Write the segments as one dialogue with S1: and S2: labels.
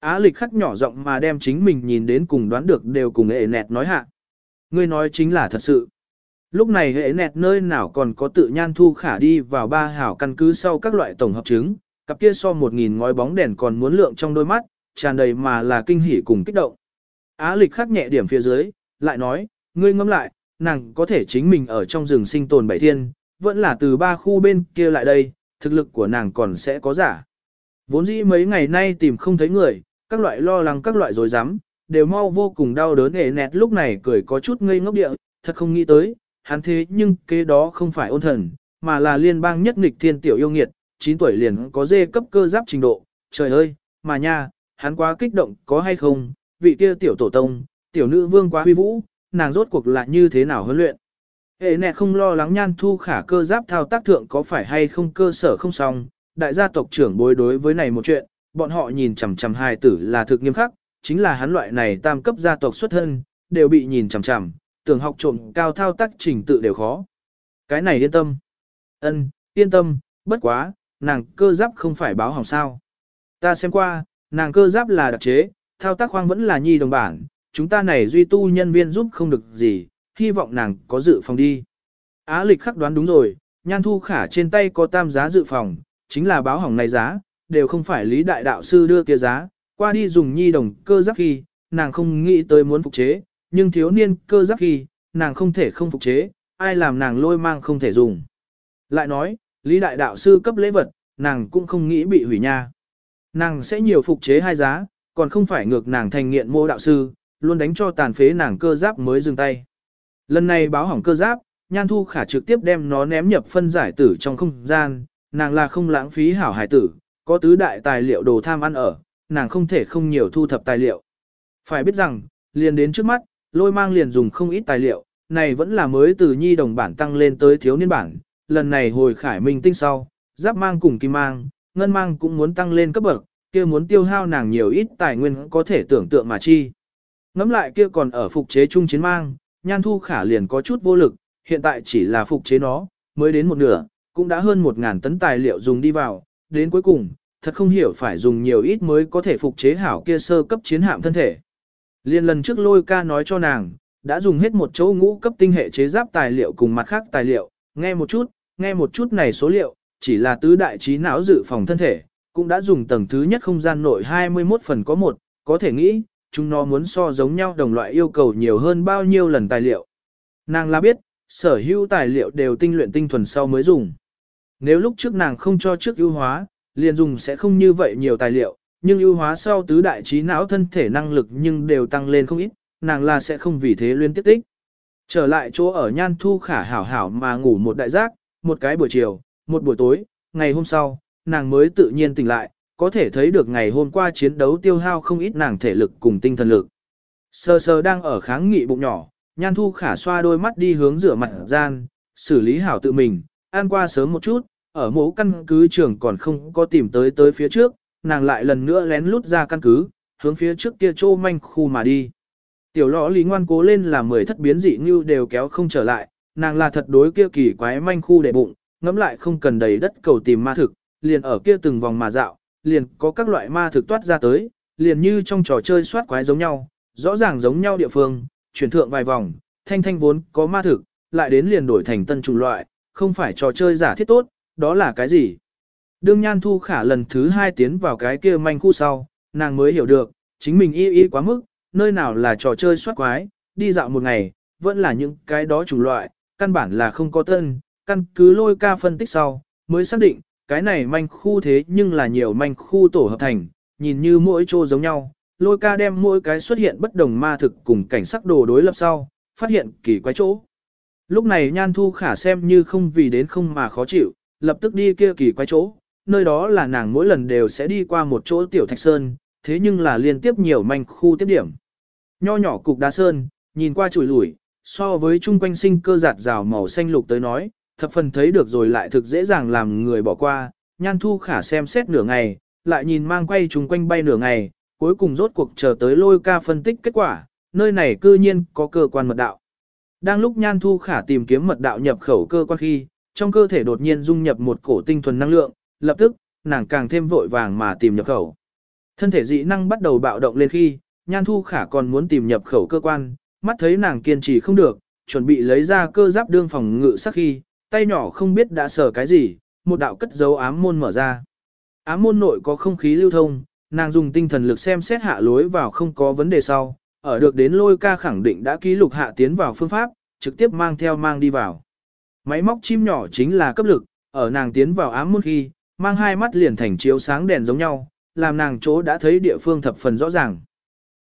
S1: Á lịch khắc nhỏ giọng mà đem chính mình nhìn đến cùng đoán được đều cùng hệ nẹt nói hạ. Ngươi nói chính là thật sự. Lúc này hệ nẹt nơi nào còn có tự nhan thu khả đi vào ba hảo căn cứ sau các loại tổng hợp chứng, cặp kia so một nghìn ngói bóng đèn còn muốn lượng trong đôi mắt, tràn đầy mà là kinh hỉ cùng kích động. Á lịch khắc nhẹ điểm phía dưới, lại nói, ngươi ngẫm lại, nàng có thể chính mình ở trong rừng sinh tồn bảy thiên, vẫn là từ ba khu bên kia lại đây, thực lực của nàng còn sẽ có giả. Vốn dĩ mấy ngày nay tìm không thấy người, các loại lo lắng các loại rối rắm đều mau vô cùng đau đớn hề nẹt. Lúc này cười có chút ngây ngốc địa, thật không nghĩ tới, hắn thế nhưng kế đó không phải ôn thần, mà là liên bang nhất nghịch thiên tiểu yêu nghiệt, 9 tuổi liền có dê cấp cơ giáp trình độ, trời ơi, mà nha, hắn quá kích động có hay không, vị kia tiểu tổ tông, tiểu nữ vương quá huy vũ, nàng rốt cuộc lại như thế nào huấn luyện. Hệ nẹt không lo lắng nhan thu khả cơ giáp thao tác thượng có phải hay không cơ sở không xong, đại gia tộc trưởng bối đối với này một chuyện, bọn họ nhìn chằm chằm hài tử là thực nghiêm khắc, chính là hắn loại này tam cấp gia tộc xuất thân, đều bị nhìn chằm chằm, tưởng học trộm cao thao tác trình tự đều khó. Cái này yên tâm. ân yên tâm, bất quá, nàng cơ giáp không phải báo hỏng sao. Ta xem qua, nàng cơ giáp là đặc chế, thao tác khoang vẫn là nhi đồng bản, chúng ta này duy tu nhân viên giúp không được gì, hy vọng nàng có dự phòng đi. Á lịch khắc đoán đúng rồi, nhan thu khả trên tay có tam giá dự phòng, chính là báo hỏng này giá, đều không phải lý đại đạo sư đưa kia giá, qua đi dùng nhi đồng cơ giáp khi, nàng không nghĩ tới muốn phục chế, nhưng thiếu niên cơ giáp khi, nàng không thể không phục chế, ai làm nàng lôi mang không thể dùng. Lại nói, lý đại đạo sư cấp lễ vật, nàng cũng không nghĩ bị hủy nha. Nàng sẽ nhiều phục chế hai giá, còn không phải ngược nàng thành nghiện mô đạo sư, luôn đánh cho tàn phế nàng cơ giáp mới dừng tay. Lần này báo hỏng cơ giáp, Nhan Thu Khả trực tiếp đem nó ném nhập phân giải tử trong không gian, nàng là không lãng phí hảo hải tử, có tứ đại tài liệu đồ tham ăn ở, nàng không thể không nhiều thu thập tài liệu. Phải biết rằng, liền đến trước mắt, lôi mang liền dùng không ít tài liệu, này vẫn là mới từ nhi đồng bản tăng lên tới thiếu niên bản, lần này hồi khải minh tinh sau, giáp mang cùng kim mang, ngân mang cũng muốn tăng lên cấp bậc, kia muốn tiêu hao nàng nhiều ít tài nguyên có thể tưởng tượng mà chi. Ngắm lại kia còn ở phục chế trung chiến mang, nhan thu khả liền có chút vô lực, hiện tại chỉ là phục chế nó, mới đến một nửa, cũng đã hơn một ngàn tấn tài liệu dùng đi vào, đến cuối cùng, thật không hiểu phải dùng nhiều ít mới có thể phục chế hảo kia sơ cấp chiến hạm thân thể. Liên lần trước lôi ca nói cho nàng, đã dùng hết một chỗ ngũ cấp tinh hệ chế giáp tài liệu cùng mặt khác tài liệu, nghe một chút, nghe một chút này số liệu, chỉ là tứ đại trí não dự phòng thân thể, cũng đã dùng tầng thứ nhất không gian nội 21 phần có một, có thể nghĩ, chúng nó muốn so giống nhau đồng loại yêu cầu nhiều hơn bao nhiêu lần tài liệu. Nàng là biết, sở hữu tài liệu đều tinh luyện tinh thuần sau mới dùng. Nếu lúc trước nàng không cho trước ưu hóa, liền dùng sẽ không như vậy nhiều tài liệu, nhưng ưu hóa sau tứ đại trí não thân thể năng lực nhưng đều tăng lên không ít, nàng là sẽ không vì thế liên tiếp tích. Trở lại chỗ ở nhan thu khả hảo hảo mà ngủ một đại giác, một cái buổi chiều, một buổi tối, ngày hôm sau, nàng mới tự nhiên tỉnh lại, có thể thấy được ngày hôm qua chiến đấu tiêu hao không ít nàng thể lực cùng tinh thần lực. Sơ sơ đang ở kháng nghị bụng nhỏ, nhan thu khả xoa đôi mắt đi hướng rửa mặt gian, xử lý hảo tự mình, ăn qua sớm một chút, ở mẫu căn cứ trường còn không có tìm tới tới phía trước, nàng lại lần nữa lén lút ra căn cứ, hướng phía trước kia trô manh khu mà đi. Tiểu lõ lý ngoan cố lên là mười thất biến dị như đều kéo không trở lại, nàng là thật đối kia kỳ quái manh khu để bụng, ngẫm lại không cần đầy đất cầu tìm ma thực, liền ở kia từng vòng mà dạo, liền có các loại ma thực toát ra tới, liền như trong trò chơi soát quái giống nhau, rõ ràng giống nhau địa phương, chuyển thượng vài vòng, thanh thanh vốn có ma thực, lại đến liền đổi thành tân chủng loại, không phải trò chơi giả thiết tốt, đó là cái gì? Đương Nhan Thu Khả lần thứ hai tiến vào cái kia manh khu sau, nàng mới hiểu được, chính mình y y quá mức, nơi nào là trò chơi soát quái, đi dạo một ngày, vẫn là những cái đó chủng loại, căn bản là không có tân, căn cứ lôi ca phân tích sau, mới xác định, cái này manh khu thế nhưng là nhiều manh khu tổ hợp thành, nhìn như mỗi chỗ giống nhau, lôi ca đem mỗi cái xuất hiện bất đồng ma thực cùng cảnh sắc đồ đối lập sau, phát hiện kỳ quái chỗ. Lúc này nhan thu khả xem như không vì đến không mà khó chịu, lập tức đi kia kỳ quái chỗ, nơi đó là nàng mỗi lần đều sẽ đi qua một chỗ tiểu thạch sơn, thế nhưng là liên tiếp nhiều manh khu tiếp điểm. Nho nhỏ cục đá sơn, nhìn qua chùi lủi, so với chung quanh sinh cơ giạt rào màu xanh lục tới nói, thập phần thấy được rồi lại thực dễ dàng làm người bỏ qua, nhan thu khả xem xét nửa ngày, lại nhìn mang quay chung quanh bay nửa ngày, cuối cùng rốt cuộc chờ tới lôi ca phân tích kết quả, nơi này cư nhiên có cơ quan mật đạo. Đang lúc nhan thu khả tìm kiếm mật đạo nhập khẩu cơ quan khi, trong cơ thể đột nhiên dung nhập một cổ tinh thuần năng lượng, lập tức, nàng càng thêm vội vàng mà tìm nhập khẩu. Thân thể dị năng bắt đầu bạo động lên khi, Nhan Thu Khả còn muốn tìm nhập khẩu cơ quan, mắt thấy nàng kiên trì không được, chuẩn bị lấy ra cơ giáp đương phòng ngự sắc khi, tay nhỏ không biết đã sờ cái gì, một đạo cất dấu ám môn mở ra. Ám môn nội có không khí lưu thông, nàng dùng tinh thần lực xem xét hạ lối vào không có vấn đề sau, ở được đến lôi ca khẳng định đã ký lục hạ tiến vào phương pháp, trực tiếp mang theo mang đi vào. Máy móc chim nhỏ chính là cấp lực, ở nàng tiến vào ám môn khi, mang hai mắt liền thành chiếu sáng đèn giống nhau, làm nàng chỗ đã thấy địa phương thập phần rõ ràng.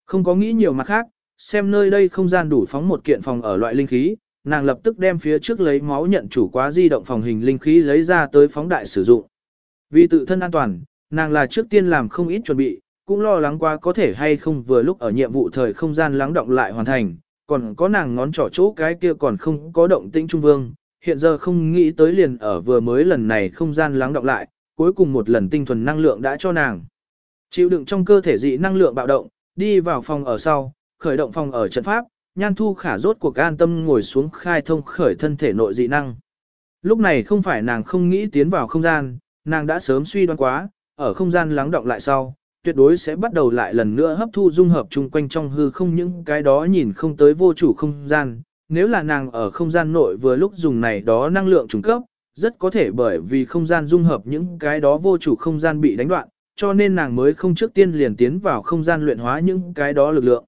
S1: Không có nghĩ nhiều mặt khác, xem nơi đây không gian đủ phóng một kiện phòng ở loại linh khí, nàng lập tức đem phía trước lấy máu nhận chủ quá di động phòng hình linh khí lấy ra tới phóng đại sử dụng. Vì tự thân an toàn, nàng là trước tiên làm không ít chuẩn bị, cũng lo lắng quá có thể hay không vừa lúc ở nhiệm vụ thời không gian lắng động lại hoàn thành, còn có nàng ngón trỏ chỗ cái kia còn không có động tĩnh trung vương, hiện giờ không nghĩ tới liền ở vừa mới lần này không gian lắng động lại, cuối cùng một lần tinh thuần năng lượng đã cho nàng. Chịu đựng trong cơ thể dị năng lượng bạo động, đi vào phòng ở sau, khởi động phòng ở trận pháp, nhan thu khả rốt cuộc an tâm ngồi xuống khai thông khởi thân thể nội dị năng. Lúc này không phải nàng không nghĩ tiến vào không gian, nàng đã sớm suy đoán quá, ở không gian lắng động lại sau, tuyệt đối sẽ bắt đầu lại lần nữa hấp thu dung hợp chung quanh trong hư không những cái đó nhìn không tới vô chủ không gian. Nếu là nàng ở không gian nội vừa lúc dùng này đó năng lượng trùng cấp, rất có thể bởi vì không gian dung hợp những cái đó vô chủ không gian bị đánh đoạn, cho nên nàng mới không trước tiên liền tiến vào không gian luyện hóa những cái đó lực lượng.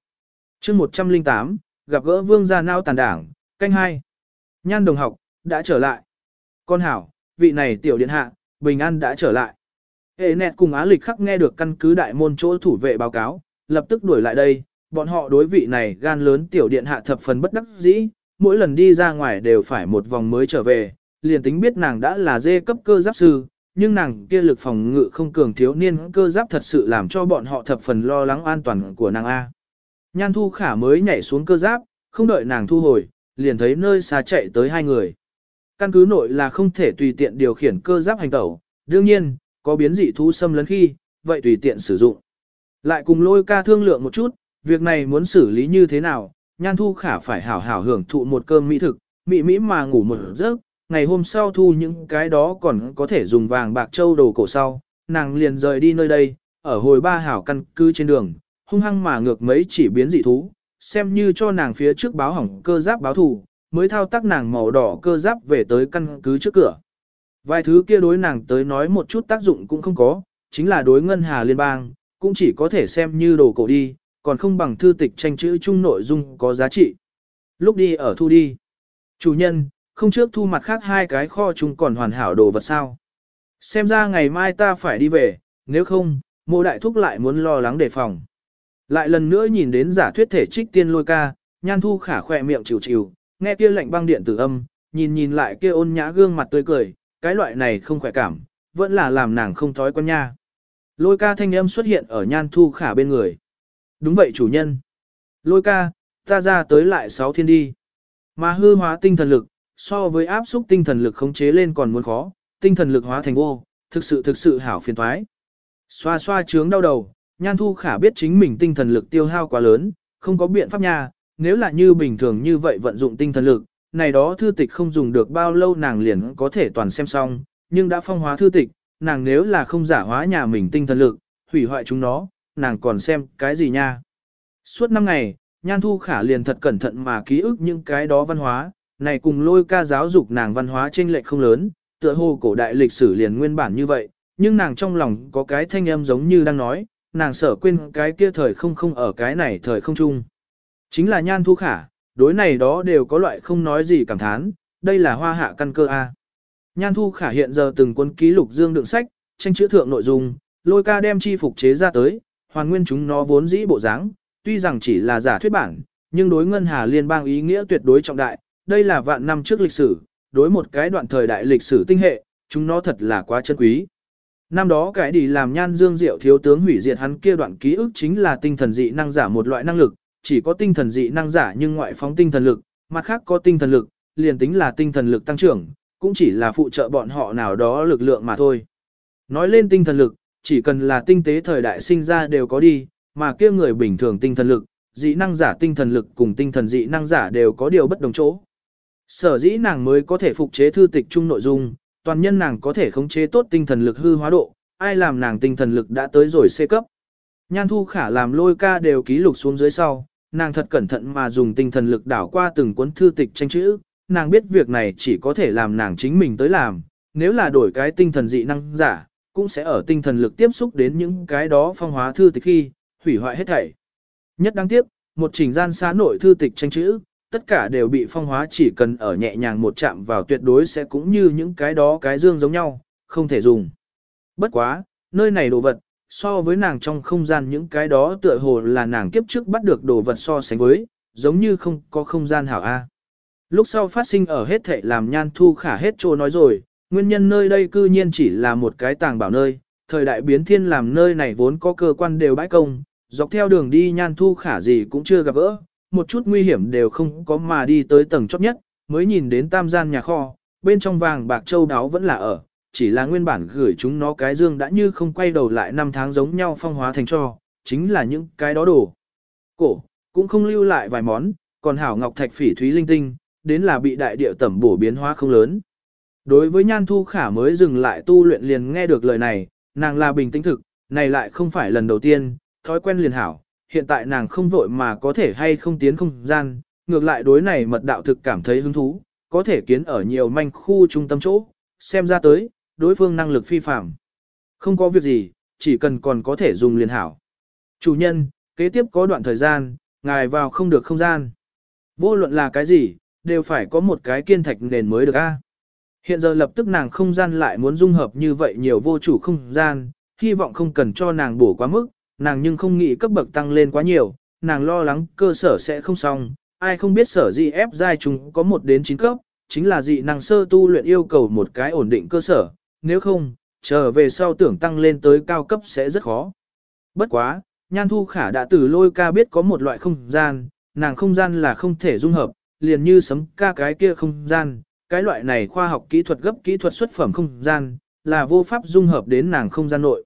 S1: chương 108, gặp gỡ vương gia nao tàn đảng, canh hai Nhan đồng học, đã trở lại. Con hảo, vị này tiểu điện hạ, bình an đã trở lại. Hệ nẹt cùng Á Lịch khắc nghe được căn cứ đại môn chỗ thủ vệ báo cáo, lập tức đuổi lại đây, bọn họ đối vị này gan lớn tiểu điện hạ thập phần bất đắc dĩ, mỗi lần đi ra ngoài đều phải một vòng mới trở về, liền tính biết nàng đã là dê cấp cơ giáp sư, nhưng nàng kia lực phòng ngự không cường thiếu niên cơ giáp thật sự làm cho bọn họ thập phần lo lắng an toàn của nàng A. Nhan thu khả mới nhảy xuống cơ giáp, không đợi nàng thu hồi, liền thấy nơi xa chạy tới hai người. Căn cứ nội là không thể tùy tiện điều khiển cơ giáp hành tẩu, đương nhiên, có biến dị thú xâm lấn khi, vậy tùy tiện sử dụng. Lại cùng lôi ca thương lượng một chút, việc này muốn xử lý như thế nào, nhan thu khả phải hảo hảo hưởng thụ một cơm mỹ thực, mỹ mỹ mà ngủ một giấc, ngày hôm sau thu những cái đó còn có thể dùng vàng bạc châu đồ cổ sau, nàng liền rời đi nơi đây, ở hồi ba hảo căn cứ trên đường, hung hăng mà ngược mấy chỉ biến dị thú, xem như cho nàng phía trước báo hỏng cơ giáp báo thù, mới thao tác nàng màu đỏ cơ giáp về tới căn cứ trước cửa. Vài thứ kia đối nàng tới nói một chút tác dụng cũng không có, chính là đối ngân hà liên bang, cũng chỉ có thể xem như đồ cổ đi, còn không bằng thư tịch tranh chữ chung nội dung có giá trị. Lúc đi ở thu đi. Chủ nhân, không trước thu mặt khác hai cái kho chúng còn hoàn hảo đồ vật sao. Xem ra ngày mai ta phải đi về, nếu không, mô đại thúc lại muốn lo lắng đề phòng. Lại lần nữa nhìn đến giả thuyết thể trích tiên lôi ca, nhan thu khả khỏe miệng chịu chịu, nghe kia lạnh băng điện tử âm, nhìn nhìn lại kia ôn nhã gương mặt tươi cười, cái loại này không khỏe cảm, vẫn là làm nàng không thói quen nha. Lôi ca thanh âm xuất hiện ở nhan thu khả bên người. Đúng vậy chủ nhân. Lôi ca, ta ra tới lại sáu thiên đi. Mà hư hóa tinh thần lực, so với áp xúc tinh thần lực khống chế lên còn muốn khó, tinh thần lực hóa thành vô, thực sự thực sự hảo phiền thoái. Xoa xoa chướng đau đầu, nhan thu khả biết chính mình tinh thần lực tiêu hao quá lớn, không có biện pháp nha, nếu là như bình thường như vậy vận dụng tinh thần lực, này đó thư tịch không dùng được bao lâu nàng liền có thể toàn xem xong, nhưng đã phong hóa thư tịch, nàng nếu là không giả hóa nhà mình tinh thần lực, hủy hoại chúng nó, nàng còn xem cái gì nha. Suốt năm ngày, Nhan Thu Khả liền thật cẩn thận mà ký ức những cái đó văn hóa, này cùng lôi ca giáo dục nàng văn hóa trên lệch không lớn, tựa hồ cổ đại lịch sử liền nguyên bản như vậy, nhưng nàng trong lòng có cái thanh âm giống như đang nói, nàng sợ quên cái kia thời không không ở cái này thời không chung. Chính là Nhan Thu Khả, đối này đó đều có loại không nói gì cảm thán, đây là hoa hạ căn cơ A. Nhan Thu Khả hiện giờ từng quân ký lục dương đựng sách, tranh chữ thượng nội dung, lôi ca đem chi phục chế ra tới, hoàn nguyên chúng nó vốn dĩ bộ dáng, tuy rằng chỉ là giả thuyết bản, nhưng đối ngân hà liên bang ý nghĩa tuyệt đối trọng đại, đây là vạn năm trước lịch sử, đối một cái đoạn thời đại lịch sử tinh hệ, chúng nó thật là quá chân quý. Năm đó cái đi làm nhan dương diệu thiếu tướng hủy diệt hắn kia đoạn ký ức chính là tinh thần dị năng giả một loại năng lực, chỉ có tinh thần dị năng giả nhưng ngoại phóng tinh thần lực, mặt khác có tinh thần lực, liền tính là tinh thần lực tăng trưởng, cũng chỉ là phụ trợ bọn họ nào đó lực lượng mà thôi. Nói lên tinh thần lực, chỉ cần là tinh tế thời đại sinh ra đều có đi, mà kia người bình thường tinh thần lực, dị năng giả tinh thần lực cùng tinh thần dị năng giả đều có điều bất đồng chỗ. Sở dĩ nàng mới có thể phục chế thư tịch chung nội dung, toàn nhân nàng có thể khống chế tốt tinh thần lực hư hóa độ, ai làm nàng tinh thần lực đã tới rồi C cấp. Nhan thu khả làm lôi ca đều ký lục xuống dưới sau, nàng thật cẩn thận mà dùng tinh thần lực đảo qua từng cuốn thư tịch tranh chữ, nàng biết việc này chỉ có thể làm nàng chính mình tới làm, nếu là đổi cái tinh thần dị năng giả, cũng sẽ ở tinh thần lực tiếp xúc đến những cái đó phong hóa thư tịch khi, hủy hoại hết thảy. Nhất đáng tiếc, một trình gian xá nội thư tịch tranh chữ, tất cả đều bị phong hóa chỉ cần ở nhẹ nhàng một chạm vào tuyệt đối sẽ cũng như những cái đó cái dương giống nhau, không thể dùng. Bất quá, nơi này đồ vật, so với nàng trong không gian những cái đó tựa hồ là nàng kiếp trước bắt được đồ vật so sánh với, giống như không có không gian hảo A. Lúc sau phát sinh ở hết thệ làm nhan thu khả hết trô nói rồi, nguyên nhân nơi đây cư nhiên chỉ là một cái tàng bảo nơi, thời đại biến thiên làm nơi này vốn có cơ quan đều bãi công, dọc theo đường đi nhan thu khả gì cũng chưa gặp gỡ, một chút nguy hiểm đều không có mà đi tới tầng chót nhất, mới nhìn đến tam gian nhà kho, bên trong vàng bạc châu đáo vẫn là ở, chỉ là nguyên bản gửi chúng nó cái dương đã như không quay đầu lại năm tháng giống nhau phong hóa thành cho, chính là những cái đó đồ. Cổ, cũng không lưu lại vài món, còn hảo ngọc thạch phỉ thúy linh tinh, đến là bị đại địa tẩm bổ biến hóa không lớn. Đối với nhan thu khả mới dừng lại tu luyện liền nghe được lời này, nàng là bình tĩnh thực, này lại không phải lần đầu tiên, thói quen liền hảo, hiện tại nàng không vội mà có thể hay không tiến không gian, ngược lại đối này mật đạo thực cảm thấy hứng thú, có thể kiến ở nhiều manh khu trung tâm chỗ, xem ra tới, đối phương năng lực phi phạm. Không có việc gì, chỉ cần còn có thể dùng liền hảo. Chủ nhân, kế tiếp có đoạn thời gian, ngài vào không được không gian. Vô luận là cái gì, đều phải có một cái kiên thạch nền mới được a. Hiện giờ lập tức nàng không gian lại muốn dung hợp như vậy nhiều vô chủ không gian, hy vọng không cần cho nàng bổ quá mức, nàng nhưng không nghĩ cấp bậc tăng lên quá nhiều, nàng lo lắng cơ sở sẽ không xong, ai không biết sở gì ép giai chúng có một đến 9 cấp, chính là dị năng sơ tu luyện yêu cầu một cái ổn định cơ sở, nếu không, trở về sau tưởng tăng lên tới cao cấp sẽ rất khó. Bất quá, Nhan Thu Khả đã từ lôi ca biết có một loại không gian, nàng không gian là không thể dung hợp, liền như sấm ca cái kia không gian, cái loại này khoa học kỹ thuật gấp kỹ thuật xuất phẩm không gian, là vô pháp dung hợp đến nàng không gian nội.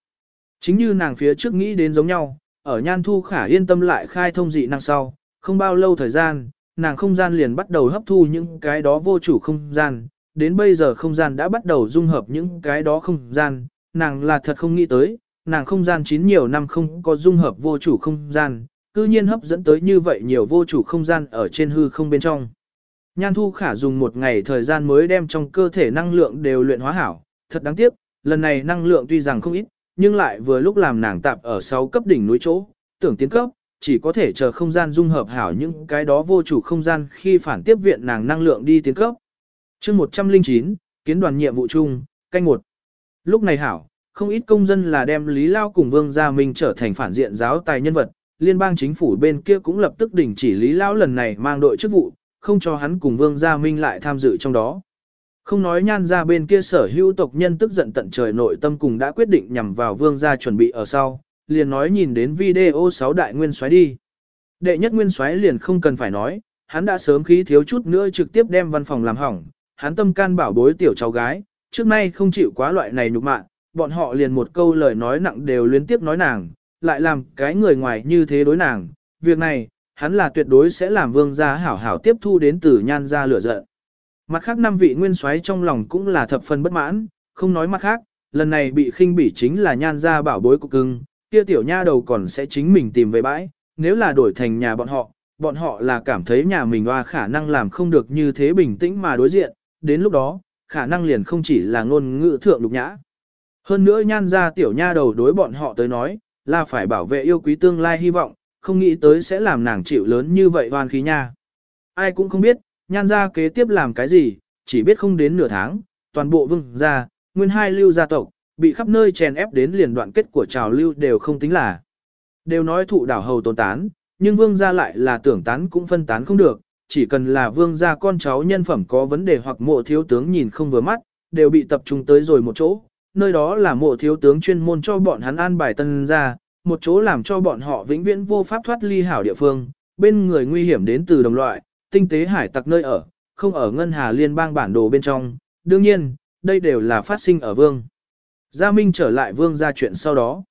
S1: Chính như nàng phía trước nghĩ đến giống nhau, ở Nhan Thu Khả yên tâm lại khai thông dị năng sau, không bao lâu thời gian, nàng không gian liền bắt đầu hấp thu những cái đó vô chủ không gian, đến bây giờ không gian đã bắt đầu dung hợp những cái đó không gian, nàng là thật không nghĩ tới, nàng không gian chín nhiều năm không có dung hợp vô chủ không gian, cư nhiên hấp dẫn tới như vậy nhiều vô chủ không gian ở trên hư không bên trong. Nhan Thu Khả dùng một ngày thời gian mới đem trong cơ thể năng lượng đều luyện hóa hảo, thật đáng tiếc, lần này năng lượng tuy rằng không ít, nhưng lại vừa lúc làm nàng tạp ở 6 cấp đỉnh núi chỗ, tưởng tiến cấp, chỉ có thể chờ không gian dung hợp hảo những cái đó vô chủ không gian khi phản tiếp viện nàng năng lượng đi tiến cấp. chương 109, kiến đoàn nhiệm vụ chung, canh một. Lúc này hảo, không ít công dân là đem Lý Lao cùng Vương Gia Minh trở thành phản diện giáo tài nhân vật, liên bang chính phủ bên kia cũng lập tức đình chỉ Lý Lao lần này mang đội chức vụ, không cho hắn cùng Vương Gia Minh lại tham dự trong đó. Không nói nhan ra bên kia sở hữu tộc nhân tức giận tận trời nội tâm cùng đã quyết định nhằm vào Vương Gia chuẩn bị ở sau, liền nói nhìn đến video 6 đại nguyên xoáy đi. Đệ nhất nguyên xoáy liền không cần phải nói, hắn đã sớm khí thiếu chút nữa trực tiếp đem văn phòng làm hỏng, hắn tâm can bảo bối tiểu cháu gái, trước nay không chịu quá loại này nhục mạ, bọn họ liền một câu lời nói nặng đều liên tiếp nói nàng, lại làm cái người ngoài như thế đối nàng, việc này, hắn là tuyệt đối sẽ làm vương gia hảo hảo tiếp thu đến từ nhan gia lửa giận. Mặt khác năm vị nguyên soái trong lòng cũng là thập phần bất mãn, không nói mặt khác, lần này bị khinh bỉ chính là nhan gia bảo bối của cưng, kia tiểu nha đầu còn sẽ chính mình tìm về bãi, nếu là đổi thành nhà bọn họ, bọn họ là cảm thấy nhà mình hoa khả năng làm không được như thế bình tĩnh mà đối diện, đến lúc đó, khả năng liền không chỉ là ngôn ngữ thượng lục nhã. Hơn nữa nhan gia tiểu nha đầu đối bọn họ tới nói, là phải bảo vệ yêu quý tương lai hy vọng, không nghĩ tới sẽ làm nàng chịu lớn như vậy hoan khí nha. Ai cũng không biết, nhan ra kế tiếp làm cái gì, chỉ biết không đến nửa tháng, toàn bộ vương gia, nguyên hai lưu gia tộc, bị khắp nơi chèn ép đến liền đoạn kết của trào lưu đều không tính là. Đều nói thụ đảo hầu tồn tán, nhưng vương gia lại là tưởng tán cũng phân tán không được, chỉ cần là vương gia con cháu nhân phẩm có vấn đề hoặc mộ thiếu tướng nhìn không vừa mắt, đều bị tập trung tới rồi một chỗ, nơi đó là mộ thiếu tướng chuyên môn cho bọn hắn an bài tân gia một chỗ làm cho bọn họ vĩnh viễn vô pháp thoát ly hảo địa phương, bên người nguy hiểm đến từ đồng loại, tinh tế hải tặc nơi ở, không ở ngân hà liên bang bản đồ bên trong, đương nhiên, đây đều là phát sinh ở vương. Gia Minh trở lại vương ra chuyện sau đó.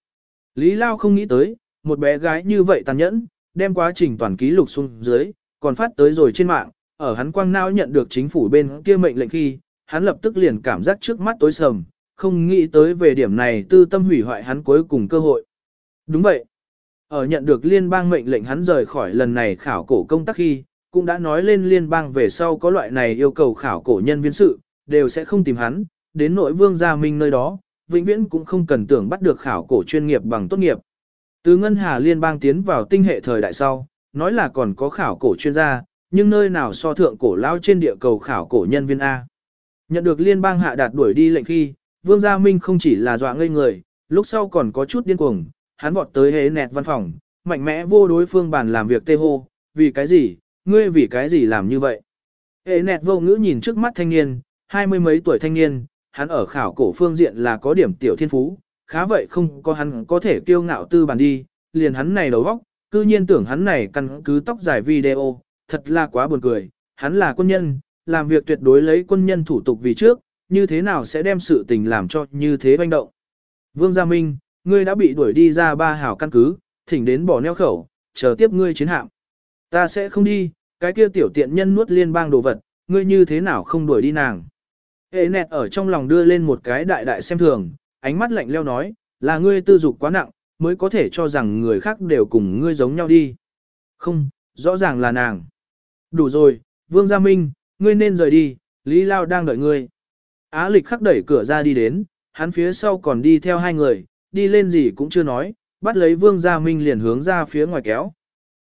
S1: Lý Lao không nghĩ tới, một bé gái như vậy tàn nhẫn, đem quá trình toàn ký lục xuống dưới, còn phát tới rồi trên mạng, ở hắn quang não nhận được chính phủ bên kia mệnh lệnh khi, hắn lập tức liền cảm giác trước mắt tối sầm, không nghĩ tới về điểm này tư tâm hủy hoại hắn cuối cùng cơ hội. Đúng vậy. Ở nhận được liên bang mệnh lệnh hắn rời khỏi lần này khảo cổ công tác khi, cũng đã nói lên liên bang về sau có loại này yêu cầu khảo cổ nhân viên sự, đều sẽ không tìm hắn, đến nội vương gia minh nơi đó, vĩnh viễn cũng không cần tưởng bắt được khảo cổ chuyên nghiệp bằng tốt nghiệp. Từ Ngân Hà Liên bang tiến vào tinh hệ thời đại sau, nói là còn có khảo cổ chuyên gia, nhưng nơi nào so thượng cổ lao trên địa cầu khảo cổ nhân viên A. Nhận được liên bang hạ đạt đuổi đi lệnh khi, Vương Gia Minh không chỉ là dọa ngây người, lúc sau còn có chút điên cuồng, hắn vọt tới hế nẹt văn phòng, mạnh mẽ vô đối phương bàn làm việc tê hô, vì cái gì, ngươi vì cái gì làm như vậy. Hế nẹt vô ngữ nhìn trước mắt thanh niên, hai mươi mấy tuổi thanh niên, hắn ở khảo cổ phương diện là có điểm tiểu thiên phú, khá vậy không có hắn có thể kiêu ngạo tư bàn đi, liền hắn này đầu vóc, cư nhiên tưởng hắn này căn cứ tóc dài video, thật là quá buồn cười, hắn là quân nhân, làm việc tuyệt đối lấy quân nhân thủ tục vì trước, như thế nào sẽ đem sự tình làm cho như thế banh động. Vương Gia Minh, ngươi đã bị đuổi đi ra ba hảo căn cứ, thỉnh đến bỏ neo khẩu, chờ tiếp ngươi chiến hạm. Ta sẽ không đi, cái kia tiểu tiện nhân nuốt liên bang đồ vật, ngươi như thế nào không đuổi đi nàng. Hệ nẹt ở trong lòng đưa lên một cái đại đại xem thường, ánh mắt lạnh leo nói, là ngươi tư dục quá nặng, mới có thể cho rằng người khác đều cùng ngươi giống nhau đi. Không, rõ ràng là nàng. Đủ rồi, Vương Gia Minh, ngươi nên rời đi, Lý Lao đang đợi ngươi. Á lịch khắc đẩy cửa ra đi đến, hắn phía sau còn đi theo hai người, đi lên gì cũng chưa nói, bắt lấy Vương Gia Minh liền hướng ra phía ngoài kéo.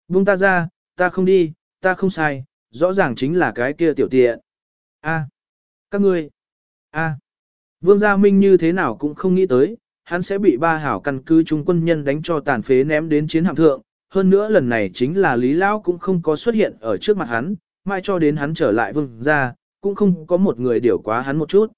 S1: Vương ta ra, ta không đi, ta không sai, rõ ràng chính là cái kia tiểu tiện. A, các ngươi, a, Vương Gia Minh như thế nào cũng không nghĩ tới, hắn sẽ bị ba hảo căn cứ trung quân nhân đánh cho tàn phế ném đến chiến hạm thượng. Hơn nữa lần này chính là Lý Lão cũng không có xuất hiện ở trước mặt hắn, mai cho đến hắn trở lại vương gia, cũng không có một người điều quá hắn một chút.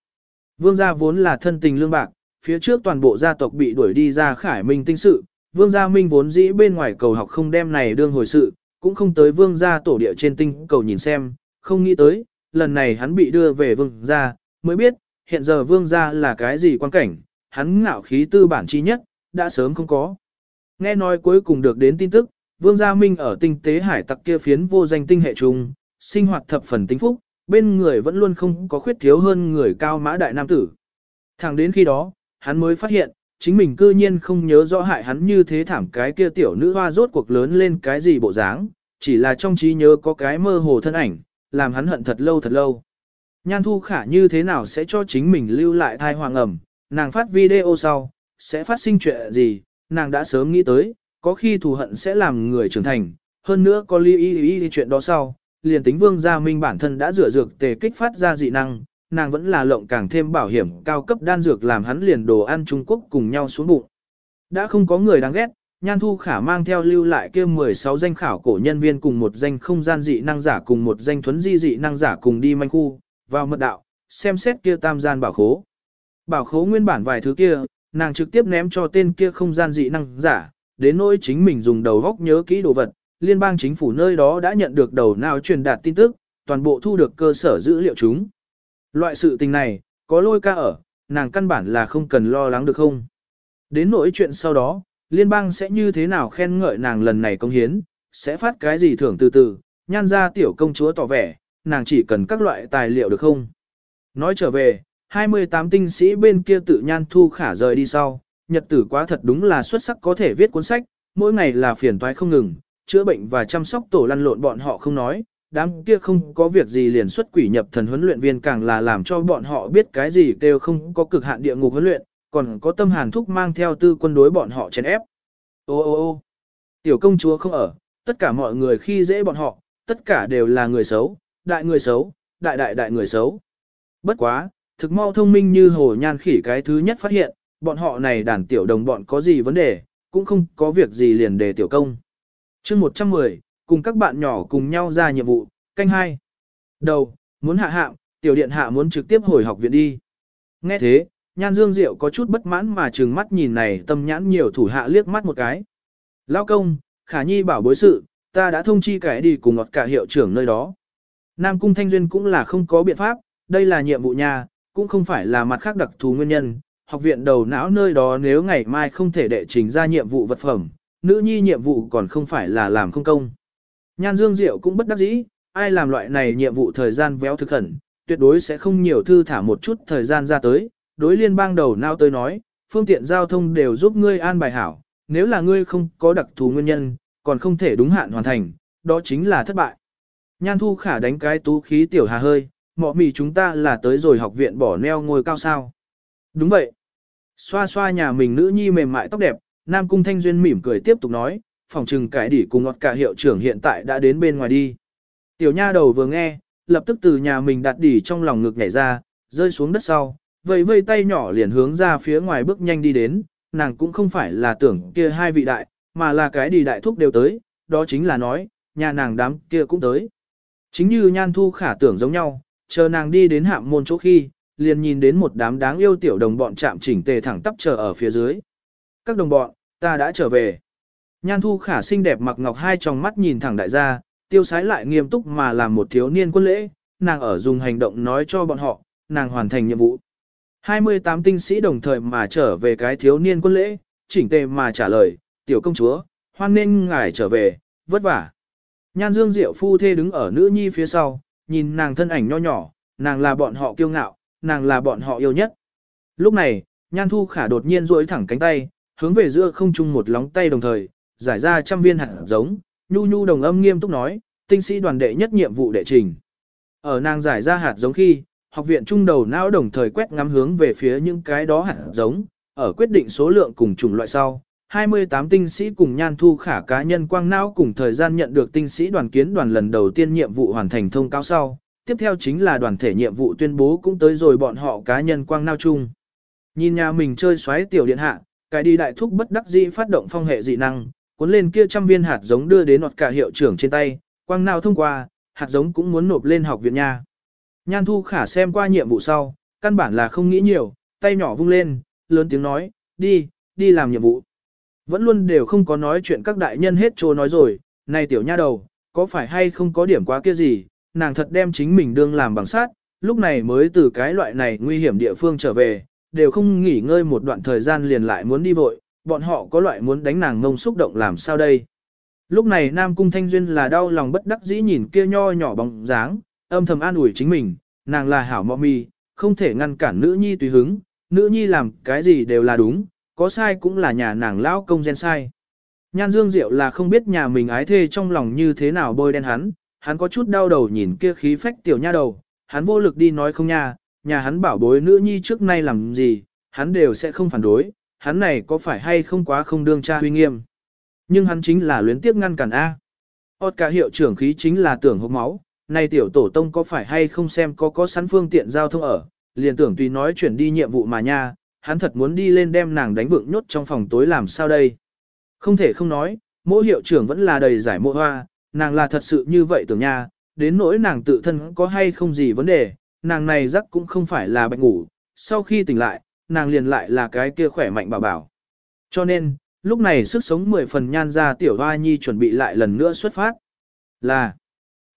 S1: Vương gia vốn là thân tình lương bạc, phía trước toàn bộ gia tộc bị đuổi đi ra khải minh tinh sự, vương gia minh vốn dĩ bên ngoài cầu học không đem này đương hồi sự, cũng không tới vương gia tổ địa trên tinh cầu nhìn xem, không nghĩ tới, lần này hắn bị đưa về vương gia, mới biết, hiện giờ vương gia là cái gì quan cảnh, hắn ngạo khí tư bản chi nhất, đã sớm không có. Nghe nói cuối cùng được đến tin tức, vương gia minh ở tinh tế hải tặc kia phiến vô danh tinh hệ trùng, sinh hoạt thập phần tính phúc, bên người vẫn luôn không có khuyết thiếu hơn người cao mã đại nam tử. Thẳng đến khi đó, hắn mới phát hiện, chính mình cư nhiên không nhớ rõ hại hắn như thế thảm cái kia tiểu nữ hoa rốt cuộc lớn lên cái gì bộ dáng, chỉ là trong trí nhớ có cái mơ hồ thân ảnh, làm hắn hận thật lâu thật lâu. Nhan thu khả như thế nào sẽ cho chính mình lưu lại thai hoàng ẩm, nàng phát video sau, sẽ phát sinh chuyện gì, nàng đã sớm nghĩ tới, có khi thù hận sẽ làm người trưởng thành, hơn nữa có lưu ý, ý ý chuyện đó sau, liền tính vương gia minh bản thân đã rửa dược tề kích phát ra dị năng, nàng vẫn là lộng càng thêm bảo hiểm cao cấp đan dược làm hắn liền đồ ăn Trung Quốc cùng nhau xuống bụng. Đã không có người đáng ghét, Nhan Thu Khả mang theo lưu lại kia 16 danh khảo cổ nhân viên cùng một danh không gian dị năng giả cùng một danh thuấn di dị năng giả cùng đi manh khu, vào mật đạo, xem xét kia tam gian bảo khố. Bảo khố nguyên bản vài thứ kia, nàng trực tiếp ném cho tên kia không gian dị năng giả, đến nỗi chính mình dùng đầu góc nhớ kỹ đồ vật, liên bang chính phủ nơi đó đã nhận được đầu nào truyền đạt tin tức, toàn bộ thu được cơ sở dữ liệu chúng. Loại sự tình này, có lôi ca ở, nàng căn bản là không cần lo lắng được không. Đến nỗi chuyện sau đó, liên bang sẽ như thế nào khen ngợi nàng lần này công hiến, sẽ phát cái gì thưởng từ từ, nhan ra tiểu công chúa tỏ vẻ, nàng chỉ cần các loại tài liệu được không. Nói trở về, 28 tinh sĩ bên kia tự nhan thu khả rời đi sau, nhật tử quá thật đúng là xuất sắc có thể viết cuốn sách, mỗi ngày là phiền toái không ngừng, chữa bệnh và chăm sóc tổ lăn lộn bọn họ không nói, đám kia không có việc gì liền xuất quỷ nhập thần huấn luyện viên càng là làm cho bọn họ biết cái gì kêu không có cực hạn địa ngục huấn luyện, còn có tâm hàn thúc mang theo tư quân đối bọn họ chèn ép. Ô ô ô tiểu công chúa không ở, tất cả mọi người khi dễ bọn họ, tất cả đều là người xấu, đại người xấu, đại đại đại người xấu. Bất quá, thực mau thông minh như hồ nhan khỉ cái thứ nhất phát hiện, bọn họ này đàn tiểu đồng bọn có gì vấn đề, cũng không có việc gì liền đề tiểu công chương 110, cùng các bạn nhỏ cùng nhau ra nhiệm vụ, canh hai. Đầu, muốn hạ hạng, tiểu điện hạ muốn trực tiếp hồi học viện đi. Nghe thế, nhan dương diệu có chút bất mãn mà trừng mắt nhìn này tâm nhãn nhiều thủ hạ liếc mắt một cái. Lao công, khả nhi bảo bối sự, ta đã thông chi cái đi cùng ngọt cả hiệu trưởng nơi đó. Nam cung thanh duyên cũng là không có biện pháp, đây là nhiệm vụ nhà, cũng không phải là mặt khác đặc thù nguyên nhân. Học viện đầu não nơi đó nếu ngày mai không thể đệ trình ra nhiệm vụ vật phẩm, nữ nhi nhiệm vụ còn không phải là làm không công. Nhan Dương Diệu cũng bất đắc dĩ, ai làm loại này nhiệm vụ thời gian véo thực khẩn, tuyệt đối sẽ không nhiều thư thả một chút thời gian ra tới, đối liên bang đầu nao tới nói, phương tiện giao thông đều giúp ngươi an bài hảo, nếu là ngươi không có đặc thù nguyên nhân, còn không thể đúng hạn hoàn thành, đó chính là thất bại. Nhan thu khả đánh cái tú khí tiểu hà hơi, mọ mì chúng ta là tới rồi học viện bỏ neo ngồi cao sao. Đúng vậy. Xoa xoa nhà mình nữ nhi mềm mại tóc đẹp, Nam Cung Thanh Duyên mỉm cười tiếp tục nói, phòng trừng cải đỉ cùng ngọt cả hiệu trưởng hiện tại đã đến bên ngoài đi. Tiểu nha đầu vừa nghe, lập tức từ nhà mình đặt đỉ trong lòng ngực nhảy ra, rơi xuống đất sau, vẫy vây tay nhỏ liền hướng ra phía ngoài bước nhanh đi đến, nàng cũng không phải là tưởng kia hai vị đại, mà là cái đi đại thúc đều tới, đó chính là nói, nhà nàng đám kia cũng tới. Chính như nhan thu khả tưởng giống nhau, chờ nàng đi đến hạm môn chỗ khi, liền nhìn đến một đám đáng yêu tiểu đồng bọn chạm chỉnh tề thẳng tắp chờ ở phía dưới. Các đồng bọn, ta đã trở về. Nhan thu khả xinh đẹp mặc ngọc hai tròng mắt nhìn thẳng đại gia, tiêu sái lại nghiêm túc mà làm một thiếu niên quân lễ, nàng ở dùng hành động nói cho bọn họ, nàng hoàn thành nhiệm vụ. 28 tinh sĩ đồng thời mà trở về cái thiếu niên quân lễ, chỉnh tề mà trả lời, tiểu công chúa, hoan nên ngài trở về, vất vả. Nhan dương diệu phu thê đứng ở nữ nhi phía sau, nhìn nàng thân ảnh nho nhỏ, nàng là bọn họ kiêu ngạo, nàng là bọn họ yêu nhất. Lúc này, nhan thu khả đột nhiên duỗi thẳng cánh tay, hướng về giữa không trung một lóng tay đồng thời, giải ra trăm viên hạt giống, nhu nhu đồng âm nghiêm túc nói, tinh sĩ đoàn đệ nhất nhiệm vụ đệ trình. Ở nàng giải ra hạt giống khi, học viện trung đầu não đồng thời quét ngắm hướng về phía những cái đó hạt giống, ở quyết định số lượng cùng chủng loại sau. 28 tinh sĩ cùng nhan thu khả cá nhân quang não cùng thời gian nhận được tinh sĩ đoàn kiến đoàn lần đầu tiên nhiệm vụ hoàn thành thông cáo sau. Tiếp theo chính là đoàn thể nhiệm vụ tuyên bố cũng tới rồi bọn họ cá nhân quang não chung. Nhìn nhà mình chơi xoáy tiểu điện hạ, cái đi đại thúc bất đắc dĩ phát động phong hệ dị năng, cuốn lên kia trăm viên hạt giống đưa đến nọt cả hiệu trưởng trên tay, quang nào thông qua, hạt giống cũng muốn nộp lên học viện nha. Nhan thu khả xem qua nhiệm vụ sau, căn bản là không nghĩ nhiều, tay nhỏ vung lên, lớn tiếng nói, đi, đi làm nhiệm vụ. Vẫn luôn đều không có nói chuyện các đại nhân hết trô nói rồi, này tiểu nha đầu, có phải hay không có điểm quá kia gì, nàng thật đem chính mình đương làm bằng sát, lúc này mới từ cái loại này nguy hiểm địa phương trở về, đều không nghỉ ngơi một đoạn thời gian liền lại muốn đi vội, bọn họ có loại muốn đánh nàng ngông xúc động làm sao đây. Lúc này Nam Cung Thanh Duyên là đau lòng bất đắc dĩ nhìn kia nho nhỏ bóng dáng, âm thầm an ủi chính mình, nàng là hảo mọ mì, không thể ngăn cản nữ nhi tùy hứng, nữ nhi làm cái gì đều là đúng, có sai cũng là nhà nàng lão công gen sai. Nhan Dương Diệu là không biết nhà mình ái thê trong lòng như thế nào bôi đen hắn, hắn có chút đau đầu nhìn kia khí phách tiểu nha đầu, hắn vô lực đi nói không nha, nhà hắn bảo bối nữ nhi trước nay làm gì, hắn đều sẽ không phản đối, hắn này có phải hay không quá không đương cha huy nghiêm. Nhưng hắn chính là luyến tiếp ngăn cản A. Ốt cả hiệu trưởng khí chính là tưởng hốc máu, này tiểu tổ tông có phải hay không xem có có sẵn phương tiện giao thông ở, liền tưởng tùy nói chuyển đi nhiệm vụ mà nha, hắn thật muốn đi lên đem nàng đánh vượng nhốt trong phòng tối làm sao đây. Không thể không nói, mỗi hiệu trưởng vẫn là đầy giải mộ hoa, nàng là thật sự như vậy tưởng nha, đến nỗi nàng tự thân có hay không gì vấn đề, nàng này giấc cũng không phải là bệnh ngủ, sau khi tỉnh lại, nàng liền lại là cái kia khỏe mạnh bảo bảo. Cho nên, lúc này sức sống mười phần nhan ra tiểu hoa nhi chuẩn bị lại lần nữa xuất phát. Là,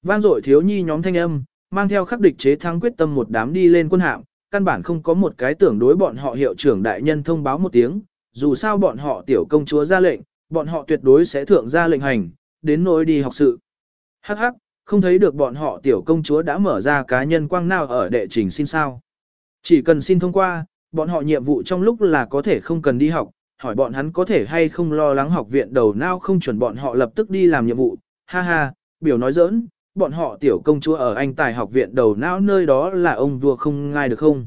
S1: vang dội thiếu nhi nhóm thanh âm, mang theo khắc địch chế thắng quyết tâm một đám đi lên quân hạm, căn bản không có một cái tưởng đối bọn họ hiệu trưởng đại nhân thông báo một tiếng, dù sao bọn họ tiểu công chúa ra lệnh, bọn họ tuyệt đối sẽ thượng ra lệnh hành, đến nỗi đi học sự. Hắc hắc, không thấy được bọn họ tiểu công chúa đã mở ra cá nhân quang nào ở đệ trình xin sao. Chỉ cần xin thông qua, bọn họ nhiệm vụ trong lúc là có thể không cần đi học, hỏi bọn hắn có thể hay không lo lắng học viện đầu nào không chuẩn bọn họ lập tức đi làm nhiệm vụ. Ha ha, biểu nói giỡn, bọn họ tiểu công chúa ở anh tài học viện đầu não nơi đó là ông vua không ngai được không.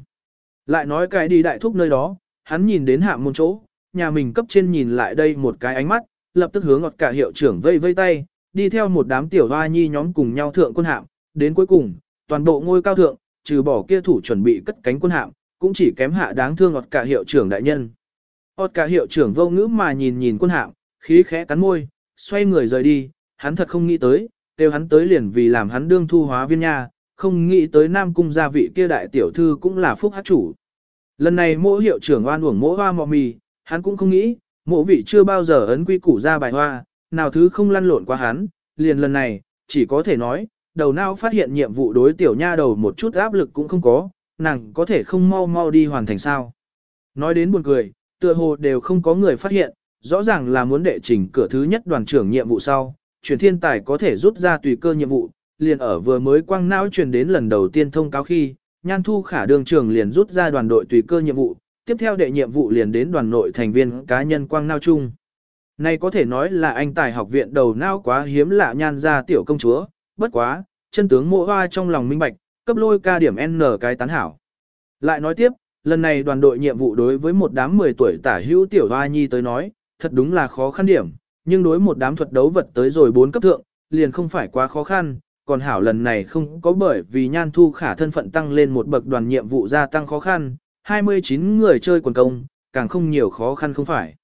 S1: Lại nói cái đi đại thúc nơi đó, hắn nhìn đến hạ môn chỗ, nhà mình cấp trên nhìn lại đây một cái ánh mắt, lập tức hướng ngọt cả hiệu trưởng vây vây tay, đi theo một đám tiểu hoa nhi nhóm cùng nhau thượng quân hạm, đến cuối cùng, toàn bộ ngôi cao thượng, trừ bỏ kia thủ chuẩn bị cất cánh quân hạm, cũng chỉ kém hạ đáng thương ọt cả hiệu trưởng đại nhân. ọt cả hiệu trưởng vô ngữ mà nhìn nhìn quân hạm, khí khẽ cắn môi, xoay người rời đi, hắn thật không nghĩ tới, kêu hắn tới liền vì làm hắn đương thu hóa viên nha, không nghĩ tới Nam Cung gia vị kia đại tiểu thư cũng là phúc hát chủ. Lần này mỗi hiệu trưởng oan uổng mỗi hoa mò mì, hắn cũng không nghĩ, mỗi vị chưa bao giờ ấn quy củ ra bài hoa, nào thứ không lăn lộn qua hắn, liền lần này, chỉ có thể nói, đầu não phát hiện nhiệm vụ đối tiểu nha đầu một chút áp lực cũng không có, nàng có thể không mau mau đi hoàn thành sao. Nói đến buồn cười, tựa hồ đều không có người phát hiện, rõ ràng là muốn đệ trình cửa thứ nhất đoàn trưởng nhiệm vụ sau, chuyển thiên tài có thể rút ra tùy cơ nhiệm vụ, liền ở vừa mới quang não truyền đến lần đầu tiên thông cáo khi, nhan thu khả đường trưởng liền rút ra đoàn đội tùy cơ nhiệm vụ, tiếp theo đệ nhiệm vụ liền đến đoàn nội thành viên cá nhân quang não chung. Này có thể nói là anh tài học viện đầu não quá hiếm lạ nhan ra tiểu công chúa, bất quá, chân tướng mộ hoa trong lòng minh bạch, cấp lôi ca điểm N cái tán hảo. Lại nói tiếp, lần này đoàn đội nhiệm vụ đối với một đám 10 tuổi tả hữu tiểu hoa nhi tới nói, thật đúng là khó khăn điểm, nhưng đối một đám thuật đấu vật tới rồi bốn cấp thượng, liền không phải quá khó khăn, còn hảo lần này không có bởi vì nhan thu khả thân phận tăng lên một bậc đoàn nhiệm vụ gia tăng khó khăn, 29 người chơi quần công, càng không nhiều khó khăn không phải.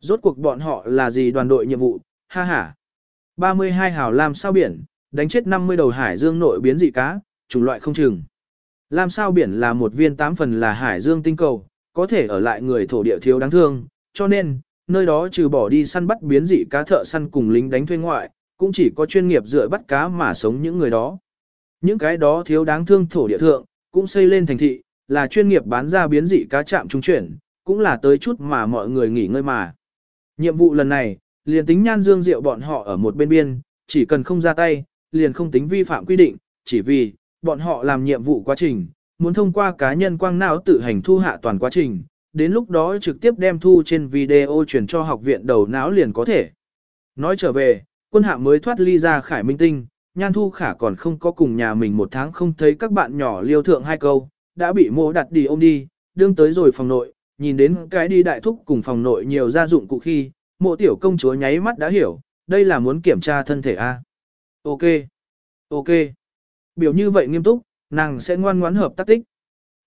S1: Rốt cuộc bọn họ là gì đoàn đội nhiệm vụ, ha ha. 32 hào làm sao biển, đánh chết 50 đầu hải dương nội biến dị cá, chủng loại không chừng. Lam sao biển là một viên tám phần là hải dương tinh cầu, có thể ở lại người thổ địa thiếu đáng thương, cho nên, nơi đó trừ bỏ đi săn bắt biến dị cá thợ săn cùng lính đánh thuê ngoại, cũng chỉ có chuyên nghiệp dựa bắt cá mà sống những người đó. Những cái đó thiếu đáng thương thổ địa thượng, cũng xây lên thành thị, là chuyên nghiệp bán ra biến dị cá chạm trung chuyển, cũng là tới chút mà mọi người nghỉ ngơi mà. Nhiệm vụ lần này, liền tính nhan dương diệu bọn họ ở một bên biên, chỉ cần không ra tay, liền không tính vi phạm quy định, chỉ vì, bọn họ làm nhiệm vụ quá trình, muốn thông qua cá nhân quang não tự hành thu hạ toàn quá trình, đến lúc đó trực tiếp đem thu trên video chuyển cho học viện đầu não liền có thể. Nói trở về, quân hạ mới thoát ly ra khải minh tinh, nhan thu khả còn không có cùng nhà mình một tháng không thấy các bạn nhỏ liêu thượng hai câu, đã bị mô đặt đi ôm đi, đương tới rồi phòng nội, nhìn đến cái đi đại thúc cùng phòng nội nhiều gia dụng cụ khi, mộ tiểu công chúa nháy mắt đã hiểu, đây là muốn kiểm tra thân thể A. Ok. Ok. Biểu như vậy nghiêm túc, nàng sẽ ngoan ngoãn hợp tác tích.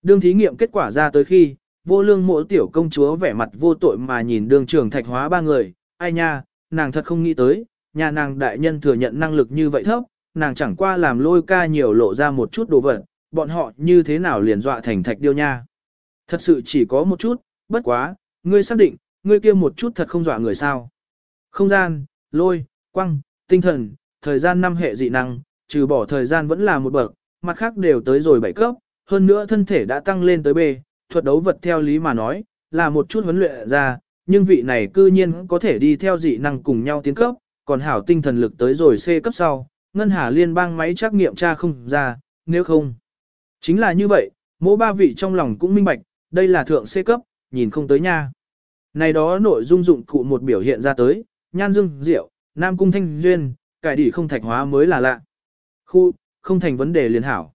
S1: Đương thí nghiệm kết quả ra tới khi, vô lương mộ tiểu công chúa vẻ mặt vô tội mà nhìn đường trưởng thạch hóa ba người, ai nha, nàng thật không nghĩ tới, nhà nàng đại nhân thừa nhận năng lực như vậy thấp, nàng chẳng qua làm lôi ca nhiều lộ ra một chút đồ vật, bọn họ như thế nào liền dọa thành thạch điêu nha. Thật sự chỉ có một chút, bất quá, ngươi xác định, ngươi kia một chút thật không dọa người sao. Không gian, lôi, quăng, tinh thần, thời gian năm hệ dị năng, trừ bỏ thời gian vẫn là một bậc, mặt khác đều tới rồi bảy cấp, hơn nữa thân thể đã tăng lên tới B, thuật đấu vật theo lý mà nói, là một chút huấn luyện ra, nhưng vị này cư nhiên có thể đi theo dị năng cùng nhau tiến cấp, còn hảo tinh thần lực tới rồi C cấp sau, ngân hà liên bang máy trắc nghiệm tra không ra, nếu không. Chính là như vậy, mỗi ba vị trong lòng cũng minh bạch, đây là thượng C cấp, nhìn không tới nha. Này đó nội dung dụng cụ một biểu hiện ra tới, nhan dương, diệu, nam cung thanh duyên, cải đỉ không thạch hóa mới là lạ. Khu, không thành vấn đề liền hảo.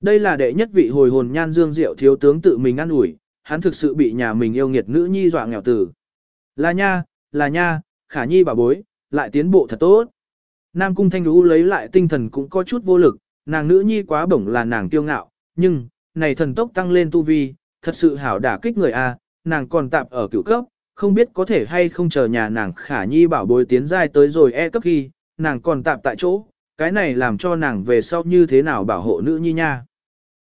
S1: Đây là đệ nhất vị hồi hồn nhan dương diệu thiếu tướng tự mình ăn ủi, hắn thực sự bị nhà mình yêu nghiệt nữ nhi dọa nghèo tử. Là nha, là nha, khả nhi bà bối, lại tiến bộ thật tốt. Nam cung thanh đú lấy lại tinh thần cũng có chút vô lực, nàng nữ nhi quá bổng là nàng kiêu ngạo, nhưng, này thần tốc tăng lên tu vi, thật sự hảo đả kích người a, nàng còn tạm ở cựu cấp, không biết có thể hay không chờ nhà nàng khả nhi bảo bối tiến giai tới rồi e cấp khi, nàng còn tạm tại chỗ, cái này làm cho nàng về sau như thế nào bảo hộ nữ nhi nha.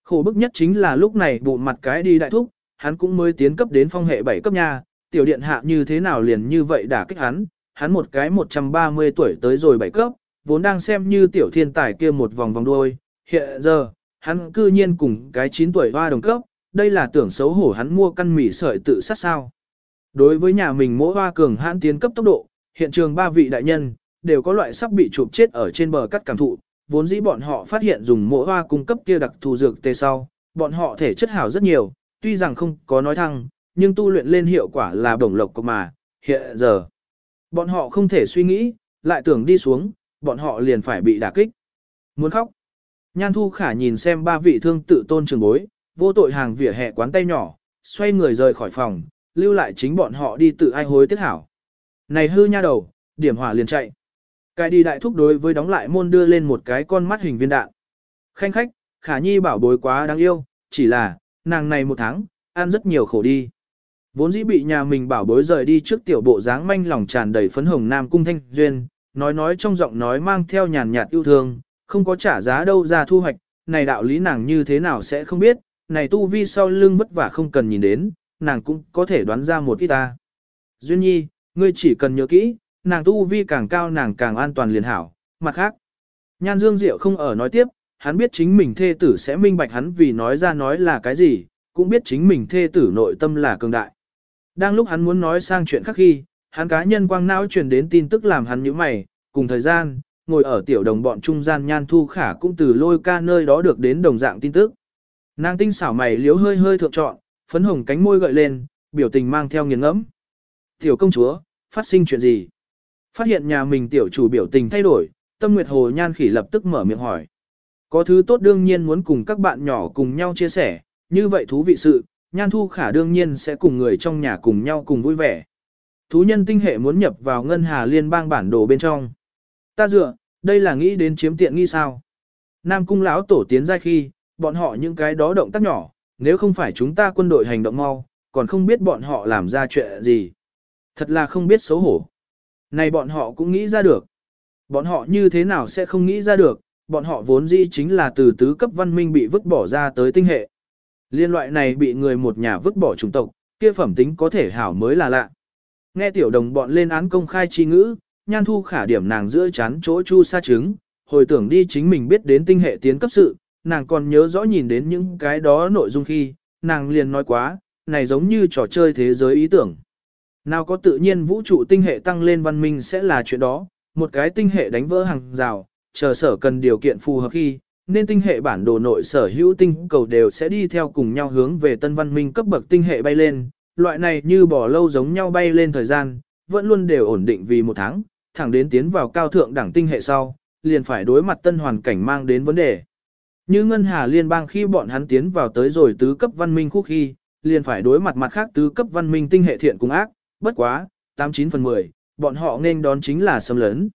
S1: Khổ bức nhất chính là lúc này bụng mặt cái đi đại thúc, hắn cũng mới tiến cấp đến phong hệ 7 cấp nha, tiểu điện hạ như thế nào liền như vậy đả kích hắn, hắn một cái 130 tuổi tới rồi 7 cấp, vốn đang xem như tiểu thiên tài kia một vòng vòng đuôi, hiện giờ, hắn cư nhiên cùng cái 9 tuổi hoa đồng cấp, đây là tưởng xấu hổ hắn mua căn mỉ sợi tự sát sao. Đối với nhà mình mỗi hoa cường hãn tiến cấp tốc độ, hiện trường ba vị đại nhân, đều có loại sắp bị chụp chết ở trên bờ cắt cảm thụ, vốn dĩ bọn họ phát hiện dùng mộ hoa cung cấp kia đặc thù dược tê sau, bọn họ thể chất hảo rất nhiều, tuy rằng không có nói thăng, nhưng tu luyện lên hiệu quả là bổng lộc mà, hiện giờ. Bọn họ không thể suy nghĩ, lại tưởng đi xuống, bọn họ liền phải bị đả kích. Muốn khóc. Nhan Thu Khả nhìn xem ba vị thương tự tôn trường bối, vô tội hàng vỉa hè quán tay nhỏ, xoay người rời khỏi phòng, lưu lại chính bọn họ đi tự ai hối tiếc hảo. Này hư nha đầu, điểm hỏa liền chạy. Cái đi đại thúc đối với đóng lại môn đưa lên một cái con mắt hình viên đạn. Khanh khách, khả nhi bảo bối quá đáng yêu, chỉ là, nàng này một tháng, ăn rất nhiều khổ đi. Vốn dĩ bị nhà mình bảo bối rời đi trước tiểu bộ dáng manh lòng tràn đầy phấn hồng nam cung thanh duyên, nói nói trong giọng nói mang theo nhàn nhạt yêu thương, không có trả giá đâu ra thu hoạch, này đạo lý nàng như thế nào sẽ không biết, này tu vi sau lưng vất vả không cần nhìn đến, nàng cũng có thể đoán ra một ít ta. Duyên nhi, ngươi chỉ cần nhớ kỹ, nàng tu vi càng cao nàng càng an toàn liền hảo, mặt khác. Nhan Dương Diệu không ở nói tiếp, hắn biết chính mình thê tử sẽ minh bạch hắn vì nói ra nói là cái gì, cũng biết chính mình thê tử nội tâm là cường đại. Đang lúc hắn muốn nói sang chuyện khác khi, hắn cá nhân quang não truyền đến tin tức làm hắn nhíu mày, cùng thời gian, ngồi ở tiểu đồng bọn trung gian nhan thu khả cũng từ lôi ca nơi đó được đến đồng dạng tin tức. Nàng tinh xảo mày liếu hơi hơi thượng trọn, phấn hồng cánh môi gợi lên, biểu tình mang theo nghiền ngẫm. Tiểu công chúa, phát sinh chuyện gì? Phát hiện nhà mình tiểu chủ biểu tình thay đổi, Tâm Nguyệt Hồ Nhan Khỉ lập tức mở miệng hỏi. Có thứ tốt đương nhiên muốn cùng các bạn nhỏ cùng nhau chia sẻ, như vậy thú vị sự, Nhan Thu Khả đương nhiên sẽ cùng người trong nhà cùng nhau cùng vui vẻ. Thú nhân tinh hệ muốn nhập vào ngân hà liên bang bản đồ bên trong. Ta dựa, đây là nghĩ đến chiếm tiện nghi sao? Nam cung lão tổ tiến ra khi, bọn họ những cái đó động tác nhỏ, nếu không phải chúng ta quân đội hành động mau, còn không biết bọn họ làm ra chuyện gì. Thật là không biết xấu hổ. Này bọn họ cũng nghĩ ra được. Bọn họ như thế nào sẽ không nghĩ ra được, bọn họ vốn dĩ chính là từ tứ cấp văn minh bị vứt bỏ ra tới tinh hệ. Liên loại này bị người một nhà vứt bỏ chủng tộc, kia phẩm tính có thể hảo mới là lạ. Nghe tiểu đồng bọn lên án công khai chi ngữ, nhan thu khả điểm nàng giữa chán chỗ chu sa trứng, hồi tưởng đi chính mình biết đến tinh hệ tiến cấp sự, nàng còn nhớ rõ nhìn đến những cái đó nội dung khi, nàng liền nói quá, này giống như trò chơi thế giới ý tưởng. Nào có tự nhiên vũ trụ tinh hệ tăng lên văn minh sẽ là chuyện đó, một cái tinh hệ đánh vỡ hàng rào, chờ sở cần điều kiện phù hợp khi, nên tinh hệ bản đồ nội sở hữu tinh cầu đều sẽ đi theo cùng nhau hướng về tân văn minh cấp bậc tinh hệ bay lên, loại này như bỏ lâu giống nhau bay lên thời gian, vẫn luôn đều ổn định vì một tháng, thẳng đến tiến vào cao thượng đẳng tinh hệ sau, liền phải đối mặt tân hoàn cảnh mang đến vấn đề. Như Ngân Hà Liên bang khi bọn hắn tiến vào tới rồi tứ cấp văn minh khúc khi, liền phải đối mặt mặt khác tứ cấp văn minh tinh hệ thiện cùng ác, bất quá, 89 phần 10, bọn họ nên đón chính là xâm lấn.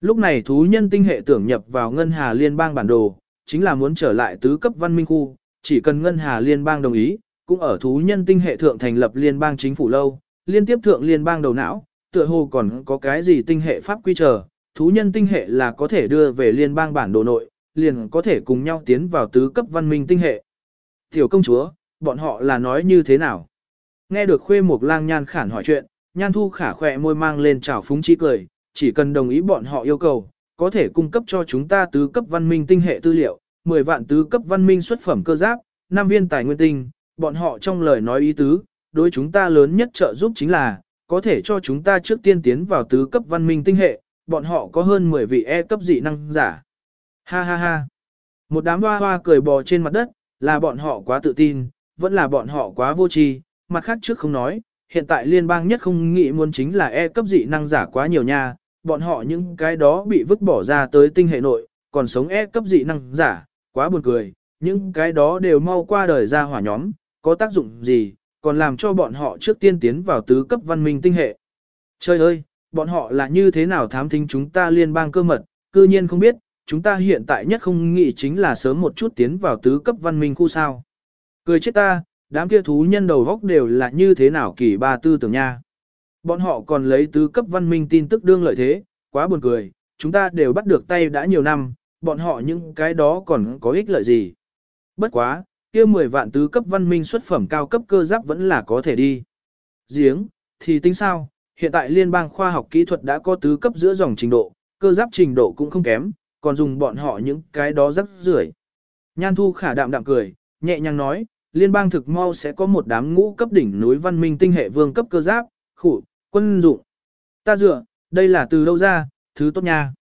S1: Lúc này thú nhân tinh hệ tưởng nhập vào Ngân Hà Liên bang bản đồ, chính là muốn trở lại tứ cấp văn minh khu, chỉ cần Ngân Hà Liên bang đồng ý, cũng ở thú nhân tinh hệ thượng thành lập liên bang chính phủ lâu, liên tiếp thượng liên bang đầu não, tựa hồ còn có cái gì tinh hệ pháp quy chờ, thú nhân tinh hệ là có thể đưa về liên bang bản đồ nội, liền có thể cùng nhau tiến vào tứ cấp văn minh tinh hệ. Tiểu công chúa, bọn họ là nói như thế nào? Nghe được khuê một lang nhan khản hỏi chuyện, nhan thu khả khỏe môi mang lên trào phúng chi cười, chỉ cần đồng ý bọn họ yêu cầu, có thể cung cấp cho chúng ta tứ cấp văn minh tinh hệ tư liệu, 10 vạn tứ cấp văn minh xuất phẩm cơ giáp, 5 viên tài nguyên tinh, bọn họ trong lời nói ý tứ, đối chúng ta lớn nhất trợ giúp chính là, có thể cho chúng ta trước tiên tiến vào tứ cấp văn minh tinh hệ, bọn họ có hơn 10 vị E cấp dị năng giả. Ha ha ha. Một đám hoa hoa cười bò trên mặt đất, là bọn họ quá tự tin, vẫn là bọn họ quá vô tri, mặt khác trước không nói, hiện tại liên bang nhất không nghĩ muốn chính là E cấp dị năng giả quá nhiều nha, bọn họ những cái đó bị vứt bỏ ra tới tinh hệ nội, còn sống E cấp dị năng giả, quá buồn cười, những cái đó đều mau qua đời ra hỏa nhóm, có tác dụng gì, còn làm cho bọn họ trước tiên tiến vào tứ cấp văn minh tinh hệ. Trời ơi, bọn họ là như thế nào thám thính chúng ta liên bang cơ mật, cư nhiên không biết, chúng ta hiện tại nhất không nghĩ chính là sớm một chút tiến vào tứ cấp văn minh khu sao. Cười chết ta, đám kia thú nhân đầu góc đều là như thế nào kỳ ba tư tưởng nha. Bọn họ còn lấy tứ cấp văn minh tin tức đương lợi thế, quá buồn cười, chúng ta đều bắt được tay đã nhiều năm, bọn họ những cái đó còn có ích lợi gì. Bất quá, kia 10 vạn tứ cấp văn minh xuất phẩm cao cấp cơ giáp vẫn là có thể đi. Giếng, thì tính sao, hiện tại liên bang khoa học kỹ thuật đã có tứ cấp giữa dòng trình độ, cơ giáp trình độ cũng không kém, còn dùng bọn họ những cái đó rất rưởi. Nhan thu khả đạm đạm cười, nhẹ nhàng nói, liên bang thực mau sẽ có một đám ngũ cấp đỉnh núi văn minh tinh hệ vương cấp cơ giáp, khủ, quân dụng. Ta dựa, đây là từ đâu ra, thứ tốt nha.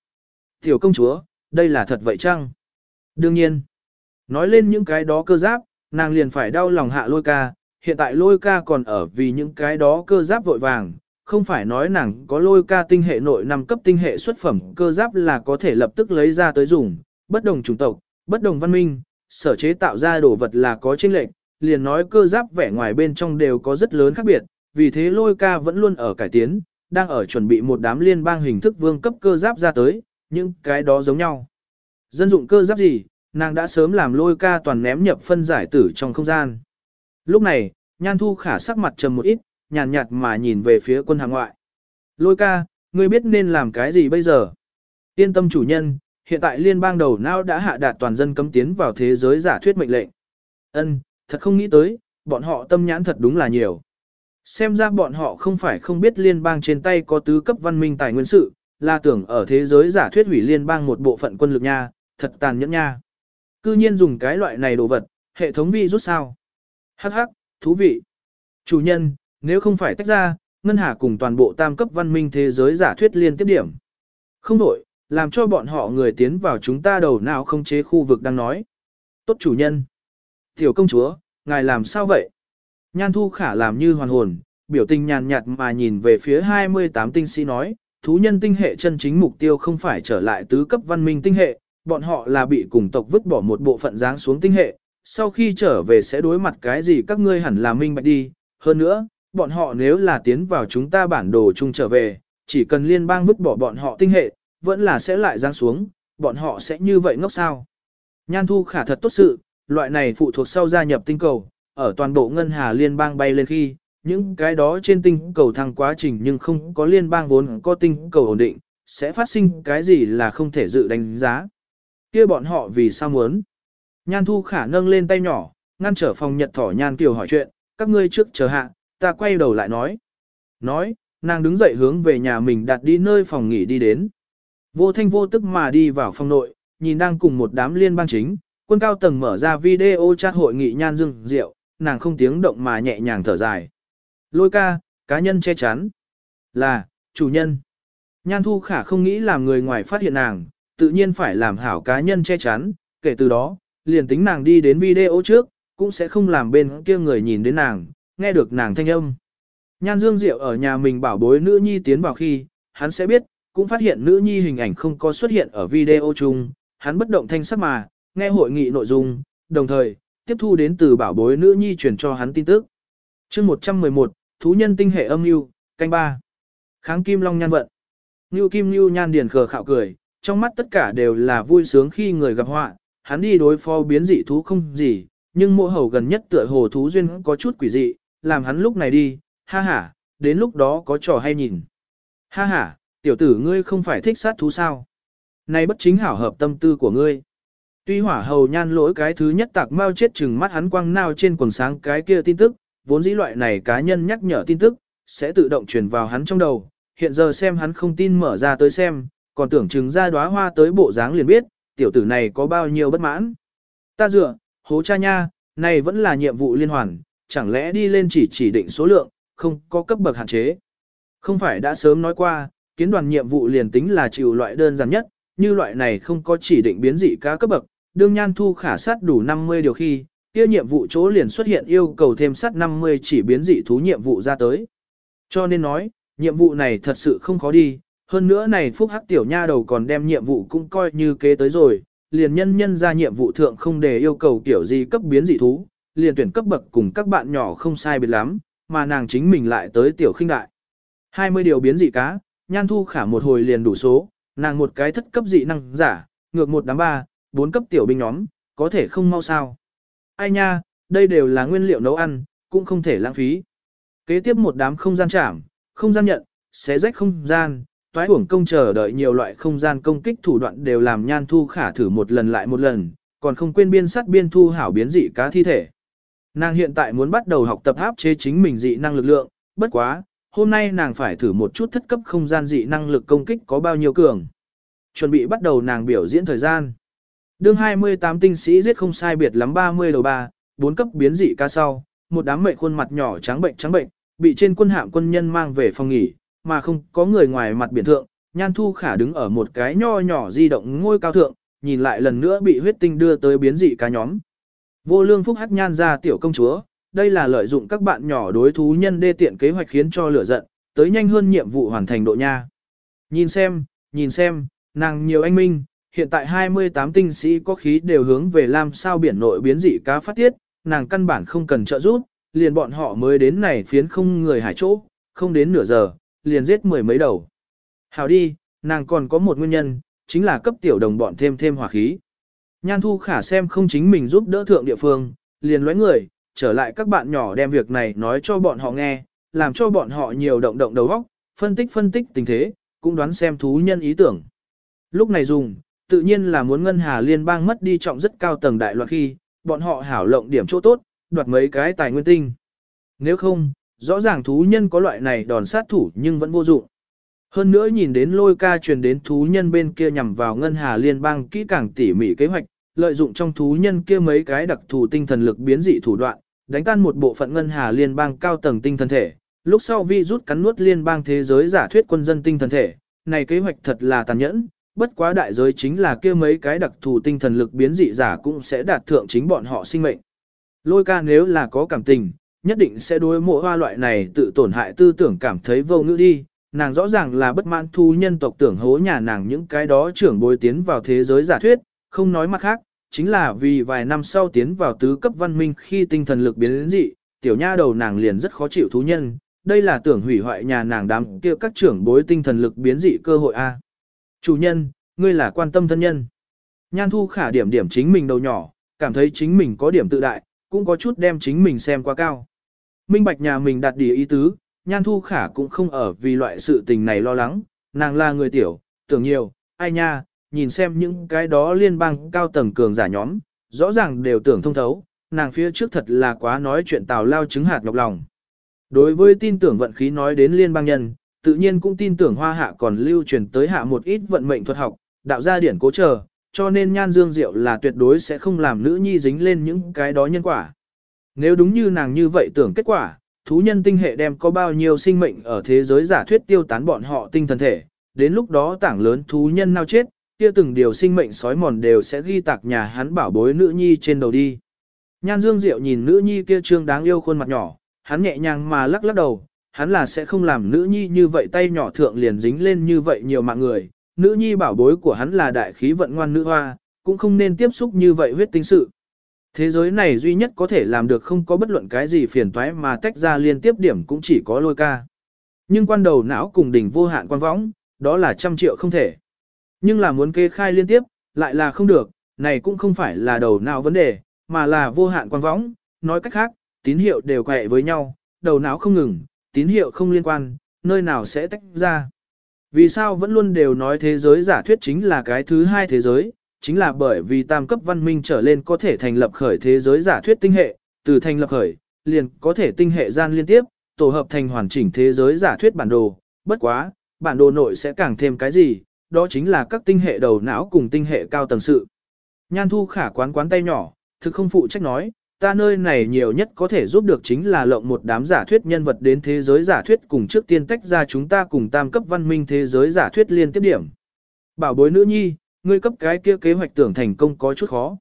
S1: Tiểu công chúa, đây là thật vậy chăng? Đương nhiên. Nói lên những cái đó cơ giáp, nàng liền phải đau lòng hạ lôi ca, hiện tại lôi ca còn ở vì những cái đó cơ giáp vội vàng, không phải nói nàng có lôi ca tinh hệ nội năm cấp tinh hệ xuất phẩm cơ giáp là có thể lập tức lấy ra tới dùng, bất đồng chủng tộc, bất đồng văn minh, sở chế tạo ra đồ vật là có chênh lệch, liền nói cơ giáp vẻ ngoài bên trong đều có rất lớn khác biệt, vì thế lôi ca vẫn luôn ở cải tiến, đang ở chuẩn bị một đám liên bang hình thức vương cấp cơ giáp ra tới, những cái đó giống nhau. Dân dụng cơ giáp gì, nàng đã sớm làm lôi ca toàn ném nhập phân giải tử trong không gian. Lúc này, nhan thu khả sắc mặt trầm một ít, nhàn nhạt mà nhìn về phía quân hàng ngoại. Lôi ca, ngươi biết nên làm cái gì bây giờ? Yên tâm chủ nhân, hiện tại liên bang đầu não đã hạ đạt toàn dân cấm tiến vào thế giới giả thuyết mệnh lệnh. Ân, thật không nghĩ tới, bọn họ tâm nhãn thật đúng là nhiều. Xem ra bọn họ không phải không biết liên bang trên tay có tứ cấp văn minh tài nguyên sự, là tưởng ở thế giới giả thuyết hủy liên bang một bộ phận quân lực nha, thật tàn nhẫn nha. Cư nhiên dùng cái loại này đồ vật, hệ thống vi rút sao. Hắc hắc, thú vị. Chủ nhân, nếu không phải tách ra, Ngân Hà cùng toàn bộ tam cấp văn minh thế giới giả thuyết liên tiếp điểm. Không đổi, làm cho bọn họ người tiến vào chúng ta đầu nào không chế khu vực đang nói. Tốt chủ nhân. Tiểu công chúa, ngài làm sao vậy? Nhan thu khả làm như hoàn hồn, biểu tình nhàn nhạt mà nhìn về phía 28 tinh sĩ nói, thú nhân tinh hệ chân chính mục tiêu không phải trở lại tứ cấp văn minh tinh hệ, bọn họ là bị cùng tộc vứt bỏ một bộ phận dáng xuống tinh hệ, sau khi trở về sẽ đối mặt cái gì các ngươi hẳn là minh bạch đi, hơn nữa, bọn họ nếu là tiến vào chúng ta bản đồ chung trở về, chỉ cần liên bang vứt bỏ bọn họ tinh hệ, vẫn là sẽ lại giáng xuống, bọn họ sẽ như vậy ngốc sao. Nhan thu khả thật tốt sự, loại này phụ thuộc sau gia nhập tinh cầu, ở toàn bộ ngân hà liên bang bay lên khi, những cái đó trên tinh cầu thăng quá trình nhưng không có liên bang vốn có tinh cầu ổn định, sẽ phát sinh cái gì là không thể dự đánh giá. kia bọn họ vì sao muốn? Nhan thu khả nâng lên tay nhỏ, ngăn trở phòng nhật thỏ nhan kiều hỏi chuyện, các ngươi trước chờ hạ, ta quay đầu lại nói. Nói, nàng đứng dậy hướng về nhà mình đặt đi nơi phòng nghỉ đi đến. Vô thanh vô tức mà đi vào phòng nội, nhìn đang cùng một đám liên bang chính, quân cao tầng mở ra video chat hội nghị nhan dương rượu, nàng không tiếng động mà nhẹ nhàng thở dài. Lôi ca, cá nhân che chắn. Là, chủ nhân. Nhan thu khả không nghĩ làm người ngoài phát hiện nàng, tự nhiên phải làm hảo cá nhân che chắn, kể từ đó, liền tính nàng đi đến video trước, cũng sẽ không làm bên kia người nhìn đến nàng, nghe được nàng thanh âm. Nhan Dương Diệu ở nhà mình bảo bối nữ nhi tiến vào khi, hắn sẽ biết, cũng phát hiện nữ nhi hình ảnh không có xuất hiện ở video chung, hắn bất động thanh sắc mà, nghe hội nghị nội dung, đồng thời, tiếp thu đến từ bảo bối nữ nhi truyền cho hắn tin tức. chương 111, Thú nhân tinh hệ âm lưu, canh ba Kháng kim long nhan vận. Ngưu kim ngưu nhan điền khờ khạo cười, trong mắt tất cả đều là vui sướng khi người gặp họa, hắn đi đối phó biến dị thú không gì, nhưng mộ hầu gần nhất tựa hồ thú duyên có chút quỷ dị, làm hắn lúc này đi, ha ha, đến lúc đó có trò hay nhìn. Ha ha, tiểu tử ngươi không phải thích sát thú sao? Này bất chính hảo hợp tâm tư của ngươi. Tuy hỏa hầu nhan lỗi cái thứ nhất tạc mau chết chừng mắt hắn quăng nao trên quần sáng cái kia tin tức, vốn dĩ loại này cá nhân nhắc nhở tin tức, sẽ tự động truyền vào hắn trong đầu. Hiện giờ xem hắn không tin mở ra tới xem, còn tưởng chừng ra đóa hoa tới bộ dáng liền biết, tiểu tử này có bao nhiêu bất mãn. Ta dựa, hố cha nha, này vẫn là nhiệm vụ liên hoàn, chẳng lẽ đi lên chỉ chỉ định số lượng, không có cấp bậc hạn chế. Không phải đã sớm nói qua, kiến đoàn nhiệm vụ liền tính là chịu loại đơn giản nhất, như loại này không có chỉ định biến dị cá cấp bậc, đương nhan thu khả sát đủ 50 điều khi, kia nhiệm vụ chỗ liền xuất hiện yêu cầu thêm sát 50 chỉ biến dị thú nhiệm vụ ra tới. Cho nên nói, nhiệm vụ này thật sự không khó đi, hơn nữa này phúc hắc tiểu nha đầu còn đem nhiệm vụ cũng coi như kế tới rồi, liền nhân nhân ra nhiệm vụ thượng không để yêu cầu kiểu gì cấp biến dị thú, liền tuyển cấp bậc cùng các bạn nhỏ không sai biệt lắm, mà nàng chính mình lại tới tiểu khinh đại. 20 điều biến dị cá, nhan thu khả một hồi liền đủ số, nàng một cái thất cấp dị năng giả, ngược một đám ba, bốn cấp tiểu binh nhóm, có thể không mau sao. Ai nha, đây đều là nguyên liệu nấu ăn, cũng không thể lãng phí. Kế tiếp một đám không gian chạm, không gian nhận, xé rách không gian, toái uổng công chờ đợi nhiều loại không gian công kích thủ đoạn đều làm nhan thu khả thử một lần lại một lần, còn không quên biên sát biên thu hảo biến dị cá thi thể. Nàng hiện tại muốn bắt đầu học tập áp chế chính mình dị năng lực lượng, bất quá, hôm nay nàng phải thử một chút thất cấp không gian dị năng lực công kích có bao nhiêu cường. Chuẩn bị bắt đầu nàng biểu diễn thời gian. Đương 28 tinh sĩ giết không sai biệt lắm 30 đầu ba, bốn cấp biến dị ca sau, một đám mệnh khuôn mặt nhỏ trắng bệnh trắng bệnh, bị trên quân hạm quân nhân mang về phòng nghỉ, mà không có người ngoài mặt biển thượng, Nhan Thu Khả đứng ở một cái nho nhỏ di động ngôi cao thượng, nhìn lại lần nữa bị huyết tinh đưa tới biến dị cá nhóm. Vô lương phúc hắc nhan ra tiểu công chúa, đây là lợi dụng các bạn nhỏ đối thú nhân đê tiện kế hoạch khiến cho lửa giận, tới nhanh hơn nhiệm vụ hoàn thành độ nha. Nhìn xem, nhìn xem, nàng nhiều anh minh, hiện tại 28 tinh sĩ có khí đều hướng về làm sao biển nội biến dị cá phát tiết, nàng căn bản không cần trợ giúp, liền bọn họ mới đến này phiến không người hải chỗ, không đến nửa giờ, liền giết mười mấy đầu. Hào đi, nàng còn có một nguyên nhân, chính là cấp tiểu đồng bọn thêm thêm hỏa khí. Nhan thu khả xem không chính mình giúp đỡ thượng địa phương, liền lóe người, trở lại các bạn nhỏ đem việc này nói cho bọn họ nghe, làm cho bọn họ nhiều động động đầu óc, phân tích phân tích tình thế, cũng đoán xem thú nhân ý tưởng. Lúc này dùng, tự nhiên là muốn ngân hà liên bang mất đi trọng rất cao tầng đại loạn khi, bọn họ hảo lộng điểm chỗ tốt, đoạt mấy cái tài nguyên tinh. Nếu không, rõ ràng thú nhân có loại này đòn sát thủ nhưng vẫn vô dụng. Hơn nữa nhìn đến lôi ca truyền đến thú nhân bên kia nhằm vào ngân hà liên bang kỹ càng tỉ mỉ kế hoạch, lợi dụng trong thú nhân kia mấy cái đặc thù tinh thần lực biến dị thủ đoạn, đánh tan một bộ phận ngân hà liên bang cao tầng tinh thần thể, lúc sau vi rút cắn nuốt liên bang thế giới giả thuyết quân dân tinh thần thể, này kế hoạch thật là tàn nhẫn, bất quá đại giới chính là kia mấy cái đặc thù tinh thần lực biến dị giả cũng sẽ đạt thượng chính bọn họ sinh mệnh. Lôi ca nếu là có cảm tình, nhất định sẽ đối mộ hoa loại này tự tổn hại tư tưởng cảm thấy vô ngữ đi. Nàng rõ ràng là bất mãn thu nhân tộc tưởng hố nhà nàng những cái đó trưởng bối tiến vào thế giới giả thuyết, không nói mặt khác, chính là vì vài năm sau tiến vào tứ cấp văn minh khi tinh thần lực biến dị, tiểu nha đầu nàng liền rất khó chịu thú nhân, đây là tưởng hủy hoại nhà nàng đám kia các trưởng bối tinh thần lực biến dị cơ hội a. Chủ nhân, ngươi là quan tâm thân nhân. Nhan thu khả điểm điểm chính mình đầu nhỏ, cảm thấy chính mình có điểm tự đại, cũng có chút đem chính mình xem quá cao. Minh bạch nhà mình đặt địa ý tứ, nhan thu khả cũng không ở vì loại sự tình này lo lắng, nàng là người tiểu, tưởng nhiều, ai nha, nhìn xem những cái đó liên bang cao tầng cường giả nhóm, rõ ràng đều tưởng thông thấu, nàng phía trước thật là quá nói chuyện tào lao trứng hạt nhọc lòng. Đối với tin tưởng vận khí nói đến liên bang nhân, tự nhiên cũng tin tưởng hoa hạ còn lưu truyền tới hạ một ít vận mệnh thuật học, đạo gia điển cố chờ, cho nên nhan dương diệu là tuyệt đối sẽ không làm nữ nhi dính lên những cái đó nhân quả. Nếu đúng như nàng như vậy tưởng kết quả, thú nhân tinh hệ đem có bao nhiêu sinh mệnh ở thế giới giả thuyết tiêu tán bọn họ tinh thần thể, đến lúc đó tảng lớn thú nhân nào chết, kia từng điều sinh mệnh sói mòn đều sẽ ghi tạc nhà hắn bảo bối nữ nhi trên đầu đi. Nhan Dương Diệu nhìn nữ nhi kia trương đáng yêu khuôn mặt nhỏ, hắn nhẹ nhàng mà lắc lắc đầu, hắn là sẽ không làm nữ nhi như vậy tay nhỏ thượng liền dính lên như vậy nhiều mạng người, nữ nhi bảo bối của hắn là đại khí vận ngoan nữ hoa, cũng không nên tiếp xúc như vậy huyết tinh sự. Thế giới này duy nhất có thể làm được không có bất luận cái gì phiền toái mà tách ra liên tiếp điểm cũng chỉ có lôi ca. Nhưng quan đầu não cùng đỉnh vô hạn quan võng, đó là trăm triệu không thể. Nhưng là muốn kê khai liên tiếp, lại là không được, này cũng không phải là đầu não vấn đề, mà là vô hạn quan võng, nói cách khác, tín hiệu đều quẹ với nhau, đầu não không ngừng, tín hiệu không liên quan, nơi nào sẽ tách ra. Vì sao vẫn luôn đều nói thế giới giả thuyết chính là cái thứ hai thế giới, chính là bởi vì tam cấp văn minh trở lên có thể thành lập khởi thế giới giả thuyết tinh hệ, từ thành lập khởi, liền có thể tinh hệ gian liên tiếp, tổ hợp thành hoàn chỉnh thế giới giả thuyết bản đồ, bất quá, bản đồ nội sẽ càng thêm cái gì, đó chính là các tinh hệ đầu não cùng tinh hệ cao tầng sự. Nhan thu khả quán quán tay nhỏ, thực không phụ trách nói, ta nơi này nhiều nhất có thể giúp được chính là lộng một đám giả thuyết nhân vật đến thế giới giả thuyết cùng trước tiên tách ra chúng ta cùng tam cấp văn minh thế giới giả thuyết liên tiếp điểm. Bảo bối nữ nhi, ngươi cấp cái kia kế hoạch tưởng thành công có chút khó.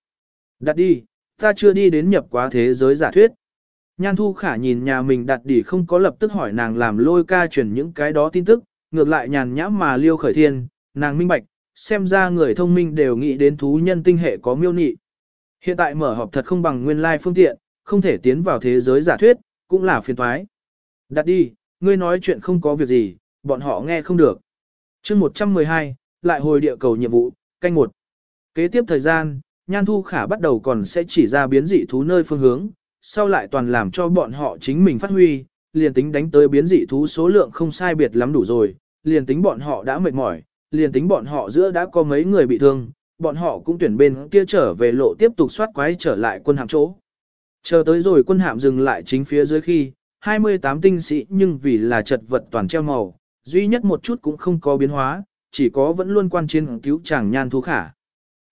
S1: Đặt đi, ta chưa đi đến nhập quá thế giới giả thuyết. Nhan thu khả nhìn nhà mình đặt đi không có lập tức hỏi nàng làm lôi ca truyền những cái đó tin tức, ngược lại nhàn nhãm mà liêu khởi thiên, nàng minh bạch, xem ra người thông minh đều nghĩ đến thú nhân tinh hệ có miêu nị. Hiện tại mở họp thật không bằng nguyên lai phương tiện, không thể tiến vào thế giới giả thuyết, cũng là phiền toái. Đặt đi, ngươi nói chuyện không có việc gì, bọn họ nghe không được. chương 112, lại hồi địa cầu nhiệm vụ, canh một. Kế tiếp thời gian, Nhan Thu Khả bắt đầu còn sẽ chỉ ra biến dị thú nơi phương hướng, sau lại toàn làm cho bọn họ chính mình phát huy, liền tính đánh tới biến dị thú số lượng không sai biệt lắm đủ rồi, liền tính bọn họ đã mệt mỏi, liền tính bọn họ giữa đã có mấy người bị thương, bọn họ cũng tuyển bên kia trở về lộ tiếp tục soát quái trở lại quân hạm chỗ. Chờ tới rồi quân hạm dừng lại chính phía dưới khi, 28 tinh sĩ nhưng vì là chật vật toàn treo màu, duy nhất một chút cũng không có biến hóa, chỉ có vẫn luôn quan chiến cứu chàng nhan thu khả.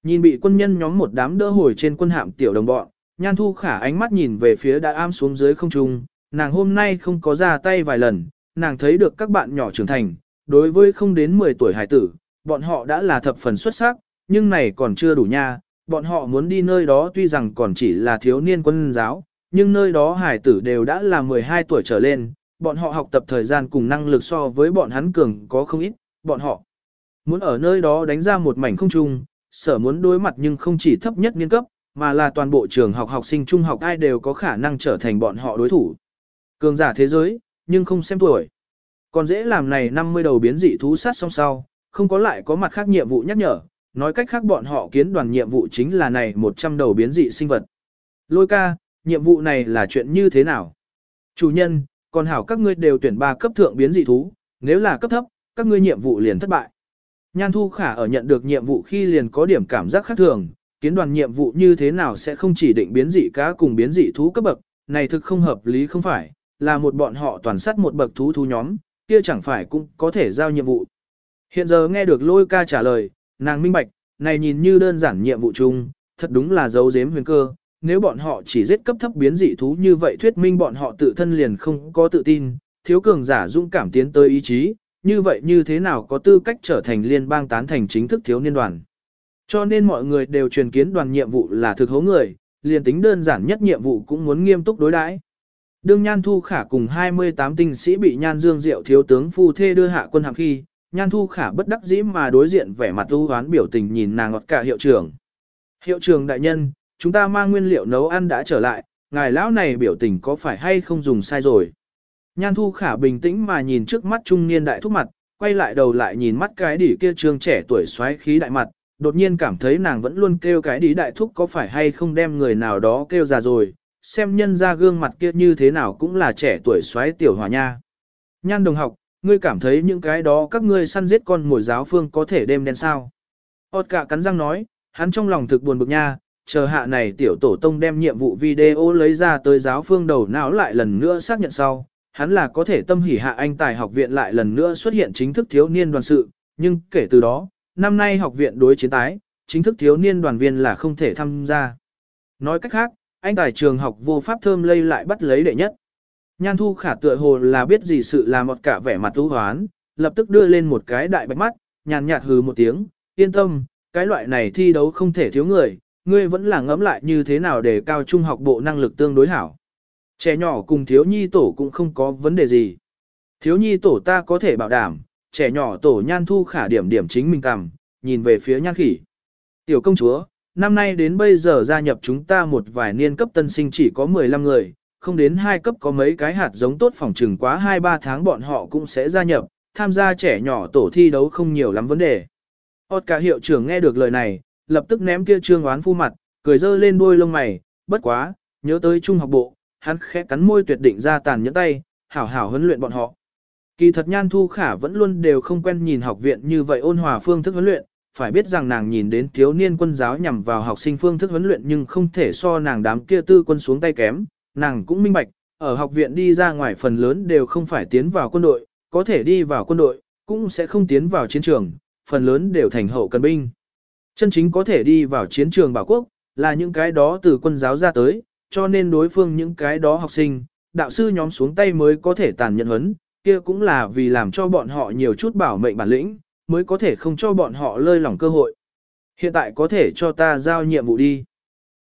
S1: Nhìn bị quân nhân nhóm một đám đỡ hồi trên quân hạm tiểu đồng bọn, nhan thu khả ánh mắt nhìn về phía đã am xuống dưới không trung, nàng hôm nay không có ra tay vài lần, nàng thấy được các bạn nhỏ trưởng thành, đối với không đến 10 tuổi hải tử, bọn họ đã là thập phần xuất sắc, nhưng này còn chưa đủ nha, bọn họ muốn đi nơi đó tuy rằng còn chỉ là thiếu niên quân giáo, nhưng nơi đó hải tử đều đã là 12 tuổi trở lên, bọn họ học tập thời gian cùng năng lực so với bọn hắn cường có không ít, bọn họ muốn ở nơi đó đánh ra một mảnh không trung, sở muốn đối mặt nhưng không chỉ thấp nhất niên cấp, mà là toàn bộ trường học học sinh trung học ai đều có khả năng trở thành bọn họ đối thủ. Cường giả thế giới, nhưng không xem tuổi. Còn dễ làm này 50 đầu biến dị thú sát song sau, không có lại có mặt khác nhiệm vụ nhắc nhở, nói cách khác bọn họ kiến đoàn nhiệm vụ chính là này 100 đầu biến dị sinh vật. Lôi ca, nhiệm vụ này là chuyện như thế nào? Chủ nhân, còn hảo các ngươi đều tuyển ba cấp thượng biến dị thú, nếu là cấp thấp, các ngươi nhiệm vụ liền thất bại. Nhan Thu Khả ở nhận được nhiệm vụ khi liền có điểm cảm giác khác thường, kiến đoàn nhiệm vụ như thế nào sẽ không chỉ định biến dị cá cùng biến dị thú cấp bậc, này thực không hợp lý không phải, là một bọn họ toàn sát một bậc thú thú nhóm, kia chẳng phải cũng có thể giao nhiệm vụ. Hiện giờ nghe được lôi ca trả lời, nàng minh bạch, này nhìn như đơn giản nhiệm vụ chung, thật đúng là dấu giếm huyền cơ, nếu bọn họ chỉ giết cấp thấp biến dị thú như vậy thuyết minh bọn họ tự thân liền không có tự tin, thiếu cường giả dũng cảm tiến tới ý chí, như vậy như thế nào có tư cách trở thành liên bang tán thành chính thức thiếu niên đoàn. Cho nên mọi người đều truyền kiến đoàn nhiệm vụ là thực hố người, liền tính đơn giản nhất nhiệm vụ cũng muốn nghiêm túc đối đãi. Đương Nhan Thu Khả cùng 28 tinh sĩ bị Nhan Dương Diệu thiếu tướng phu thê đưa hạ quân hàm khi, Nhan Thu Khả bất đắc dĩ mà đối diện vẻ mặt u hoán biểu tình nhìn nàng ngọt cả hiệu trưởng. Hiệu trưởng đại nhân, chúng ta mang nguyên liệu nấu ăn đã trở lại, ngài lão này biểu tình có phải hay không dùng sai rồi. Nhan Thu Khả bình tĩnh mà nhìn trước mắt trung niên đại thúc mặt, quay lại đầu lại nhìn mắt cái đỉ kia trương trẻ tuổi xoáy khí đại mặt, đột nhiên cảm thấy nàng vẫn luôn kêu cái đỉ đại thúc có phải hay không đem người nào đó kêu già rồi, xem nhân ra gương mặt kia như thế nào cũng là trẻ tuổi xoáy tiểu hòa nha. Nhan đồng học, ngươi cảm thấy những cái đó các ngươi săn giết con mồi giáo phương có thể đem đen sao. Ốt cả cắn răng nói, hắn trong lòng thực buồn bực nha, chờ hạ này tiểu tổ tông đem nhiệm vụ video lấy ra tới giáo phương đầu não lại lần nữa xác nhận sau, hắn là có thể tâm hỉ hạ anh tài học viện lại lần nữa xuất hiện chính thức thiếu niên đoàn sự, nhưng kể từ đó, năm nay học viện đối chiến tái, chính thức thiếu niên đoàn viên là không thể tham gia. Nói cách khác, anh tài trường học vô pháp thơm lây lại bắt lấy đệ nhất. Nhan thu khả tựa hồ là biết gì sự là một cả vẻ mặt ưu hoán, lập tức đưa lên một cái đại bạch mắt, nhàn nhạt hừ một tiếng, yên tâm, cái loại này thi đấu không thể thiếu người, ngươi vẫn là ngẫm lại như thế nào để cao trung học bộ năng lực tương đối hảo. Trẻ nhỏ cùng thiếu nhi tổ cũng không có vấn đề gì. Thiếu nhi tổ ta có thể bảo đảm, trẻ nhỏ tổ nhan thu khả điểm điểm chính mình cầm, nhìn về phía nhan khỉ. Tiểu công chúa, năm nay đến bây giờ gia nhập chúng ta một vài niên cấp tân sinh chỉ có 15 người, không đến hai cấp có mấy cái hạt giống tốt phòng trừng quá 2-3 tháng bọn họ cũng sẽ gia nhập, tham gia trẻ nhỏ tổ thi đấu không nhiều lắm vấn đề. Ốt cả hiệu trưởng nghe được lời này, lập tức ném kia trương oán phu mặt, cười dơ lên đuôi lông mày, bất quá, nhớ tới trung học bộ, hắn khẽ cắn môi tuyệt định ra tàn nhẫn tay, hảo hảo huấn luyện bọn họ. Kỳ thật Nhan Thu Khả vẫn luôn đều không quen nhìn học viện như vậy ôn hòa phương thức huấn luyện, phải biết rằng nàng nhìn đến thiếu niên quân giáo nhằm vào học sinh phương thức huấn luyện nhưng không thể so nàng đám kia tư quân xuống tay kém, nàng cũng minh bạch, ở học viện đi ra ngoài phần lớn đều không phải tiến vào quân đội, có thể đi vào quân đội, cũng sẽ không tiến vào chiến trường, phần lớn đều thành hậu cần binh. Chân chính có thể đi vào chiến trường bảo quốc, là những cái đó từ quân giáo ra tới, cho nên đối phương những cái đó học sinh, đạo sư nhóm xuống tay mới có thể tàn nhẫn huấn, kia cũng là vì làm cho bọn họ nhiều chút bảo mệnh bản lĩnh, mới có thể không cho bọn họ lơi lỏng cơ hội. Hiện tại có thể cho ta giao nhiệm vụ đi.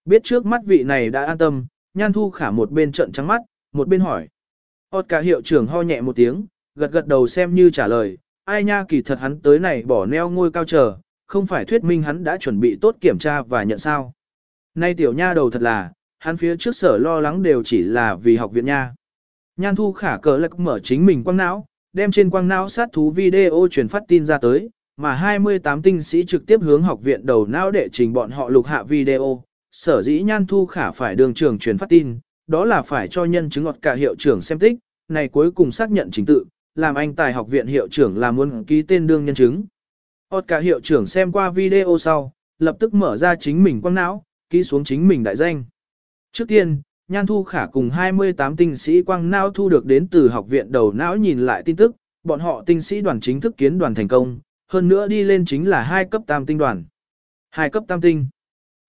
S1: Biết trước mắt vị này đã an tâm, nhan thu khả một bên trận trắng mắt, một bên hỏi. Ốt cả hiệu trưởng ho nhẹ một tiếng, gật gật đầu xem như trả lời, ai nha kỳ thật hắn tới này bỏ neo ngôi cao chờ, không phải thuyết minh hắn đã chuẩn bị tốt kiểm tra và nhận sao. Nay tiểu nha đầu thật là, hắn phía trước sở lo lắng đều chỉ là vì học viện nha. Nhan thu khả cờ lạc mở chính mình quang não, đem trên quang não sát thú video truyền phát tin ra tới, mà 28 tinh sĩ trực tiếp hướng học viện đầu não để trình bọn họ lục hạ video. Sở dĩ nhan thu khả phải đường trường truyền phát tin, đó là phải cho nhân chứng ngọt cả hiệu trưởng xem tích, này cuối cùng xác nhận chính tự, làm anh tài học viện hiệu trưởng là muốn ký tên đương nhân chứng. Ngọt cả hiệu trưởng xem qua video sau, lập tức mở ra chính mình quang não, ký xuống chính mình đại danh. Trước tiên, Nhan Thu Khả cùng 28 tinh sĩ quang não thu được đến từ học viện đầu não nhìn lại tin tức, bọn họ tinh sĩ đoàn chính thức kiến đoàn thành công, hơn nữa đi lên chính là hai cấp tam tinh đoàn. Hai cấp tam tinh.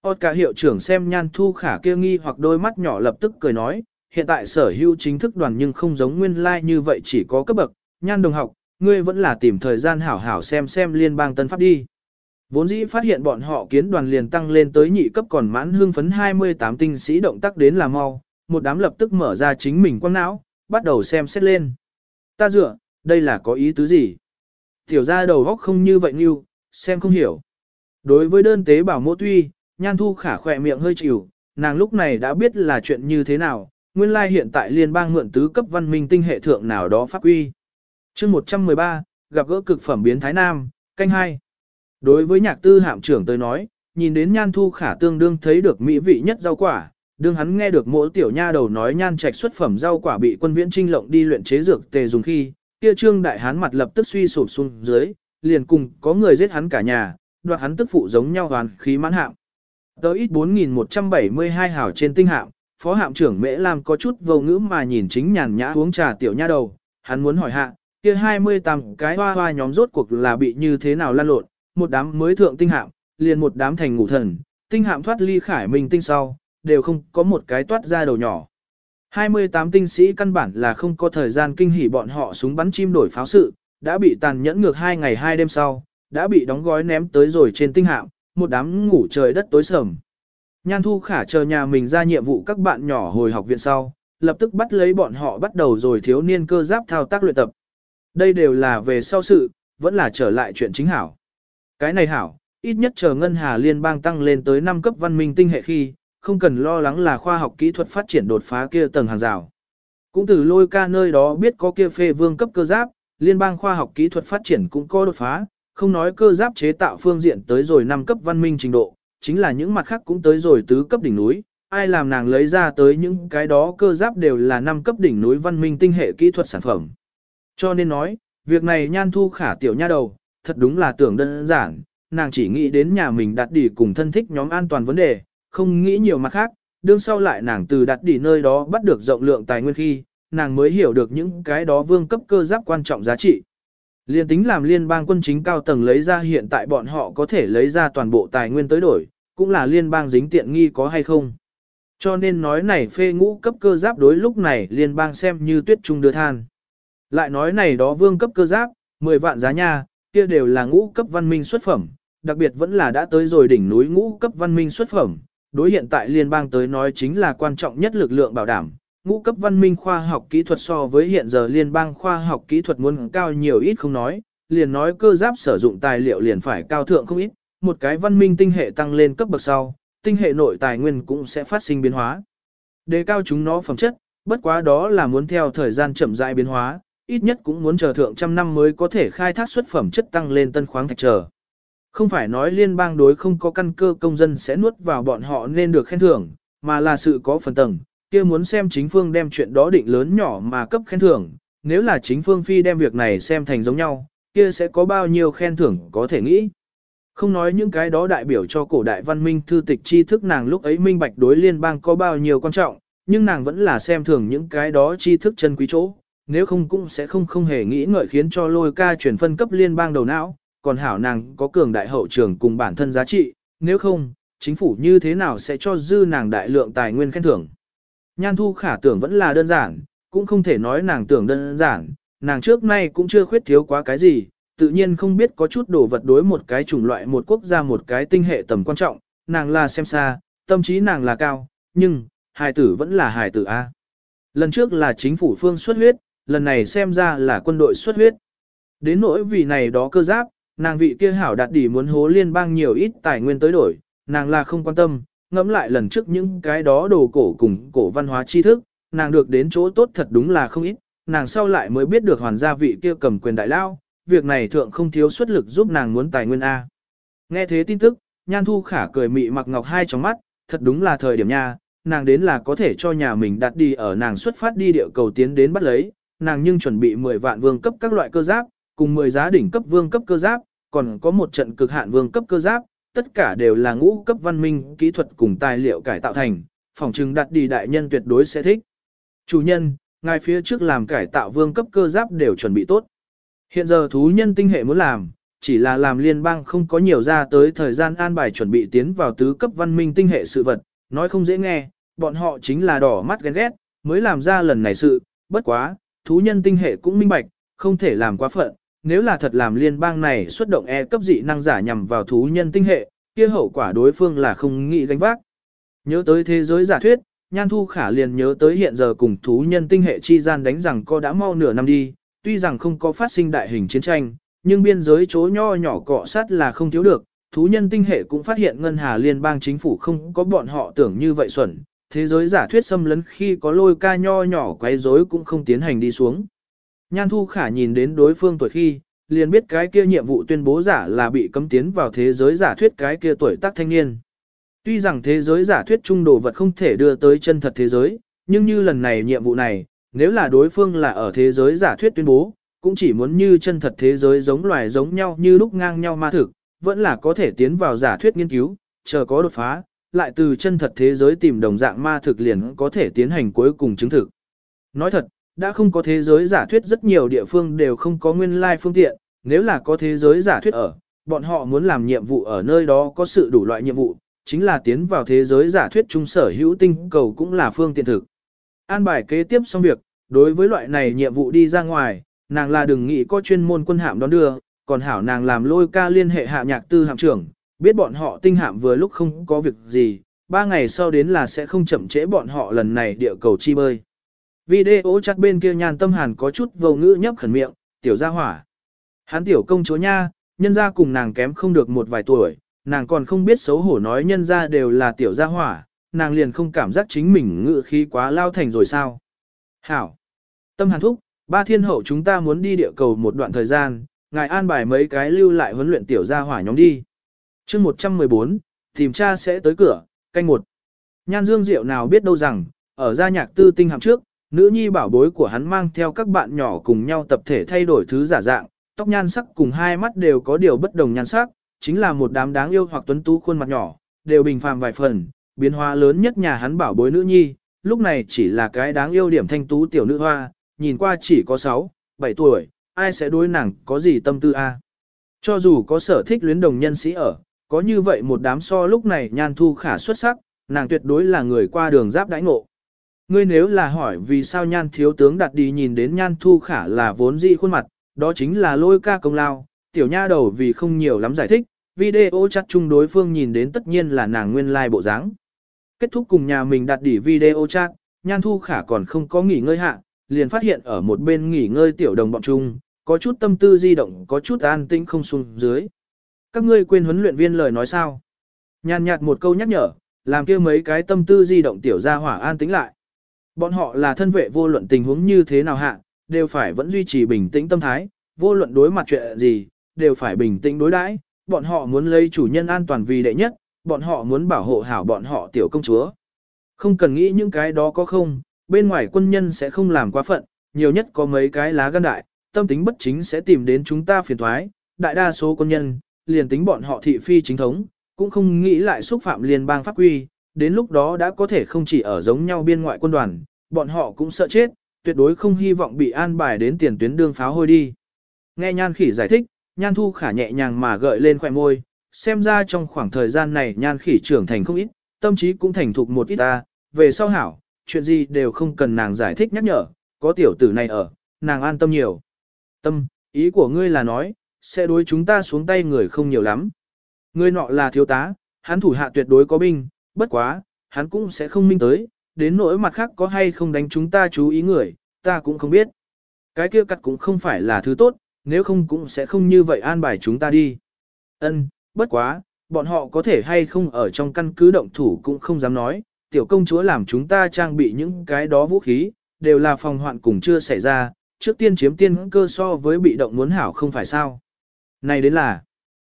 S1: Ốt cả hiệu trưởng xem Nhan Thu Khả kia nghi hoặc đôi mắt nhỏ lập tức cười nói, hiện tại sở hữu chính thức đoàn nhưng không giống nguyên lai like như vậy chỉ có cấp bậc, Nhan đồng học, ngươi vẫn là tìm thời gian hảo hảo xem xem liên bang tân pháp đi. Vốn dĩ phát hiện bọn họ kiến đoàn liền tăng lên tới nhị cấp còn mãn hương phấn 28 tinh sĩ động tác đến là mau, một đám lập tức mở ra chính mình quăng não, bắt đầu xem xét lên. Ta dựa, đây là có ý tứ gì? Tiểu ra đầu góc không như vậy như, xem không hiểu. Đối với đơn tế bảo mô tuy, nhan thu khả khỏe miệng hơi chịu, nàng lúc này đã biết là chuyện như thế nào, nguyên lai hiện tại liên bang mượn tứ cấp văn minh tinh hệ thượng nào đó pháp quy. chương 113, gặp gỡ cực phẩm biến Thái Nam, canh 2. Đối với nhạc tư hạm trưởng tới nói, nhìn đến nhan thu khả tương đương thấy được mỹ vị nhất rau quả, đương hắn nghe được mỗi tiểu nha đầu nói nhan trạch xuất phẩm rau quả bị quân viễn trinh lộng đi luyện chế dược tề dùng khi, kia trương đại hán mặt lập tức suy sụp xuống dưới, liền cùng có người giết hắn cả nhà, đoạt hắn tức phụ giống nhau hoàn khí mãn hạng. Tờ ít 4172 hảo trên tinh hạm, phó hạm trưởng Mễ Lam có chút vô ngữ mà nhìn chính nhàn nhã uống trà tiểu nha đầu, hắn muốn hỏi hạ, kia 28 cái hoa hoa nhóm rốt cuộc là bị như thế nào lan lộn, một đám mới thượng tinh hạm, liền một đám thành ngủ thần, tinh hạm thoát ly khải minh tinh sau, đều không có một cái toát ra đầu nhỏ. 28 tinh sĩ căn bản là không có thời gian kinh hỉ bọn họ súng bắn chim đổi pháo sự, đã bị tàn nhẫn ngược hai ngày hai đêm sau, đã bị đóng gói ném tới rồi trên tinh hạm, một đám ngủ trời đất tối sầm. Nhan Thu Khả chờ nhà mình ra nhiệm vụ các bạn nhỏ hồi học viện sau, lập tức bắt lấy bọn họ bắt đầu rồi thiếu niên cơ giáp thao tác luyện tập. Đây đều là về sau sự, vẫn là trở lại chuyện chính hảo. Cái này hảo, ít nhất chờ ngân hà liên bang tăng lên tới 5 cấp văn minh tinh hệ khi, không cần lo lắng là khoa học kỹ thuật phát triển đột phá kia tầng hàng rào. Cũng từ lôi ca nơi đó biết có kia phê vương cấp cơ giáp, liên bang khoa học kỹ thuật phát triển cũng có đột phá, không nói cơ giáp chế tạo phương diện tới rồi năm cấp văn minh trình độ, chính là những mặt khác cũng tới rồi tứ cấp đỉnh núi, ai làm nàng lấy ra tới những cái đó cơ giáp đều là năm cấp đỉnh núi văn minh tinh hệ kỹ thuật sản phẩm. Cho nên nói, việc này nhan thu khả tiểu nha đầu, thật đúng là tưởng đơn giản, nàng chỉ nghĩ đến nhà mình đặt đỉ cùng thân thích nhóm an toàn vấn đề, không nghĩ nhiều mặt khác, đương sau lại nàng từ đặt đỉ nơi đó bắt được rộng lượng tài nguyên khi, nàng mới hiểu được những cái đó vương cấp cơ giáp quan trọng giá trị. Liên tính làm liên bang quân chính cao tầng lấy ra hiện tại bọn họ có thể lấy ra toàn bộ tài nguyên tới đổi, cũng là liên bang dính tiện nghi có hay không. Cho nên nói này phê ngũ cấp cơ giáp đối lúc này liên bang xem như tuyết trung đưa than. Lại nói này đó vương cấp cơ giáp, 10 vạn giá nha, kia đều là ngũ cấp văn minh xuất phẩm, đặc biệt vẫn là đã tới rồi đỉnh núi ngũ cấp văn minh xuất phẩm. Đối hiện tại liên bang tới nói chính là quan trọng nhất lực lượng bảo đảm, ngũ cấp văn minh khoa học kỹ thuật so với hiện giờ liên bang khoa học kỹ thuật muốn cao nhiều ít không nói, liền nói cơ giáp sử dụng tài liệu liền phải cao thượng không ít, một cái văn minh tinh hệ tăng lên cấp bậc sau, tinh hệ nội tài nguyên cũng sẽ phát sinh biến hóa. Đề cao chúng nó phẩm chất, bất quá đó là muốn theo thời gian chậm rãi biến hóa, ít nhất cũng muốn chờ thượng trăm năm mới có thể khai thác xuất phẩm chất tăng lên tân khoáng thạch trở. Không phải nói liên bang đối không có căn cơ công dân sẽ nuốt vào bọn họ nên được khen thưởng, mà là sự có phần tầng, kia muốn xem chính phương đem chuyện đó định lớn nhỏ mà cấp khen thưởng, nếu là chính phương phi đem việc này xem thành giống nhau, kia sẽ có bao nhiêu khen thưởng có thể nghĩ. Không nói những cái đó đại biểu cho cổ đại văn minh thư tịch tri thức nàng lúc ấy minh bạch đối liên bang có bao nhiêu quan trọng, nhưng nàng vẫn là xem thường những cái đó tri thức chân quý chỗ, nếu không cũng sẽ không không hề nghĩ ngợi khiến cho lôi ca chuyển phân cấp liên bang đầu não, còn hảo nàng có cường đại hậu trường cùng bản thân giá trị, nếu không, chính phủ như thế nào sẽ cho dư nàng đại lượng tài nguyên khen thưởng. Nhan thu khả tưởng vẫn là đơn giản, cũng không thể nói nàng tưởng đơn giản, nàng trước nay cũng chưa khuyết thiếu quá cái gì, tự nhiên không biết có chút đồ vật đối một cái chủng loại một quốc gia một cái tinh hệ tầm quan trọng, nàng là xem xa, tâm trí nàng là cao, nhưng, hài tử vẫn là hài tử A. Lần trước là chính phủ phương xuất huyết, lần này xem ra là quân đội xuất huyết. Đến nỗi vì này đó cơ giáp, nàng vị kia hảo đạt đỉ muốn hố liên bang nhiều ít tài nguyên tới đổi, nàng là không quan tâm, ngẫm lại lần trước những cái đó đồ cổ cùng cổ văn hóa tri thức, nàng được đến chỗ tốt thật đúng là không ít, nàng sau lại mới biết được hoàn gia vị kia cầm quyền đại lao, việc này thượng không thiếu xuất lực giúp nàng muốn tài nguyên A. Nghe thế tin tức, Nhan Thu Khả cười mị mặc ngọc hai trong mắt, thật đúng là thời điểm nha, nàng đến là có thể cho nhà mình đặt đi ở nàng xuất phát đi địa cầu tiến đến bắt lấy, nàng nhưng chuẩn bị 10 vạn vương cấp các loại cơ giáp, cùng 10 giá đỉnh cấp vương cấp cơ giáp, còn có một trận cực hạn vương cấp cơ giáp, tất cả đều là ngũ cấp văn minh, kỹ thuật cùng tài liệu cải tạo thành, phòng trừng đặt đi đại nhân tuyệt đối sẽ thích. Chủ nhân, ngài phía trước làm cải tạo vương cấp cơ giáp đều chuẩn bị tốt. Hiện giờ thú nhân tinh hệ muốn làm, chỉ là làm liên bang không có nhiều ra tới thời gian an bài chuẩn bị tiến vào tứ cấp văn minh tinh hệ sự vật, nói không dễ nghe, bọn họ chính là đỏ mắt ghen ghét, mới làm ra lần này sự, bất quá, thú nhân tinh hệ cũng minh bạch, không thể làm quá phận, nếu là thật làm liên bang này xuất động e cấp dị năng giả nhằm vào thú nhân tinh hệ, kia hậu quả đối phương là không nghĩ gánh vác. Nhớ tới thế giới giả thuyết, Nhan Thu Khả liền nhớ tới hiện giờ cùng thú nhân tinh hệ chi gian đánh rằng co đã mau nửa năm đi, tuy rằng không có phát sinh đại hình chiến tranh, nhưng biên giới chỗ nho nhỏ cọ sát là không thiếu được, thú nhân tinh hệ cũng phát hiện ngân hà liên bang chính phủ không có bọn họ tưởng như vậy xuẩn, thế giới giả thuyết xâm lấn khi có lôi ca nho nhỏ quấy rối cũng không tiến hành đi xuống. Nhan Thu Khả nhìn đến đối phương tuổi khi, liền biết cái kia nhiệm vụ tuyên bố giả là bị cấm tiến vào thế giới giả thuyết cái kia tuổi tác thanh niên. Tuy rằng thế giới giả thuyết trung đồ vật không thể đưa tới chân thật thế giới, nhưng như lần này nhiệm vụ này, nếu là đối phương là ở thế giới giả thuyết tuyên bố, cũng chỉ muốn như chân thật thế giới giống loài giống nhau như lúc ngang nhau ma thực, vẫn là có thể tiến vào giả thuyết nghiên cứu, chờ có đột phá, lại từ chân thật thế giới tìm đồng dạng ma thực liền có thể tiến hành cuối cùng chứng thực. Nói thật, đã không có thế giới giả thuyết rất nhiều địa phương đều không có nguyên lai phương tiện, nếu là có thế giới giả thuyết ở, bọn họ muốn làm nhiệm vụ ở nơi đó có sự đủ loại nhiệm vụ, chính là tiến vào thế giới giả thuyết trung sở hữu tinh cầu cũng là phương tiện thực. An bài kế tiếp xong việc, đối với loại này nhiệm vụ đi ra ngoài, nàng là đừng nghĩ có chuyên môn quân hạm đón đưa, còn hảo nàng làm lôi ca liên hệ hạ nhạc tư hạm trưởng, biết bọn họ tinh hạm vừa lúc không có việc gì, ba ngày sau đến là sẽ không chậm trễ bọn họ lần này địa cầu chi bơi. Video chắc bên kia nhàn tâm hàn có chút vô ngữ nhấp khẩn miệng, tiểu gia hỏa. Hắn tiểu công chúa nha, nhân gia cùng nàng kém không được một vài tuổi, nàng còn không biết xấu hổ nói nhân gia đều là tiểu gia hỏa, nàng liền không cảm giác chính mình ngự khí quá lao thành rồi sao. Hảo. Tâm hàn thúc, ba thiên hậu chúng ta muốn đi địa cầu một đoạn thời gian, ngài an bài mấy cái lưu lại huấn luyện tiểu gia hỏa nhóm đi. chương 114, tìm cha sẽ tới cửa, canh một. Nhan Dương Diệu nào biết đâu rằng, ở gia nhạc tư tinh hạm trước, nữ nhi bảo bối của hắn mang theo các bạn nhỏ cùng nhau tập thể thay đổi thứ giả dạng, tóc nhan sắc cùng hai mắt đều có điều bất đồng nhan sắc, chính là một đám đáng yêu hoặc tuấn tú khuôn mặt nhỏ, đều bình phàm vài phần, biến hóa lớn nhất nhà hắn bảo bối nữ nhi, lúc này chỉ là cái đáng yêu điểm thanh tú tiểu nữ hoa, nhìn qua chỉ có 6, 7 tuổi, ai sẽ đối nàng có gì tâm tư a? Cho dù có sở thích luyến đồng nhân sĩ ở, có như vậy một đám so lúc này nhan thu khả xuất sắc, nàng tuyệt đối là người qua đường giáp đãi ngộ. Ngươi nếu là hỏi vì sao nhan thiếu tướng đặt đi nhìn đến nhan thu khả là vốn dị khuôn mặt, đó chính là lôi ca công lao, tiểu nha đầu vì không nhiều lắm giải thích, video chat chung đối phương nhìn đến tất nhiên là nàng nguyên lai like bộ dáng. Kết thúc cùng nhà mình đặt đỉ video chat, nhan thu khả còn không có nghỉ ngơi hạ, liền phát hiện ở một bên nghỉ ngơi tiểu đồng bọn chung, có chút tâm tư di động có chút an tĩnh không xuống dưới. Các ngươi quên huấn luyện viên lời nói sao? Nhàn nhạt một câu nhắc nhở, làm kia mấy cái tâm tư di động tiểu ra hỏa an tĩnh lại. Bọn họ là thân vệ vô luận tình huống như thế nào hạ, đều phải vẫn duy trì bình tĩnh tâm thái, vô luận đối mặt chuyện gì, đều phải bình tĩnh đối đãi. Bọn họ muốn lấy chủ nhân an toàn vì đệ nhất, bọn họ muốn bảo hộ hảo bọn họ tiểu công chúa. Không cần nghĩ những cái đó có không, bên ngoài quân nhân sẽ không làm quá phận, nhiều nhất có mấy cái lá gan đại, tâm tính bất chính sẽ tìm đến chúng ta phiền thoái, đại đa số quân nhân, liền tính bọn họ thị phi chính thống, cũng không nghĩ lại xúc phạm liên bang pháp quy, đến lúc đó đã có thể không chỉ ở giống nhau biên ngoại quân đoàn, bọn họ cũng sợ chết, tuyệt đối không hy vọng bị an bài đến tiền tuyến đương pháo hôi đi. Nghe Nhan Khỉ giải thích, Nhan Thu Khả nhẹ nhàng mà gợi lên khóe môi, xem ra trong khoảng thời gian này Nhan Khỉ trưởng thành không ít, tâm trí cũng thành thục một ít ta, về sau hảo, chuyện gì đều không cần nàng giải thích nhắc nhở, có tiểu tử này ở, nàng an tâm nhiều. Tâm, ý của ngươi là nói, sẽ đối chúng ta xuống tay người không nhiều lắm. Ngươi nọ là thiếu tá, hắn thủ hạ tuyệt đối có binh, bất quá, hắn cũng sẽ không minh tới, đến nỗi mặt khác có hay không đánh chúng ta chú ý người, ta cũng không biết. Cái kia cắt cũng không phải là thứ tốt, nếu không cũng sẽ không như vậy an bài chúng ta đi. Ân, bất quá, bọn họ có thể hay không ở trong căn cứ động thủ cũng không dám nói, tiểu công chúa làm chúng ta trang bị những cái đó vũ khí, đều là phòng hoạn cùng chưa xảy ra, trước tiên chiếm tiên cơ so với bị động muốn hảo không phải sao. Này đến là,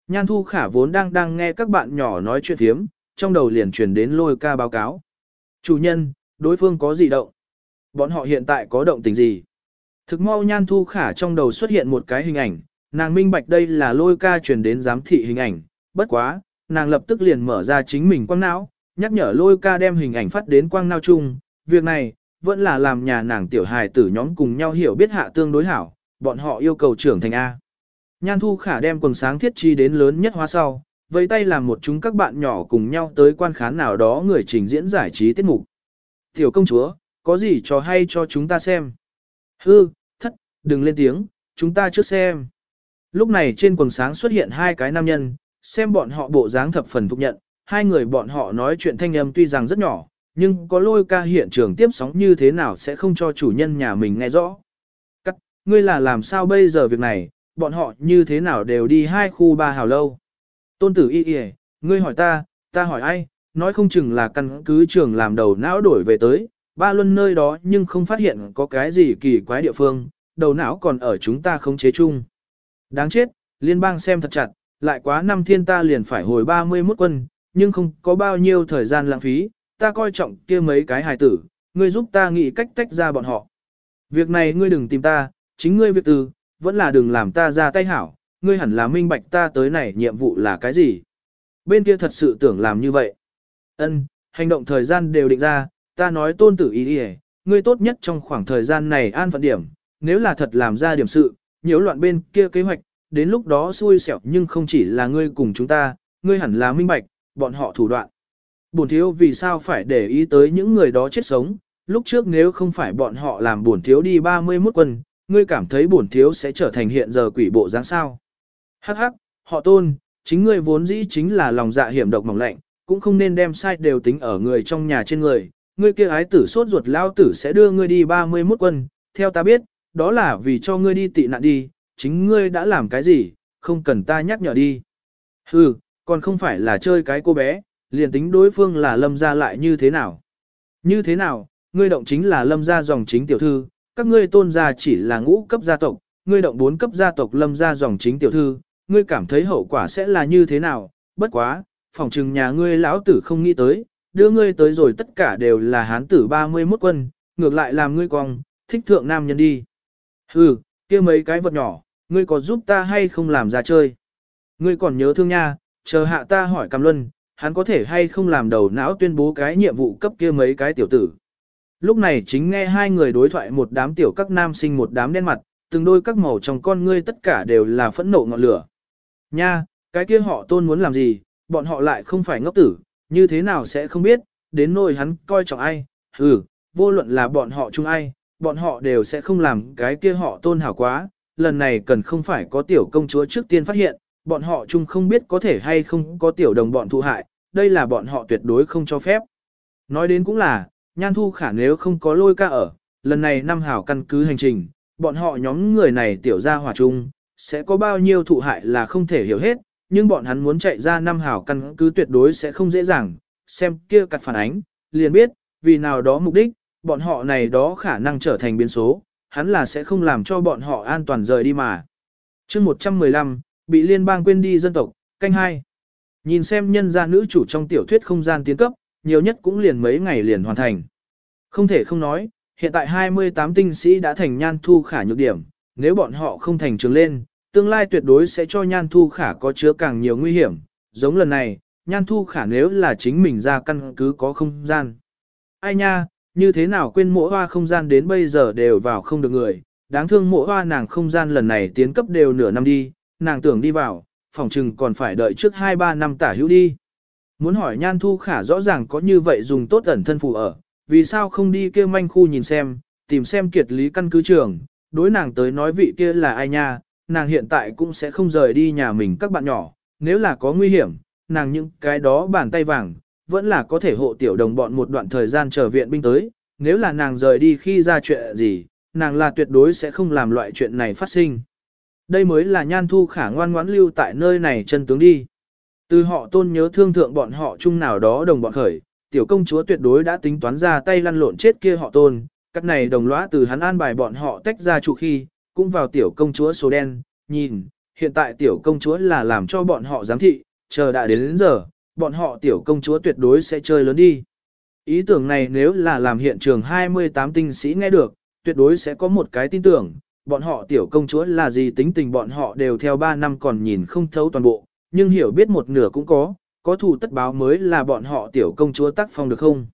S1: Nhan Thu Khả vốn đang đang nghe các bạn nhỏ nói chuyện thiếm, trong đầu liền truyền đến lôi ca báo cáo. Chủ nhân, đối phương có gì động? Bọn họ hiện tại có động tình gì? Thực mau Nhan Thu Khả trong đầu xuất hiện một cái hình ảnh, nàng minh bạch đây là lôi ca truyền đến giám thị hình ảnh, bất quá, nàng lập tức liền mở ra chính mình quang não, nhắc nhở lôi ca đem hình ảnh phát đến quang não chung. Việc này, vẫn là làm nhà nàng tiểu hài tử nhóm cùng nhau hiểu biết hạ tương đối hảo, bọn họ yêu cầu trưởng thành A. Nhan Thu Khả đem quần sáng thiết chi đến lớn nhất hóa sau, với tay làm một chúng các bạn nhỏ cùng nhau tới quan khán nào đó người trình diễn giải trí tiết mục. Tiểu công chúa, có gì trò hay cho chúng ta xem? Hư, thất, đừng lên tiếng, chúng ta trước xem. Lúc này trên quần sáng xuất hiện hai cái nam nhân, xem bọn họ bộ dáng thập phần thục nhận, hai người bọn họ nói chuyện thanh âm tuy rằng rất nhỏ, nhưng có lôi ca hiện trường tiếp sóng như thế nào sẽ không cho chủ nhân nhà mình nghe rõ. Cắt, ngươi là làm sao bây giờ việc này, bọn họ như thế nào đều đi hai khu ba hào lâu. Tôn tử y y, ngươi hỏi ta, ta hỏi ai, nói không chừng là căn cứ trường làm đầu não đổi về tới, ba luân nơi đó nhưng không phát hiện có cái gì kỳ quái địa phương, đầu não còn ở chúng ta không chế chung. Đáng chết, liên bang xem thật chặt, lại quá năm thiên ta liền phải hồi 31 quân, nhưng không có bao nhiêu thời gian lãng phí, ta coi trọng kia mấy cái hài tử, ngươi giúp ta nghĩ cách tách ra bọn họ. Việc này ngươi đừng tìm ta, chính ngươi việc từ, vẫn là đừng làm ta ra tay hảo, ngươi hẳn là minh bạch ta tới này nhiệm vụ là cái gì. Bên kia thật sự tưởng làm như vậy. Ân, hành động thời gian đều định ra, ta nói tôn tử ý đi ngươi tốt nhất trong khoảng thời gian này an phận điểm, nếu là thật làm ra điểm sự, nhiễu loạn bên kia kế hoạch, đến lúc đó xui xẻo nhưng không chỉ là ngươi cùng chúng ta, ngươi hẳn là minh bạch, bọn họ thủ đoạn. Bổn thiếu vì sao phải để ý tới những người đó chết sống, lúc trước nếu không phải bọn họ làm bổn thiếu đi 31 quân, ngươi cảm thấy bổn thiếu sẽ trở thành hiện giờ quỷ bộ dáng sao. Hắc hắc, họ tôn, chính ngươi vốn dĩ chính là lòng dạ hiểm độc mỏng lạnh, cũng không nên đem sai đều tính ở người trong nhà trên người, ngươi kia ái tử sốt ruột lao tử sẽ đưa ngươi đi 31 quân, theo ta biết, đó là vì cho ngươi đi tị nạn đi, chính ngươi đã làm cái gì, không cần ta nhắc nhở đi. Hừ, còn không phải là chơi cái cô bé, liền tính đối phương là lâm gia lại như thế nào. Như thế nào, ngươi động chính là lâm gia dòng chính tiểu thư, các ngươi tôn gia chỉ là ngũ cấp gia tộc, ngươi động bốn cấp gia tộc lâm gia dòng chính tiểu thư, ngươi cảm thấy hậu quả sẽ là như thế nào, bất quá, phòng trừng nhà ngươi lão tử không nghĩ tới, đưa ngươi tới rồi tất cả đều là hán tử 31 quân, ngược lại làm ngươi cong, thích thượng nam nhân đi. Hừ, kia mấy cái vật nhỏ, ngươi có giúp ta hay không làm ra chơi? Ngươi còn nhớ thương nha, chờ hạ ta hỏi Cam Luân, hắn có thể hay không làm đầu não tuyên bố cái nhiệm vụ cấp kia mấy cái tiểu tử. Lúc này chính nghe hai người đối thoại một đám tiểu các nam sinh một đám đen mặt, từng đôi các màu trong con ngươi tất cả đều là phẫn nộ ngọn lửa. Nha, cái kia họ tôn muốn làm gì, bọn họ lại không phải ngốc tử, như thế nào sẽ không biết, đến nỗi hắn coi trọng ai, ừ, vô luận là bọn họ chung ai, bọn họ đều sẽ không làm cái kia họ tôn hảo quá, lần này cần không phải có tiểu công chúa trước tiên phát hiện, bọn họ chung không biết có thể hay không có tiểu đồng bọn thụ hại, đây là bọn họ tuyệt đối không cho phép. Nói đến cũng là, nhan thu khả nếu không có lôi ca ở, lần này năm hảo căn cứ hành trình, bọn họ nhóm người này tiểu ra hòa chung, sẽ có bao nhiêu thụ hại là không thể hiểu hết, nhưng bọn hắn muốn chạy ra năm hảo căn cứ tuyệt đối sẽ không dễ dàng, xem kia cặt phản ánh, liền biết, vì nào đó mục đích, bọn họ này đó khả năng trở thành biến số, hắn là sẽ không làm cho bọn họ an toàn rời đi mà. chương 115, bị liên bang quên đi dân tộc, canh hai Nhìn xem nhân gia nữ chủ trong tiểu thuyết không gian tiến cấp, nhiều nhất cũng liền mấy ngày liền hoàn thành. Không thể không nói, hiện tại 28 tinh sĩ đã thành nhan thu khả nhược điểm, nếu bọn họ không thành trường lên, tương lai tuyệt đối sẽ cho nhan thu khả có chứa càng nhiều nguy hiểm, giống lần này, nhan thu khả nếu là chính mình ra căn cứ có không gian. Ai nha, như thế nào quên mỗi hoa không gian đến bây giờ đều vào không được người, đáng thương mỗi hoa nàng không gian lần này tiến cấp đều nửa năm đi, nàng tưởng đi vào, phòng trừng còn phải đợi trước 2-3 năm tả hữu đi. Muốn hỏi nhan thu khả rõ ràng có như vậy dùng tốt ẩn thân phù ở, vì sao không đi kêu manh khu nhìn xem, tìm xem kiệt lý căn cứ trường, đối nàng tới nói vị kia là ai nha, nàng hiện tại cũng sẽ không rời đi nhà mình các bạn nhỏ, nếu là có nguy hiểm, nàng những cái đó bàn tay vàng, vẫn là có thể hộ tiểu đồng bọn một đoạn thời gian chờ viện binh tới, nếu là nàng rời đi khi ra chuyện gì, nàng là tuyệt đối sẽ không làm loại chuyện này phát sinh. Đây mới là nhan thu khả ngoan ngoãn lưu tại nơi này chân tướng đi. Từ họ tôn nhớ thương thượng bọn họ chung nào đó đồng bọn khởi, tiểu công chúa tuyệt đối đã tính toán ra tay lăn lộn chết kia họ tôn, các này đồng lõa từ hắn an bài bọn họ tách ra trụ khi, cũng vào tiểu công chúa số đen, nhìn, hiện tại tiểu công chúa là làm cho bọn họ giám thị, chờ đã đến, đến giờ, bọn họ tiểu công chúa tuyệt đối sẽ chơi lớn đi. Ý tưởng này nếu là làm hiện trường 28 tinh sĩ nghe được, tuyệt đối sẽ có một cái tin tưởng, bọn họ tiểu công chúa là gì tính tình bọn họ đều theo 3 năm còn nhìn không thấu toàn bộ, nhưng hiểu biết một nửa cũng có, có thủ tất báo mới là bọn họ tiểu công chúa tác phong được không.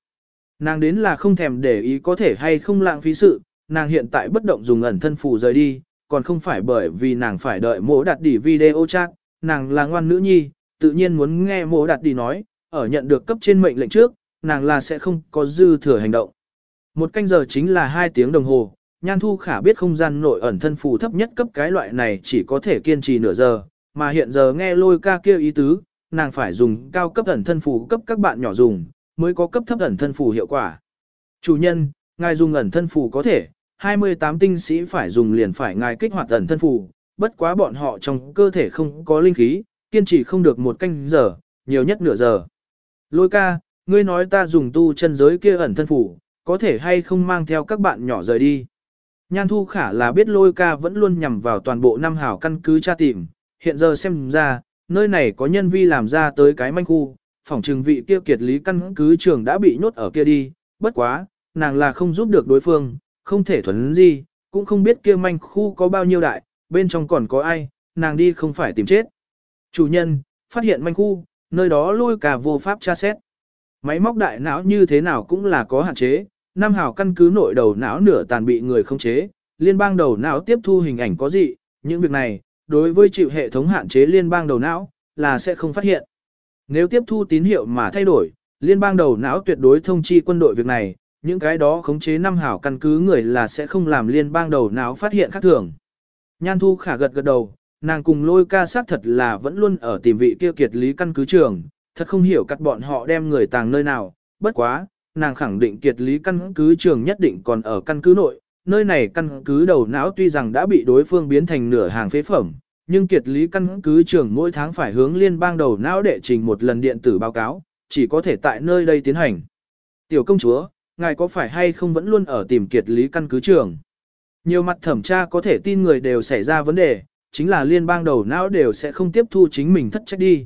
S1: Nàng đến là không thèm để ý có thể hay không lãng phí sự, nàng hiện tại bất động dùng ẩn thân phù rời đi, còn không phải bởi vì nàng phải đợi mỗ đặt đỉ video chat, nàng là ngoan nữ nhi, tự nhiên muốn nghe mỗ đặt đỉ nói, ở nhận được cấp trên mệnh lệnh trước, nàng là sẽ không có dư thừa hành động. Một canh giờ chính là 2 tiếng đồng hồ, Nhan Thu Khả biết không gian nội ẩn thân phù thấp nhất cấp cái loại này chỉ có thể kiên trì nửa giờ, mà hiện giờ nghe lôi ca kêu ý tứ, nàng phải dùng cao cấp ẩn thân phù cấp các bạn nhỏ dùng, mới có cấp thấp ẩn thân phù hiệu quả. Chủ nhân, ngài dùng ẩn thân phù có thể, 28 tinh sĩ phải dùng liền phải ngài kích hoạt ẩn thân phù, bất quá bọn họ trong cơ thể không có linh khí, kiên trì không được một canh giờ, nhiều nhất nửa giờ. Lôi ca, ngươi nói ta dùng tu chân giới kia ẩn thân phù, có thể hay không mang theo các bạn nhỏ rời đi. Nhan Thu Khả là biết lôi ca vẫn luôn nhằm vào toàn bộ năm hảo căn cứ tra tìm, hiện giờ xem ra, nơi này có nhân vi làm ra tới cái manh khu, phòng trừng vị kia kiệt lý căn cứ trường đã bị nhốt ở kia đi, bất quá, nàng là không giúp được đối phương, không thể thuấn gì, cũng không biết kia manh khu có bao nhiêu đại, bên trong còn có ai, nàng đi không phải tìm chết. Chủ nhân, phát hiện manh khu, nơi đó lôi cả vô pháp tra xét. Máy móc đại não như thế nào cũng là có hạn chế, Nam Hảo căn cứ nội đầu não nửa tàn bị người không chế, liên bang đầu não tiếp thu hình ảnh có gì, những việc này, đối với chịu hệ thống hạn chế liên bang đầu não, là sẽ không phát hiện. Nếu tiếp thu tín hiệu mà thay đổi, liên bang đầu não tuyệt đối thông chi quân đội việc này, những cái đó khống chế năm hảo căn cứ người là sẽ không làm liên bang đầu não phát hiện khác thường. Nhan Thu Khả gật gật đầu, nàng cùng lôi ca sát thật là vẫn luôn ở tìm vị kia kiệt lý căn cứ trường, thật không hiểu các bọn họ đem người tàng nơi nào, bất quá, nàng khẳng định kiệt lý căn cứ trường nhất định còn ở căn cứ nội, nơi này căn cứ đầu não tuy rằng đã bị đối phương biến thành nửa hàng phế phẩm, nhưng kiệt lý căn cứ trường mỗi tháng phải hướng liên bang đầu não đệ trình một lần điện tử báo cáo, chỉ có thể tại nơi đây tiến hành. Tiểu công chúa, ngài có phải hay không vẫn luôn ở tìm kiệt lý căn cứ trường? Nhiều mặt thẩm tra có thể tin người đều xảy ra vấn đề, chính là liên bang đầu não đều sẽ không tiếp thu chính mình thất trách đi.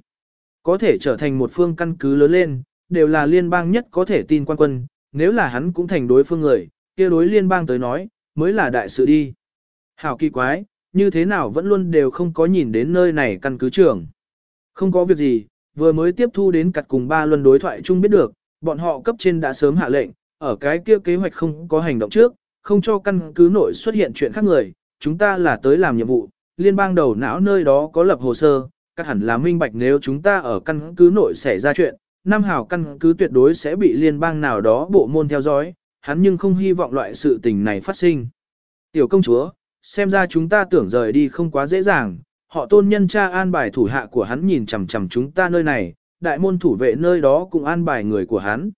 S1: Có thể trở thành một phương căn cứ lớn lên, đều là liên bang nhất có thể tin quan quân, nếu là hắn cũng thành đối phương người, kia đối liên bang tới nói, mới là đại sự đi. Hảo kỳ quái, như thế nào vẫn luôn đều không có nhìn đến nơi này căn cứ trưởng. Không có việc gì, vừa mới tiếp thu đến cặt cùng ba luân đối thoại chung biết được, bọn họ cấp trên đã sớm hạ lệnh, ở cái kia kế hoạch không có hành động trước, không cho căn cứ nội xuất hiện chuyện khác người, chúng ta là tới làm nhiệm vụ, liên bang đầu não nơi đó có lập hồ sơ, các hẳn là minh bạch nếu chúng ta ở căn cứ nội xảy ra chuyện, Nam Hảo căn cứ tuyệt đối sẽ bị liên bang nào đó bộ môn theo dõi, hắn nhưng không hy vọng loại sự tình này phát sinh. Tiểu công chúa, xem ra chúng ta tưởng rời đi không quá dễ dàng, họ tôn nhân cha an bài thủ hạ của hắn nhìn chằm chằm chúng ta nơi này, đại môn thủ vệ nơi đó cũng an bài người của hắn.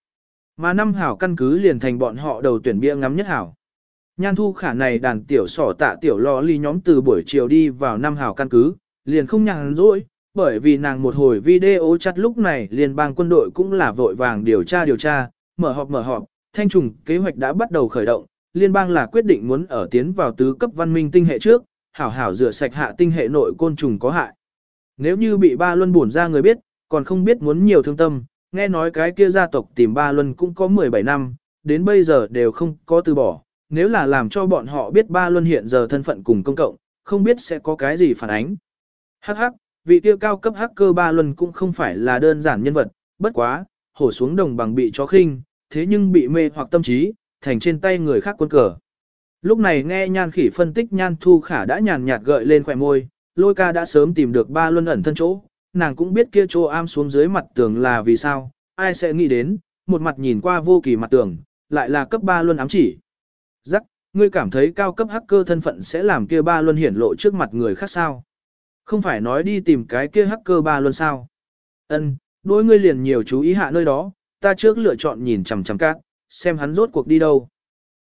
S1: Mà năm hảo căn cứ liền thành bọn họ đầu tuyển bia ngắm nhất hảo. Nhan thu khả này đàn tiểu sỏ tạ tiểu lò ly nhóm từ buổi chiều đi vào năm hảo căn cứ, liền không nhàn rỗi, bởi vì nàng một hồi video chặt lúc này liên bang quân đội cũng là vội vàng điều tra điều tra, mở họp mở họp, thanh trùng kế hoạch đã bắt đầu khởi động, liên bang là quyết định muốn ở tiến vào tứ cấp văn minh tinh hệ trước, hảo hảo rửa sạch hạ tinh hệ nội côn trùng có hại. Nếu như bị ba luân bổn ra người biết, còn không biết muốn nhiều thương tâm, nghe nói cái kia gia tộc tìm ba luân cũng có 17 năm, đến bây giờ đều không có từ bỏ, nếu là làm cho bọn họ biết ba luân hiện giờ thân phận cùng công cộng, không biết sẽ có cái gì phản ánh. Hắc hắc, vị kia cao cấp hacker ba luân cũng không phải là đơn giản nhân vật, bất quá, hổ xuống đồng bằng bị chó khinh, thế nhưng bị mê hoặc tâm trí, thành trên tay người khác quân cờ. Lúc này nghe nhan khỉ phân tích nhan thu khả đã nhàn nhạt gợi lên khỏe môi, lôi ca đã sớm tìm được ba luân ẩn thân chỗ, nàng cũng biết kia chỗ am xuống dưới mặt tường là vì sao, ai sẽ nghĩ đến, một mặt nhìn qua vô kỳ mặt tường, lại là cấp ba luân ám chỉ. Rắc, ngươi cảm thấy cao cấp hacker thân phận sẽ làm kia ba luân hiển lộ trước mặt người khác sao? Không phải nói đi tìm cái kia hacker ba luân sao? Ân, đối ngươi liền nhiều chú ý hạ nơi đó, ta trước lựa chọn nhìn chằm chằm cát, xem hắn rốt cuộc đi đâu.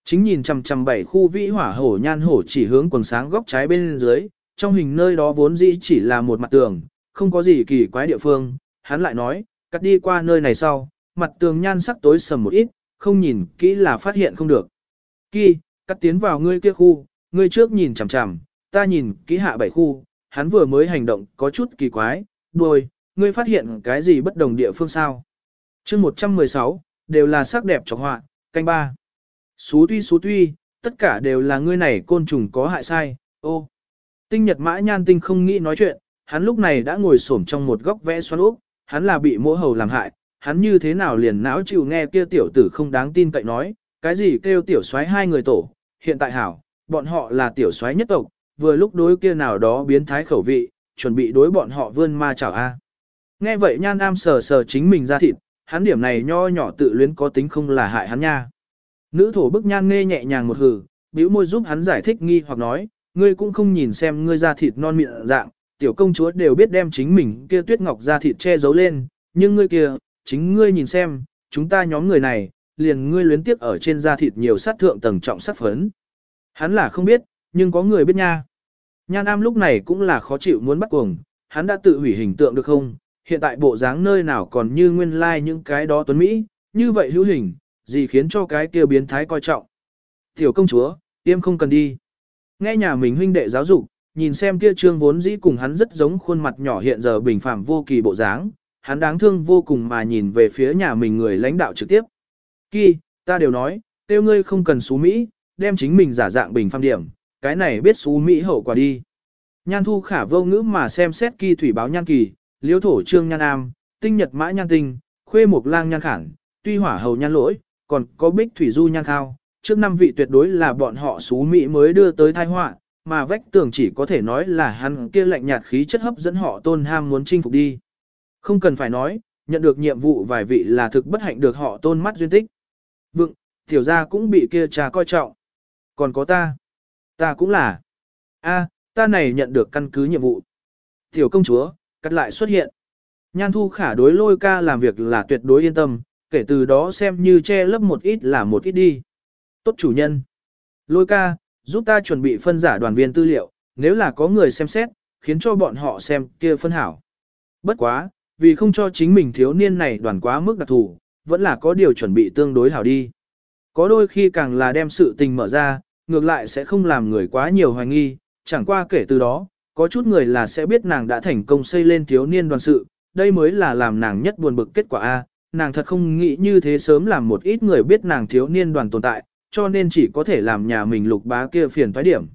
S1: Chính nhìn chằm chằm bảy khu vĩ hỏa hổ nhan hổ chỉ hướng quần sáng góc trái bên dưới, trong hình nơi đó vốn dĩ chỉ là một mặt tường, không có gì kỳ quái địa phương, hắn lại nói, cắt đi qua nơi này sau, mặt tường nhan sắc tối sầm một ít, không nhìn kỹ là phát hiện không được. Kỳ, cắt tiến vào ngươi kia khu, ngươi trước nhìn chằm chằm, ta nhìn kỹ hạ bảy khu, hắn vừa mới hành động có chút kỳ quái, đuôi, ngươi phát hiện cái gì bất đồng địa phương sao? chương 116, đều là sắc đẹp trọc họa, canh ba. Xú tuy xú tuy, tất cả đều là ngươi này côn trùng có hại sai, ô. Tinh nhật mã nhan tinh không nghĩ nói chuyện, hắn lúc này đã ngồi xổm trong một góc vẽ xoắn ốc, hắn là bị mỗ hầu làm hại, hắn như thế nào liền não chịu nghe kia tiểu tử không đáng tin cậy nói, cái gì kêu tiểu soái hai người tổ, hiện tại hảo, bọn họ là tiểu soái nhất tộc, vừa lúc đối kia nào đó biến thái khẩu vị, chuẩn bị đối bọn họ vươn ma chảo a. Nghe vậy nhan Nam sờ sờ chính mình ra thịt, hắn điểm này nho nhỏ tự luyến có tính không là hại hắn nha. Nữ thổ bức nhan nghe nhẹ nhàng một hừ, bĩu môi giúp hắn giải thích nghi hoặc nói, ngươi cũng không nhìn xem ngươi ra thịt non miệng dạng, tiểu công chúa đều biết đem chính mình kia tuyết ngọc ra thịt che giấu lên, nhưng ngươi kia, chính ngươi nhìn xem, chúng ta nhóm người này, liền ngươi luyến tiếp ở trên da thịt nhiều sát thượng tầng trọng sát phấn. Hắn là không biết, nhưng có người biết nha. Nhan Am lúc này cũng là khó chịu muốn bắt cuồng, hắn đã tự hủy hình tượng được không? Hiện tại bộ dáng nơi nào còn như nguyên lai like những cái đó tuấn Mỹ, như vậy hữu hình, gì khiến cho cái kia biến thái coi trọng. Tiểu công chúa, tiêm không cần đi. Nghe nhà mình huynh đệ giáo dục, nhìn xem kia trương vốn dĩ cùng hắn rất giống khuôn mặt nhỏ hiện giờ bình phàm vô kỳ bộ dáng, hắn đáng thương vô cùng mà nhìn về phía nhà mình người lãnh đạo trực tiếp. Kỳ, ta đều nói, tiêu ngươi không cần xú Mỹ, đem chính mình giả dạng bình phàm điểm, cái này biết xú Mỹ hậu quả đi. Nhan thu khả vô ngữ mà xem xét kỳ thủy báo nhan kỳ, liêu thổ trương nhan am, tinh nhật mã nhan tinh, khuê mục lang nhan khản, tuy hỏa hầu nhan lỗi, còn có bích thủy du nhan khao, trước năm vị tuyệt đối là bọn họ xú Mỹ mới đưa tới tai họa, mà vách tường chỉ có thể nói là hắn kia lạnh nhạt khí chất hấp dẫn họ tôn ham muốn chinh phục đi. Không cần phải nói, nhận được nhiệm vụ vài vị là thực bất hạnh được họ tôn mắt duyên tích. Vựng, tiểu gia cũng bị kia trà coi trọng. Còn có ta. Ta cũng là. a ta này nhận được căn cứ nhiệm vụ. Tiểu công chúa, cắt lại xuất hiện. Nhan thu khả đối lôi ca làm việc là tuyệt đối yên tâm, kể từ đó xem như che lấp một ít là một ít đi. Tốt chủ nhân. Lôi ca, giúp ta chuẩn bị phân giả đoàn viên tư liệu, nếu là có người xem xét, khiến cho bọn họ xem kia phân hảo. Bất quá, vì không cho chính mình thiếu niên này đoàn quá mức đặc thù, vẫn là có điều chuẩn bị tương đối hảo đi. Có đôi khi càng là đem sự tình mở ra, ngược lại sẽ không làm người quá nhiều hoài nghi, chẳng qua kể từ đó, có chút người là sẽ biết nàng đã thành công xây lên thiếu niên đoàn sự, đây mới là làm nàng nhất buồn bực kết quả A, nàng thật không nghĩ như thế sớm làm một ít người biết nàng thiếu niên đoàn tồn tại, cho nên chỉ có thể làm nhà mình lục bá kia phiền thoái điểm.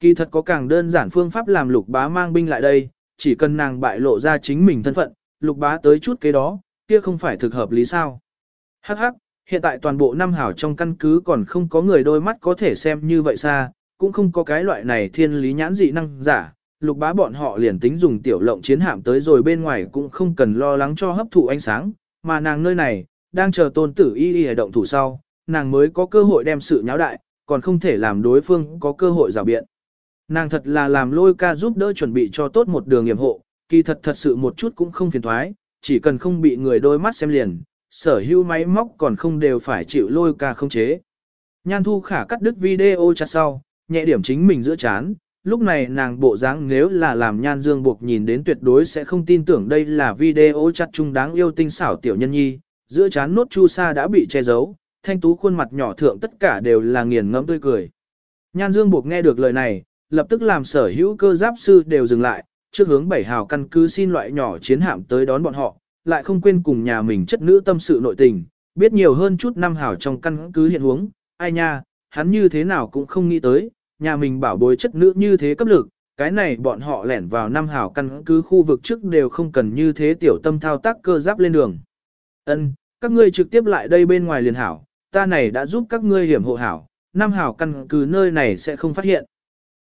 S1: Kỳ thật có càng đơn giản phương pháp làm lục bá mang binh lại đây, chỉ cần nàng bại lộ ra chính mình thân phận, lục bá tới chút cái đó, kia không phải thực hợp lý sao. Hắc hắc, hiện tại toàn bộ năm hảo trong căn cứ còn không có người đôi mắt có thể xem như vậy xa, cũng không có cái loại này thiên lý nhãn dị năng giả, lục bá bọn họ liền tính dùng tiểu lộng chiến hạm tới rồi bên ngoài cũng không cần lo lắng cho hấp thụ ánh sáng, mà nàng nơi này, đang chờ tôn tử y y động thủ sau, nàng mới có cơ hội đem sự nháo đại, còn không thể làm đối phương có cơ hội rào biện. Nàng thật là làm lôi ca giúp đỡ chuẩn bị cho tốt một đường nghiệm hộ, kỳ thật thật sự một chút cũng không phiền thoái, chỉ cần không bị người đôi mắt xem liền, sở hữu máy móc còn không đều phải chịu lôi ca không chế. Nhan thu khả cắt đứt video chặt sau, nhẹ điểm chính mình giữa chán, lúc này nàng bộ dáng nếu là làm nhan dương buộc nhìn đến tuyệt đối sẽ không tin tưởng đây là video chặt chung đáng yêu tinh xảo tiểu nhân nhi, giữa chán nốt chu sa đã bị che giấu, thanh tú khuôn mặt nhỏ thượng tất cả đều là nghiền ngẫm tươi cười. Nhan dương buộc nghe được lời này, lập tức làm sở hữu cơ giáp sư đều dừng lại, trước hướng bảy hào căn cứ xin loại nhỏ chiến hạm tới đón bọn họ, lại không quên cùng nhà mình chất nữ tâm sự nội tình, biết nhiều hơn chút năm hào trong căn cứ hiện huống, ai nha, hắn như thế nào cũng không nghĩ tới, nhà mình bảo bối chất nữ như thế cấp lực, cái này bọn họ lẻn vào năm hào căn cứ khu vực trước đều không cần như thế tiểu tâm thao tác cơ giáp lên đường. Ân, các ngươi trực tiếp lại đây bên ngoài liền hảo, ta này đã giúp các ngươi hiểm hộ hảo, năm hảo căn cứ nơi này sẽ không phát hiện.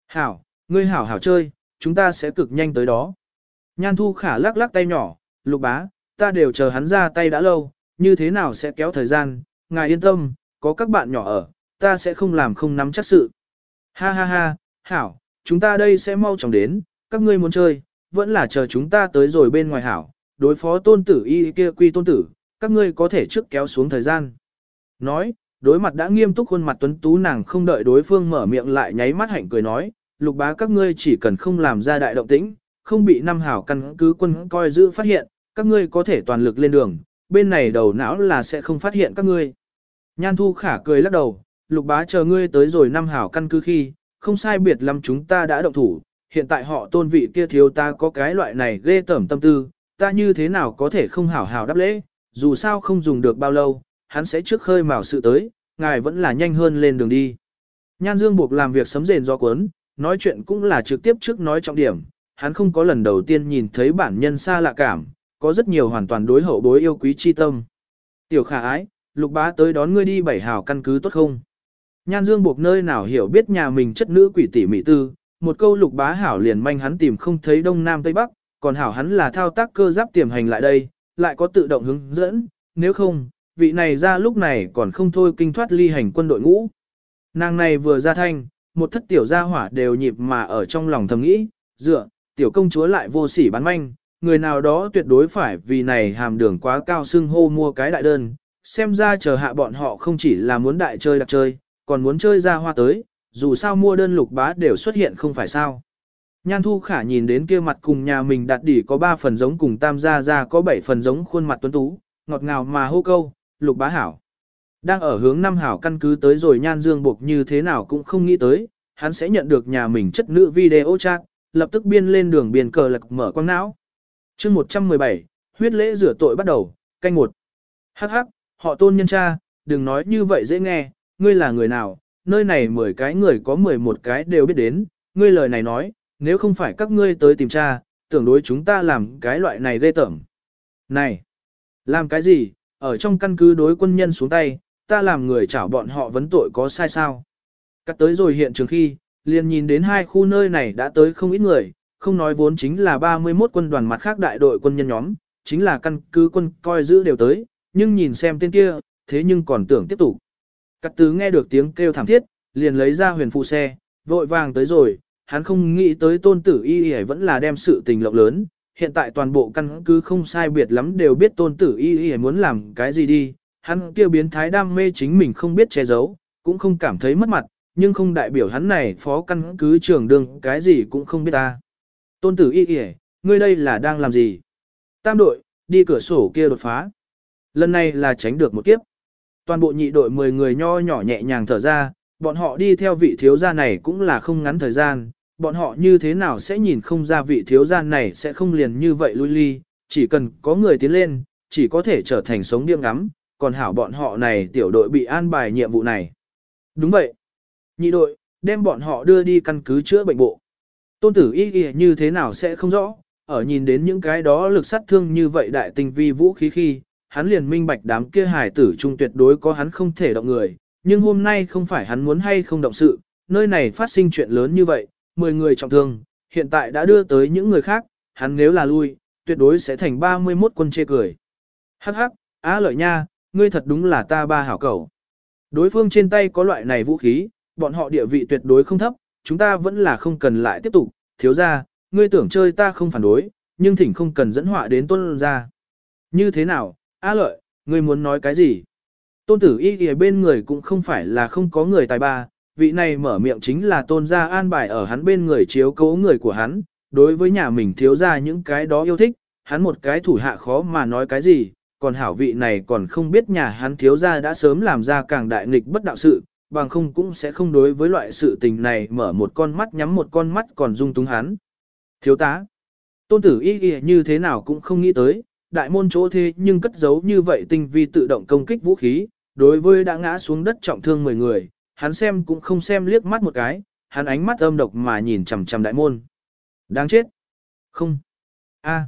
S1: Hảo, ngươi hảo hảo chơi, chúng ta sẽ cực nhanh tới đó. Nhan thu khả lắc lắc tay nhỏ, lục bá, ta đều chờ hắn ra tay đã lâu, như thế nào sẽ kéo thời gian, ngài yên tâm, có các bạn nhỏ ở, ta sẽ không làm không nắm chắc sự. Ha ha ha, hảo, chúng ta đây sẽ mau chóng đến, các ngươi muốn chơi, vẫn là chờ chúng ta tới rồi bên ngoài hảo, đối phó tôn tử y kia quy tôn tử, các ngươi có thể trước kéo xuống thời gian. Nói, đối mặt đã nghiêm túc khuôn mặt tuấn tú nàng không đợi đối phương mở miệng lại nháy mắt hạnh cười nói, lục bá các ngươi chỉ cần không làm ra đại động tĩnh, không bị năm hảo căn cứ quân coi giữ phát hiện, các ngươi có thể toàn lực lên đường, bên này đầu não là sẽ không phát hiện các ngươi. Nhan thu khả cười lắc đầu, lục bá chờ ngươi tới rồi năm hảo căn cứ khi, không sai biệt lắm chúng ta đã động thủ, hiện tại họ tôn vị kia thiếu ta có cái loại này ghê tởm tâm tư, ta như thế nào có thể không hảo hảo đáp lễ, dù sao không dùng được bao lâu, hắn sẽ trước khơi mào sự tới, ngài vẫn là nhanh hơn lên đường đi. Nhan Dương buộc làm việc sấm rền do cuốn, nói chuyện cũng là trực tiếp trước nói trọng điểm, hắn không có lần đầu tiên nhìn thấy bản nhân xa lạ cảm, có rất nhiều hoàn toàn đối hậu bối yêu quý chi tâm. Tiểu khả ái, lục bá tới đón ngươi đi bảy hào căn cứ tốt không? Nhan Dương buộc nơi nào hiểu biết nhà mình chất nữ quỷ tỷ mỹ tư, một câu lục bá hảo liền manh hắn tìm không thấy đông nam tây bắc, còn hảo hắn là thao tác cơ giáp tiềm hành lại đây, lại có tự động hướng dẫn, nếu không, vị này ra lúc này còn không thôi kinh thoát ly hành quân đội ngũ. Nàng này vừa ra thanh, một thất tiểu gia hỏa đều nhịp mà ở trong lòng thầm nghĩ, dựa, tiểu công chúa lại vô sỉ bán manh, người nào đó tuyệt đối phải vì này hàm đường quá cao xưng hô mua cái đại đơn, xem ra chờ hạ bọn họ không chỉ là muốn đại chơi đặc chơi, còn muốn chơi ra hoa tới, dù sao mua đơn lục bá đều xuất hiện không phải sao. Nhan Thu Khả nhìn đến kia mặt cùng nhà mình đặt đỉ có 3 phần giống cùng Tam Gia Gia có 7 phần giống khuôn mặt tuấn tú, ngọt ngào mà hô câu, lục bá hảo. Đang ở hướng năm hảo căn cứ tới rồi Nhan Dương buộc như thế nào cũng không nghĩ tới, hắn sẽ nhận được nhà mình chất nữ video chat, lập tức biên lên đường biên cờ lạc mở quang não. chương 117, huyết lễ rửa tội bắt đầu, canh một. Hắc hắc, họ tôn nhân cha, đừng nói như vậy dễ nghe, ngươi là người nào, nơi này 10 cái người có 11 cái đều biết đến, ngươi lời này nói, nếu không phải các ngươi tới tìm cha, tưởng đối chúng ta làm cái loại này ghê tởm. Này, làm cái gì, ở trong căn cứ đối quân nhân xuống tay, ta làm người chảo bọn họ vấn tội có sai sao. Cắt tới rồi hiện trường khi, liền nhìn đến hai khu nơi này đã tới không ít người, không nói vốn chính là 31 quân đoàn mặt khác đại đội quân nhân nhóm, chính là căn cứ quân coi giữ đều tới, nhưng nhìn xem tên kia, thế nhưng còn tưởng tiếp tục. Cắt tứ nghe được tiếng kêu thảm thiết, liền lấy ra huyền phụ xe, vội vàng tới rồi, hắn không nghĩ tới tôn tử y y vẫn là đem sự tình lộng lớn, hiện tại toàn bộ căn cứ không sai biệt lắm đều biết tôn tử y y muốn làm cái gì đi, hắn kia biến thái đam mê chính mình không biết che giấu, cũng không cảm thấy mất mặt, nhưng không đại biểu hắn này phó căn cứ trưởng đường cái gì cũng không biết ta. Tôn tử y y, ngươi đây là đang làm gì? Tam đội, đi cửa sổ kia đột phá. Lần này là tránh được một kiếp. Toàn bộ nhị đội 10 người nho nhỏ nhẹ nhàng thở ra, bọn họ đi theo vị thiếu gia này cũng là không ngắn thời gian, bọn họ như thế nào sẽ nhìn không ra vị thiếu gia này sẽ không liền như vậy lui ly, chỉ cần có người tiến lên, chỉ có thể trở thành sống điên ngắm, còn hảo bọn họ này tiểu đội bị an bài nhiệm vụ này. Đúng vậy. Nhị đội, đem bọn họ đưa đi căn cứ chữa bệnh bộ. Tôn tử ý nghĩa như thế nào sẽ không rõ, ở nhìn đến những cái đó lực sát thương như vậy đại tinh vi vũ khí khi, hắn liền minh bạch đám kia hải tử trung tuyệt đối có hắn không thể động người, nhưng hôm nay không phải hắn muốn hay không động sự, nơi này phát sinh chuyện lớn như vậy, 10 người trọng thương, hiện tại đã đưa tới những người khác, hắn nếu là lui, tuyệt đối sẽ thành 31 quân chê cười. Hắc hắc, á lợi nha, ngươi thật đúng là ta ba hảo cầu. Đối phương trên tay có loại này vũ khí, bọn họ địa vị tuyệt đối không thấp, chúng ta vẫn là không cần lại tiếp tục, thiếu ra, ngươi tưởng chơi ta không phản đối, nhưng thỉnh không cần dẫn họa đến tuân ra. Như thế nào, á lợi, ngươi muốn nói cái gì? Tôn tử y kìa bên người cũng không phải là không có người tài ba, vị này mở miệng chính là tôn gia an bài ở hắn bên người chiếu cố người của hắn, đối với nhà mình thiếu ra những cái đó yêu thích, hắn một cái thủ hạ khó mà nói cái gì, còn hảo vị này còn không biết nhà hắn thiếu ra đã sớm làm ra càng đại nghịch bất đạo sự, bằng không cũng sẽ không đối với loại sự tình này mở một con mắt nhắm một con mắt còn dung túng hắn. Thiếu tá, tôn tử y y như thế nào cũng không nghĩ tới, đại môn chỗ thế nhưng cất giấu như vậy tinh vi tự động công kích vũ khí, đối với đã ngã xuống đất trọng thương 10 người, hắn xem cũng không xem liếc mắt một cái, hắn ánh mắt âm độc mà nhìn chằm chằm đại môn. Đáng chết. Không. A.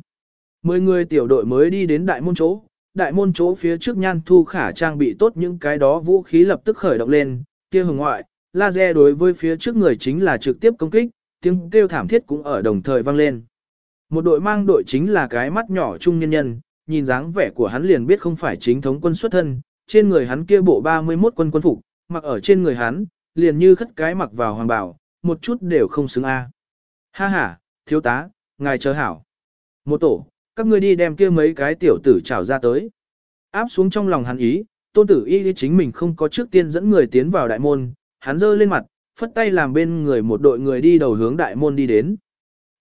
S1: Mười người tiểu đội mới đi đến đại môn chỗ, đại môn chỗ phía trước nhan thu khả trang bị tốt những cái đó vũ khí lập tức khởi động lên, kia hồng ngoại, laser đối với phía trước người chính là trực tiếp công kích, tiếng kêu thảm thiết cũng ở đồng thời vang lên. Một đội mang đội chính là cái mắt nhỏ trung nhân nhân, nhìn dáng vẻ của hắn liền biết không phải chính thống quân xuất thân, trên người hắn kia bộ 31 quân quân phục, mặc ở trên người hắn, liền như khất cái mặc vào hoàng bảo, một chút đều không xứng a. Ha ha, thiếu tá, ngài chờ hảo. Một tổ, các ngươi đi đem kia mấy cái tiểu tử trảo ra tới. Áp xuống trong lòng hắn ý, tôn tử y chính mình không có trước tiên dẫn người tiến vào đại môn, hắn giơ lên mặt, phất tay làm bên người một đội người đi đầu hướng đại môn đi đến.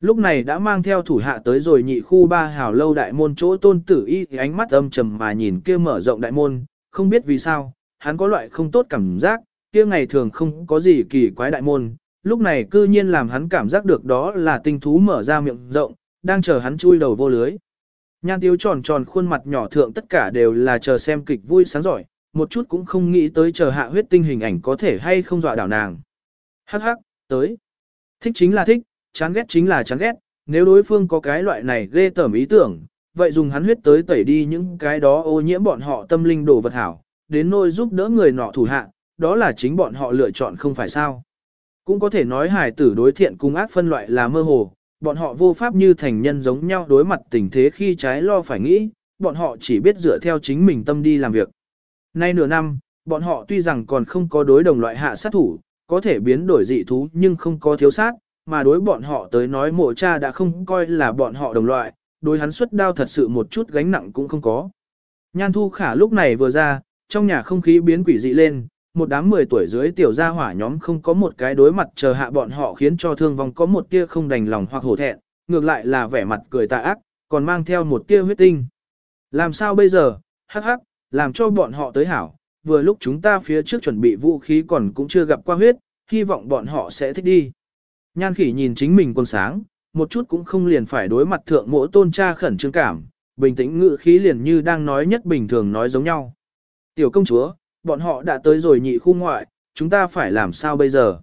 S1: Lúc này đã mang theo thủ hạ tới rồi nhị khu ba hào lâu đại môn chỗ tôn tử y thì ánh mắt âm trầm mà nhìn kia mở rộng đại môn, không biết vì sao, hắn có loại không tốt cảm giác, kia ngày thường không có gì kỳ quái đại môn, lúc này cư nhiên làm hắn cảm giác được đó là tinh thú mở ra miệng rộng, đang chờ hắn chui đầu vô lưới. Nhan tiếu tròn tròn khuôn mặt nhỏ thượng tất cả đều là chờ xem kịch vui sáng giỏi, một chút cũng không nghĩ tới chờ hạ huyết tinh hình ảnh có thể hay không dọa đảo nàng. Hắc hắc, tới. Thích chính là thích, chán ghét chính là chán ghét, nếu đối phương có cái loại này ghê tởm ý tưởng, vậy dùng hắn huyết tới tẩy đi những cái đó ô nhiễm bọn họ tâm linh đồ vật hảo, đến nôi giúp đỡ người nọ thủ hạ, đó là chính bọn họ lựa chọn không phải sao. Cũng có thể nói hài tử đối thiện cùng ác phân loại là mơ hồ, bọn họ vô pháp như thành nhân giống nhau đối mặt tình thế khi trái lo phải nghĩ, bọn họ chỉ biết dựa theo chính mình tâm đi làm việc. Nay nửa năm, bọn họ tuy rằng còn không có đối đồng loại hạ sát thủ, có thể biến đổi dị thú nhưng không có thiếu sát, mà đối bọn họ tới nói mộ cha đã không coi là bọn họ đồng loại, đối hắn xuất đao thật sự một chút gánh nặng cũng không có. Nhan thu khả lúc này vừa ra, trong nhà không khí biến quỷ dị lên, một đám 10 tuổi dưới tiểu gia hỏa nhóm không có một cái đối mặt chờ hạ bọn họ khiến cho thương vong có một tia không đành lòng hoặc hổ thẹn, ngược lại là vẻ mặt cười tà ác, còn mang theo một tia huyết tinh. Làm sao bây giờ, hắc hắc, làm cho bọn họ tới hảo, vừa lúc chúng ta phía trước chuẩn bị vũ khí còn cũng chưa gặp qua huyết, hy vọng bọn họ sẽ thích đi. Nhan khỉ nhìn chính mình còn sáng, một chút cũng không liền phải đối mặt thượng mỗi tôn cha khẩn trương cảm, bình tĩnh ngự khí liền như đang nói nhất bình thường nói giống nhau. Tiểu công chúa, bọn họ đã tới rồi nhị khu ngoại, chúng ta phải làm sao bây giờ?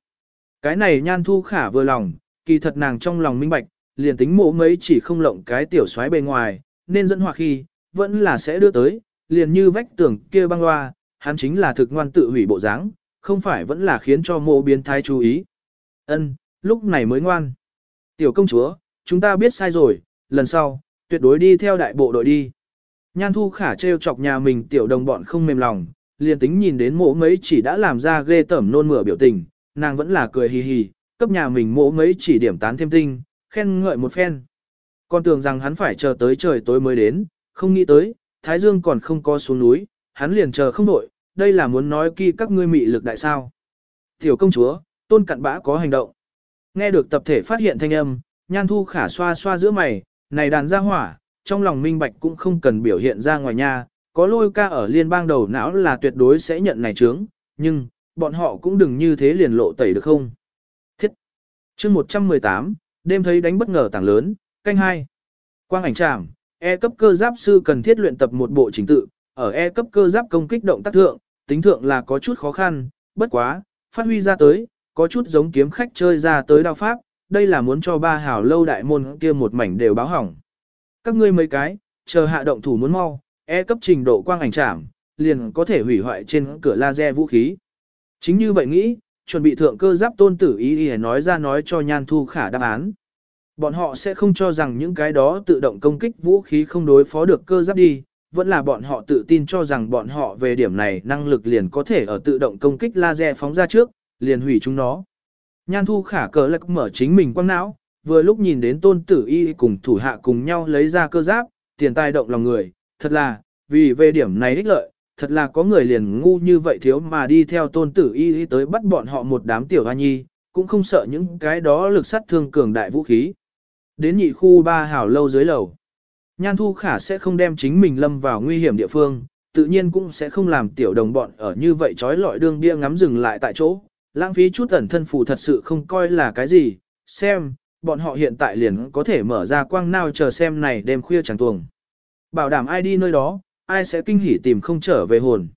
S1: Cái này nhan thu khả vừa lòng, kỳ thật nàng trong lòng minh bạch, liền tính mộ mấy chỉ không lộng cái tiểu xoáy bề ngoài, nên dẫn hỏa khi, vẫn là sẽ đưa tới, liền như vách tường kia băng loa, hắn chính là thực ngoan tự hủy bộ dáng, không phải vẫn là khiến cho mộ biến thái chú ý. Ân, lúc này mới ngoan. Tiểu công chúa, chúng ta biết sai rồi, lần sau, tuyệt đối đi theo đại bộ đội đi. Nhan thu khả trêu chọc nhà mình tiểu đồng bọn không mềm lòng, liền tính nhìn đến mỗ mấy chỉ đã làm ra ghê tẩm nôn mửa biểu tình, nàng vẫn là cười hì hì, cấp nhà mình mỗ mấy chỉ điểm tán thêm tinh, khen ngợi một phen. Con tưởng rằng hắn phải chờ tới trời tối mới đến, không nghĩ tới, Thái Dương còn không có xuống núi, hắn liền chờ không nổi, đây là muốn nói kỳ các ngươi mị lực đại sao. Tiểu công chúa, tôn cặn bã có hành động. Nghe được tập thể phát hiện thanh âm, nhan thu khả xoa xoa giữa mày, này đàn ra hỏa, trong lòng minh bạch cũng không cần biểu hiện ra ngoài nha, có lôi ca ở liên bang đầu não là tuyệt đối sẽ nhận này trướng, nhưng, bọn họ cũng đừng như thế liền lộ tẩy được không. Thiết. chương 118, đêm thấy đánh bất ngờ tảng lớn, canh hai. Quang ảnh trảm, E cấp cơ giáp sư cần thiết luyện tập một bộ trình tự, ở E cấp cơ giáp công kích động tác thượng, tính thượng là có chút khó khăn, bất quá, phát huy ra tới, có chút giống kiếm khách chơi ra tới đao pháp, đây là muốn cho ba hào lâu đại môn kia một mảnh đều báo hỏng. Các ngươi mấy cái, chờ hạ động thủ muốn mau, E cấp trình độ quang ảnh trảm, liền có thể hủy hoại trên cửa laser vũ khí. Chính như vậy nghĩ, chuẩn bị thượng cơ giáp tôn tử ý ý nói ra nói cho nhan thu khả đáp án. Bọn họ sẽ không cho rằng những cái đó tự động công kích vũ khí không đối phó được cơ giáp đi, vẫn là bọn họ tự tin cho rằng bọn họ về điểm này năng lực liền có thể ở tự động công kích laser phóng ra trước, liền hủy chúng nó. Nhan thu khả cờ lạc mở chính mình quăng não, vừa lúc nhìn đến tôn tử y cùng thủ hạ cùng nhau lấy ra cơ giáp, tiền tài động lòng người, thật là, vì về điểm này ích lợi, thật là có người liền ngu như vậy thiếu mà đi theo tôn tử y tới bắt bọn họ một đám tiểu hoa nhi, cũng không sợ những cái đó lực sát thương cường đại vũ khí. Đến nhị khu ba hảo lâu dưới lầu. Nhan Thu Khả sẽ không đem chính mình lâm vào nguy hiểm địa phương, tự nhiên cũng sẽ không làm tiểu đồng bọn ở như vậy trói lọi đương bia ngắm dừng lại tại chỗ. Lãng phí chút ẩn thân phù thật sự không coi là cái gì, xem, bọn họ hiện tại liền có thể mở ra quang nào chờ xem này đêm khuya chẳng tuồng. Bảo đảm ai đi nơi đó, ai sẽ kinh hỉ tìm không trở về hồn.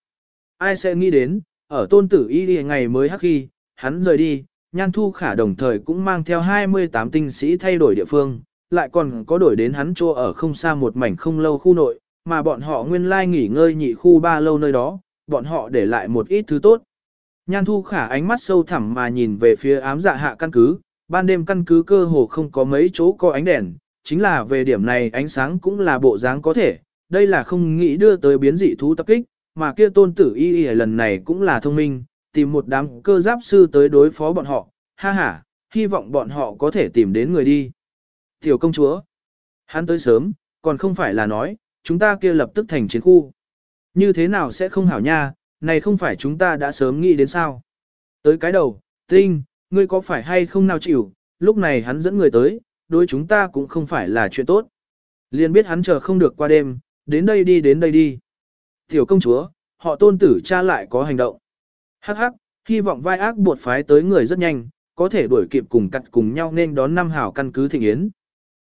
S1: Ai sẽ nghĩ đến, ở tôn tử y ngày mới hắc khi, hắn rời đi, Nhan Thu Khả đồng thời cũng mang theo 28 tinh sĩ thay đổi địa phương, lại còn có đổi đến hắn chỗ ở không xa một mảnh không lâu khu nội, mà bọn họ nguyên lai nghỉ ngơi nhị khu ba lâu nơi đó, bọn họ để lại một ít thứ tốt. Nhan Thu Khả ánh mắt sâu thẳm mà nhìn về phía ám dạ hạ căn cứ, ban đêm căn cứ cơ hồ không có mấy chỗ có ánh đèn, chính là về điểm này ánh sáng cũng là bộ dáng có thể, đây là không nghĩ đưa tới biến dị thú tập kích, mà kia tôn tử y y lần này cũng là thông minh, tìm một đám cơ giáp sư tới đối phó bọn họ, ha ha, hy vọng bọn họ có thể tìm đến người đi. Tiểu công chúa, hắn tới sớm, còn không phải là nói, chúng ta kia lập tức thành chiến khu. Như thế nào sẽ không hảo nha, này không phải chúng ta đã sớm nghĩ đến sao. Tới cái đầu, tinh, ngươi có phải hay không nào chịu, lúc này hắn dẫn người tới, đối chúng ta cũng không phải là chuyện tốt. Liên biết hắn chờ không được qua đêm, đến đây đi đến đây đi. Tiểu công chúa, họ tôn tử cha lại có hành động. Hắc hắc, hy vọng vai ác buộc phái tới người rất nhanh, có thể đuổi kịp cùng cặt cùng nhau nên đón năm hảo căn cứ thịnh yến.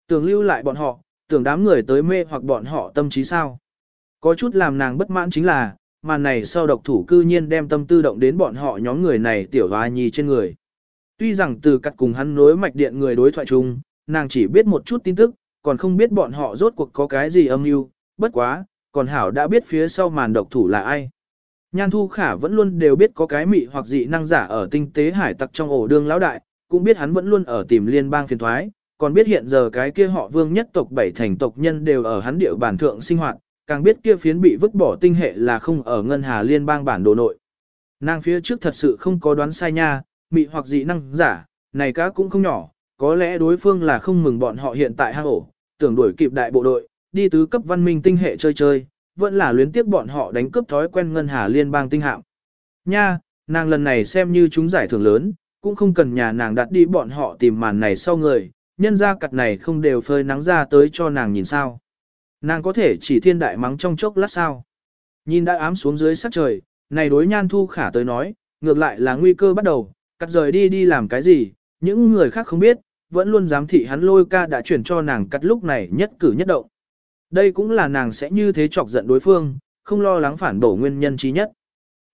S1: Tưởng lưu lại bọn họ, tưởng đám người tới mê hoặc bọn họ tâm trí sao. Có chút làm nàng bất mãn chính là, màn này sau độc thủ cư nhiên đem tâm tư động đến bọn họ nhóm người này tiểu hoa nhi trên người. Tuy rằng từ cắt cùng hắn nối mạch điện người đối thoại chung, nàng chỉ biết một chút tin tức, còn không biết bọn họ rốt cuộc có cái gì âm mưu, bất quá, còn hảo đã biết phía sau màn độc thủ là ai. Nhan Thu Khả vẫn luôn đều biết có cái mị hoặc dị năng giả ở tinh tế hải tặc trong ổ đương lão đại, cũng biết hắn vẫn luôn ở tìm liên bang phiền thoái, còn biết hiện giờ cái kia họ vương nhất tộc bảy thành tộc nhân đều ở hắn địa bản thượng sinh hoạt, càng biết kia phiến bị vứt bỏ tinh hệ là không ở ngân hà liên bang bản đồ nội. Nàng phía trước thật sự không có đoán sai nha, mị hoặc dị năng giả, này cá cũng không nhỏ, có lẽ đối phương là không mừng bọn họ hiện tại hang ổ, tưởng đuổi kịp đại bộ đội, đi tứ cấp văn minh tinh hệ chơi chơi, vẫn là luyến tiếc bọn họ đánh cướp thói quen ngân hà liên bang tinh hạm. Nha, nàng lần này xem như chúng giải thưởng lớn, cũng không cần nhà nàng đặt đi bọn họ tìm màn này sau người, nhân ra cặt này không đều phơi nắng ra tới cho nàng nhìn sao. Nàng có thể chỉ thiên đại mắng trong chốc lát sao. Nhìn đã ám xuống dưới sắc trời, này đối nhan thu khả tới nói, ngược lại là nguy cơ bắt đầu, cắt rời đi đi làm cái gì, những người khác không biết, vẫn luôn giám thị hắn lôi ca đã chuyển cho nàng cắt lúc này nhất cử nhất động. Đây cũng là nàng sẽ như thế chọc giận đối phương, không lo lắng phản đổ nguyên nhân trí nhất.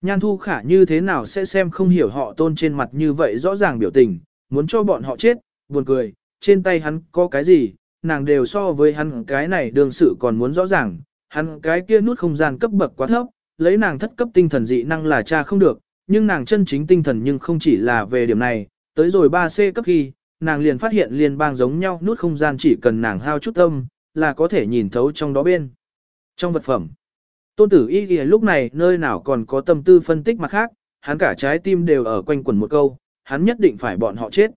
S1: Nhan thu khả như thế nào sẽ xem không hiểu họ tôn trên mặt như vậy rõ ràng biểu tình, muốn cho bọn họ chết, buồn cười, trên tay hắn có cái gì, nàng đều so với hắn cái này đương sự còn muốn rõ ràng, hắn cái kia nút không gian cấp bậc quá thấp, lấy nàng thất cấp tinh thần dị năng là cha không được, nhưng nàng chân chính tinh thần nhưng không chỉ là về điểm này, tới rồi 3C cấp khi, nàng liền phát hiện liên bang giống nhau nút không gian chỉ cần nàng hao chút tâm, là có thể nhìn thấu trong đó bên. Trong vật phẩm, tôn tử y ghi lúc này nơi nào còn có tâm tư phân tích mặt khác, hắn cả trái tim đều ở quanh quẩn một câu, hắn nhất định phải bọn họ chết.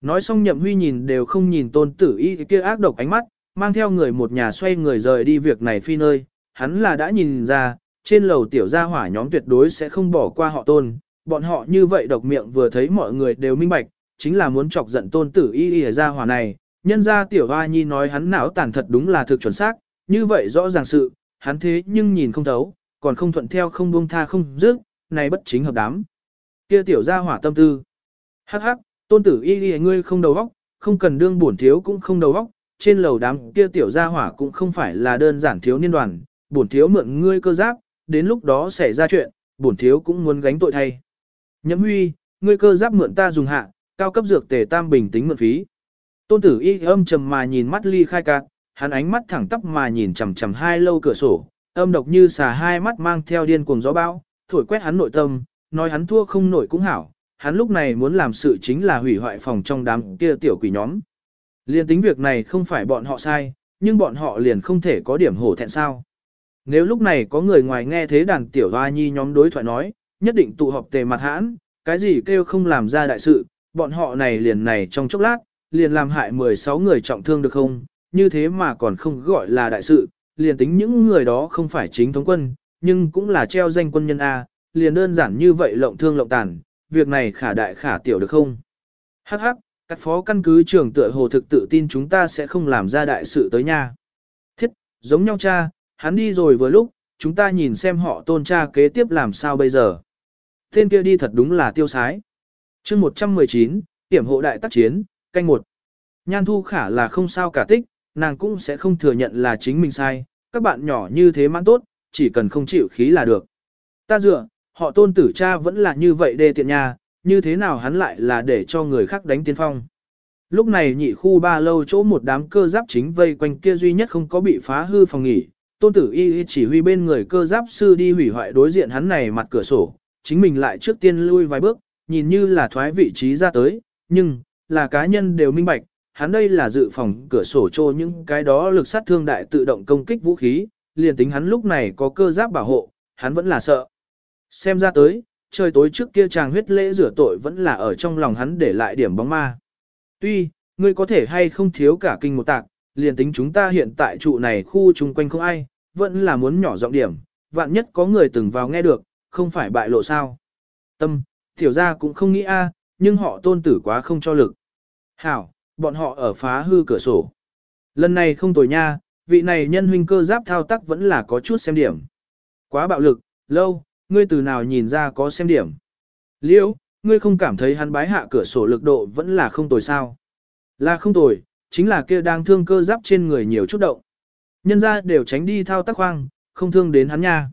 S1: Nói xong nhậm huy nhìn đều không nhìn tôn tử y kia ác độc ánh mắt, mang theo người một nhà xoay người rời đi việc này phi nơi, hắn là đã nhìn ra, trên lầu tiểu gia hỏa nhóm tuyệt đối sẽ không bỏ qua họ tôn, bọn họ như vậy độc miệng vừa thấy mọi người đều minh bạch, chính là muốn chọc giận tôn tử y y gia hỏa này, nhân ra tiểu hoa nhi nói hắn não tàn thật đúng là thực chuẩn xác, như vậy rõ ràng sự, hắn thế nhưng nhìn không thấu, còn không thuận theo không buông tha không dứt, này bất chính hợp đám. Kia tiểu gia hỏa tâm tư. Hắc hắc, tôn tử y y ngươi không đầu óc, không cần đương bổn thiếu cũng không đầu óc, trên lầu đám kia tiểu gia hỏa cũng không phải là đơn giản thiếu niên đoàn, bổn thiếu mượn ngươi cơ giáp, đến lúc đó xảy ra chuyện, bổn thiếu cũng muốn gánh tội thay. Nhậm huy, ngươi cơ giáp mượn ta dùng hạ, cao cấp dược tề tam bình tính mượn phí. Tôn tử y âm trầm mà nhìn mắt ly khai cạn, hắn ánh mắt thẳng tắp mà nhìn chằm chằm hai lâu cửa sổ, âm độc như xà hai mắt mang theo điên cuồng gió bão, thổi quét hắn nội tâm, nói hắn thua không nổi cũng hảo, hắn lúc này muốn làm sự chính là hủy hoại phòng trong đám kia tiểu quỷ nhóm. Liên tính việc này không phải bọn họ sai, nhưng bọn họ liền không thể có điểm hổ thẹn sao. Nếu lúc này có người ngoài nghe thế đàn tiểu hoa nhi nhóm đối thoại nói, nhất định tụ họp tề mặt hãn, cái gì kêu không làm ra đại sự, bọn họ này liền này trong chốc lát, liền làm hại 16 người trọng thương được không, như thế mà còn không gọi là đại sự, liền tính những người đó không phải chính thống quân, nhưng cũng là treo danh quân nhân A, liền đơn giản như vậy lộng thương lộng tàn, việc này khả đại khả tiểu được không? Hắc hắc, các phó căn cứ trưởng tựa hồ thực tự tin chúng ta sẽ không làm ra đại sự tới nha. Thiết, giống nhau cha, hắn đi rồi vừa lúc, chúng ta nhìn xem họ tôn cha kế tiếp làm sao bây giờ. Tên kia đi thật đúng là tiêu sái. chương 119, tiểm hộ đại tác chiến, canh một. Nhan thu khả là không sao cả tích, nàng cũng sẽ không thừa nhận là chính mình sai, các bạn nhỏ như thế mãn tốt, chỉ cần không chịu khí là được. Ta dựa, họ tôn tử cha vẫn là như vậy đê tiện nha, như thế nào hắn lại là để cho người khác đánh tiên phong. Lúc này nhị khu ba lâu chỗ một đám cơ giáp chính vây quanh kia duy nhất không có bị phá hư phòng nghỉ, tôn tử y chỉ huy bên người cơ giáp sư đi hủy hoại đối diện hắn này mặt cửa sổ, chính mình lại trước tiên lui vài bước, nhìn như là thoái vị trí ra tới, nhưng, là cá nhân đều minh bạch, hắn đây là dự phòng cửa sổ cho những cái đó lực sát thương đại tự động công kích vũ khí, liền tính hắn lúc này có cơ giáp bảo hộ, hắn vẫn là sợ. Xem ra tới, trời tối trước kia chàng huyết lễ rửa tội vẫn là ở trong lòng hắn để lại điểm bóng ma. Tuy, ngươi có thể hay không thiếu cả kinh một tạc, liền tính chúng ta hiện tại trụ này khu chung quanh không ai, vẫn là muốn nhỏ giọng điểm, vạn nhất có người từng vào nghe được, không phải bại lộ sao. Tâm, tiểu gia cũng không nghĩ a, nhưng họ tôn tử quá không cho lực. Hảo, bọn họ ở phá hư cửa sổ. Lần này không tồi nha, vị này nhân huynh cơ giáp thao tác vẫn là có chút xem điểm. Quá bạo lực, lâu, ngươi từ nào nhìn ra có xem điểm. Liễu, ngươi không cảm thấy hắn bái hạ cửa sổ lực độ vẫn là không tồi sao. Là không tồi, chính là kia đang thương cơ giáp trên người nhiều chút động. Nhân ra đều tránh đi thao tác khoang, không thương đến hắn nha.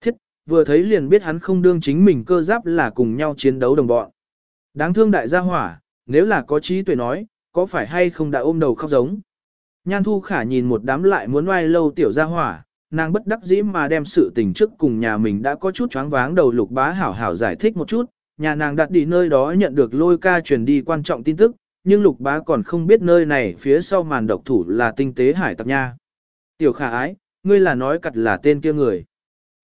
S1: Thiết, vừa thấy liền biết hắn không đương chính mình cơ giáp là cùng nhau chiến đấu đồng bọn. Đáng thương đại gia hỏa, nếu là có trí tuệ nói, có phải hay không đã ôm đầu khóc giống. Nhan thu khả nhìn một đám lại muốn oai lâu tiểu gia hỏa, nàng bất đắc dĩ mà đem sự tình trước cùng nhà mình đã có chút choáng váng đầu lục bá hảo hảo giải thích một chút, nhà nàng đặt đi nơi đó nhận được lôi ca truyền đi quan trọng tin tức, nhưng lục bá còn không biết nơi này phía sau màn độc thủ là tinh tế hải tặc nha. Tiểu khả ái, ngươi là nói cặt là tên kia người.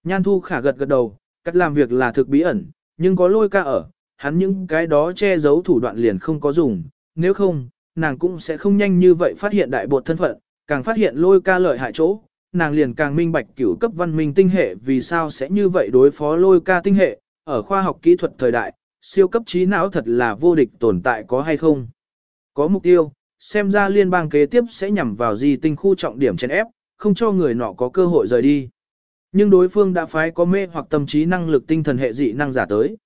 S1: Nhan thu khả gật gật đầu, cắt làm việc là thực bí ẩn, nhưng có lôi ca ở, hắn những cái đó che giấu thủ đoạn liền không có dùng, nếu không, nàng cũng sẽ không nhanh như vậy phát hiện đại bột thân phận, càng phát hiện lôi ca lợi hại chỗ, nàng liền càng minh bạch cửu cấp văn minh tinh hệ vì sao sẽ như vậy đối phó lôi ca tinh hệ, ở khoa học kỹ thuật thời đại, siêu cấp trí não thật là vô địch tồn tại có hay không. Có mục tiêu, xem ra liên bang kế tiếp sẽ nhằm vào gì tinh khu trọng điểm trên ép, không cho người nọ có cơ hội rời đi. Nhưng đối phương đã phái có mê hoặc tâm trí năng lực tinh thần hệ dị năng giả tới.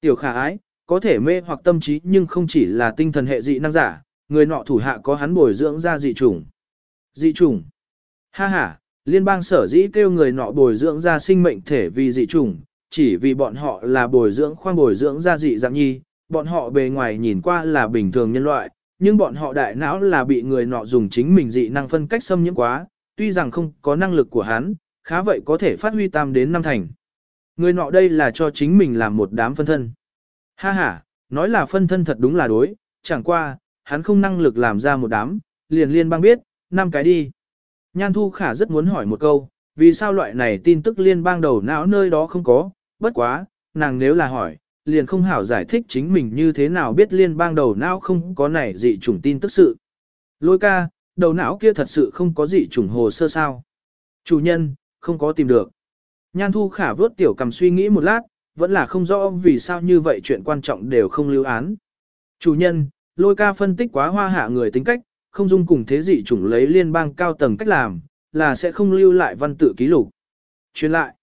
S1: Tiểu khả ái, có thể mê hoặc tâm trí nhưng không chỉ là tinh thần hệ dị năng giả, người nọ thủ hạ có hắn bồi dưỡng ra dị chủng. Dị chủng. Ha ha, liên bang sở dĩ kêu người nọ bồi dưỡng ra sinh mệnh thể vì dị chủng, chỉ vì bọn họ là bồi dưỡng khoang bồi dưỡng ra dị dạng nhi, bọn họ bề ngoài nhìn qua là bình thường nhân loại, nhưng bọn họ đại não là bị người nọ dùng chính mình dị năng phân cách xâm nhiễm quá, tuy rằng không có năng lực của hắn, khá vậy có thể phát huy tam đến năm thành. Người nọ đây là cho chính mình làm một đám phân thân. Ha ha, nói là phân thân thật đúng là đối, chẳng qua, hắn không năng lực làm ra một đám, liền liên bang biết, năm cái đi. Nhan Thu Khả rất muốn hỏi một câu, vì sao loại này tin tức liên bang đầu não nơi đó không có, bất quá, nàng nếu là hỏi, liền không hảo giải thích chính mình như thế nào biết liên bang đầu não không có này dị chủng tin tức sự. Lôi ca, đầu não kia thật sự không có gì trùng hồ sơ sao. Chủ nhân, không có tìm được. Nhan thu khả vớt tiểu cầm suy nghĩ một lát, vẫn là không rõ vì sao như vậy chuyện quan trọng đều không lưu án. Chủ nhân, lôi ca phân tích quá hoa hạ người tính cách, không dung cùng thế dị chủng lấy liên bang cao tầng cách làm, là sẽ không lưu lại văn tự ký lục. Truyền lại.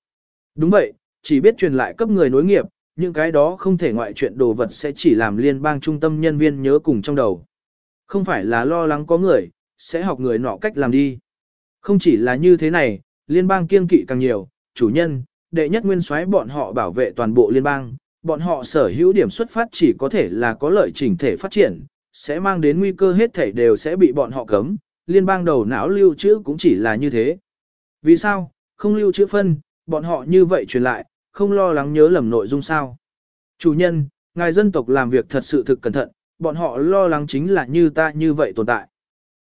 S1: Đúng vậy, chỉ biết truyền lại cấp người nối nghiệp, những cái đó không thể ngoại chuyện đồ vật sẽ chỉ làm liên bang trung tâm nhân viên nhớ cùng trong đầu. Không phải là lo lắng có người, sẽ học người nọ cách làm đi. Không chỉ là như thế này, liên bang kiên kỵ càng nhiều, chủ nhân, đệ nhất nguyên soái bọn họ bảo vệ toàn bộ liên bang, bọn họ sở hữu điểm xuất phát chỉ có thể là có lợi chỉnh thể phát triển, sẽ mang đến nguy cơ hết thể đều sẽ bị bọn họ cấm, liên bang đầu não lưu trữ cũng chỉ là như thế. Vì sao, không lưu trữ phân, bọn họ như vậy truyền lại, không lo lắng nhớ lầm nội dung sao. Chủ nhân, ngài dân tộc làm việc thật sự thực cẩn thận, bọn họ lo lắng chính là như ta như vậy tồn tại.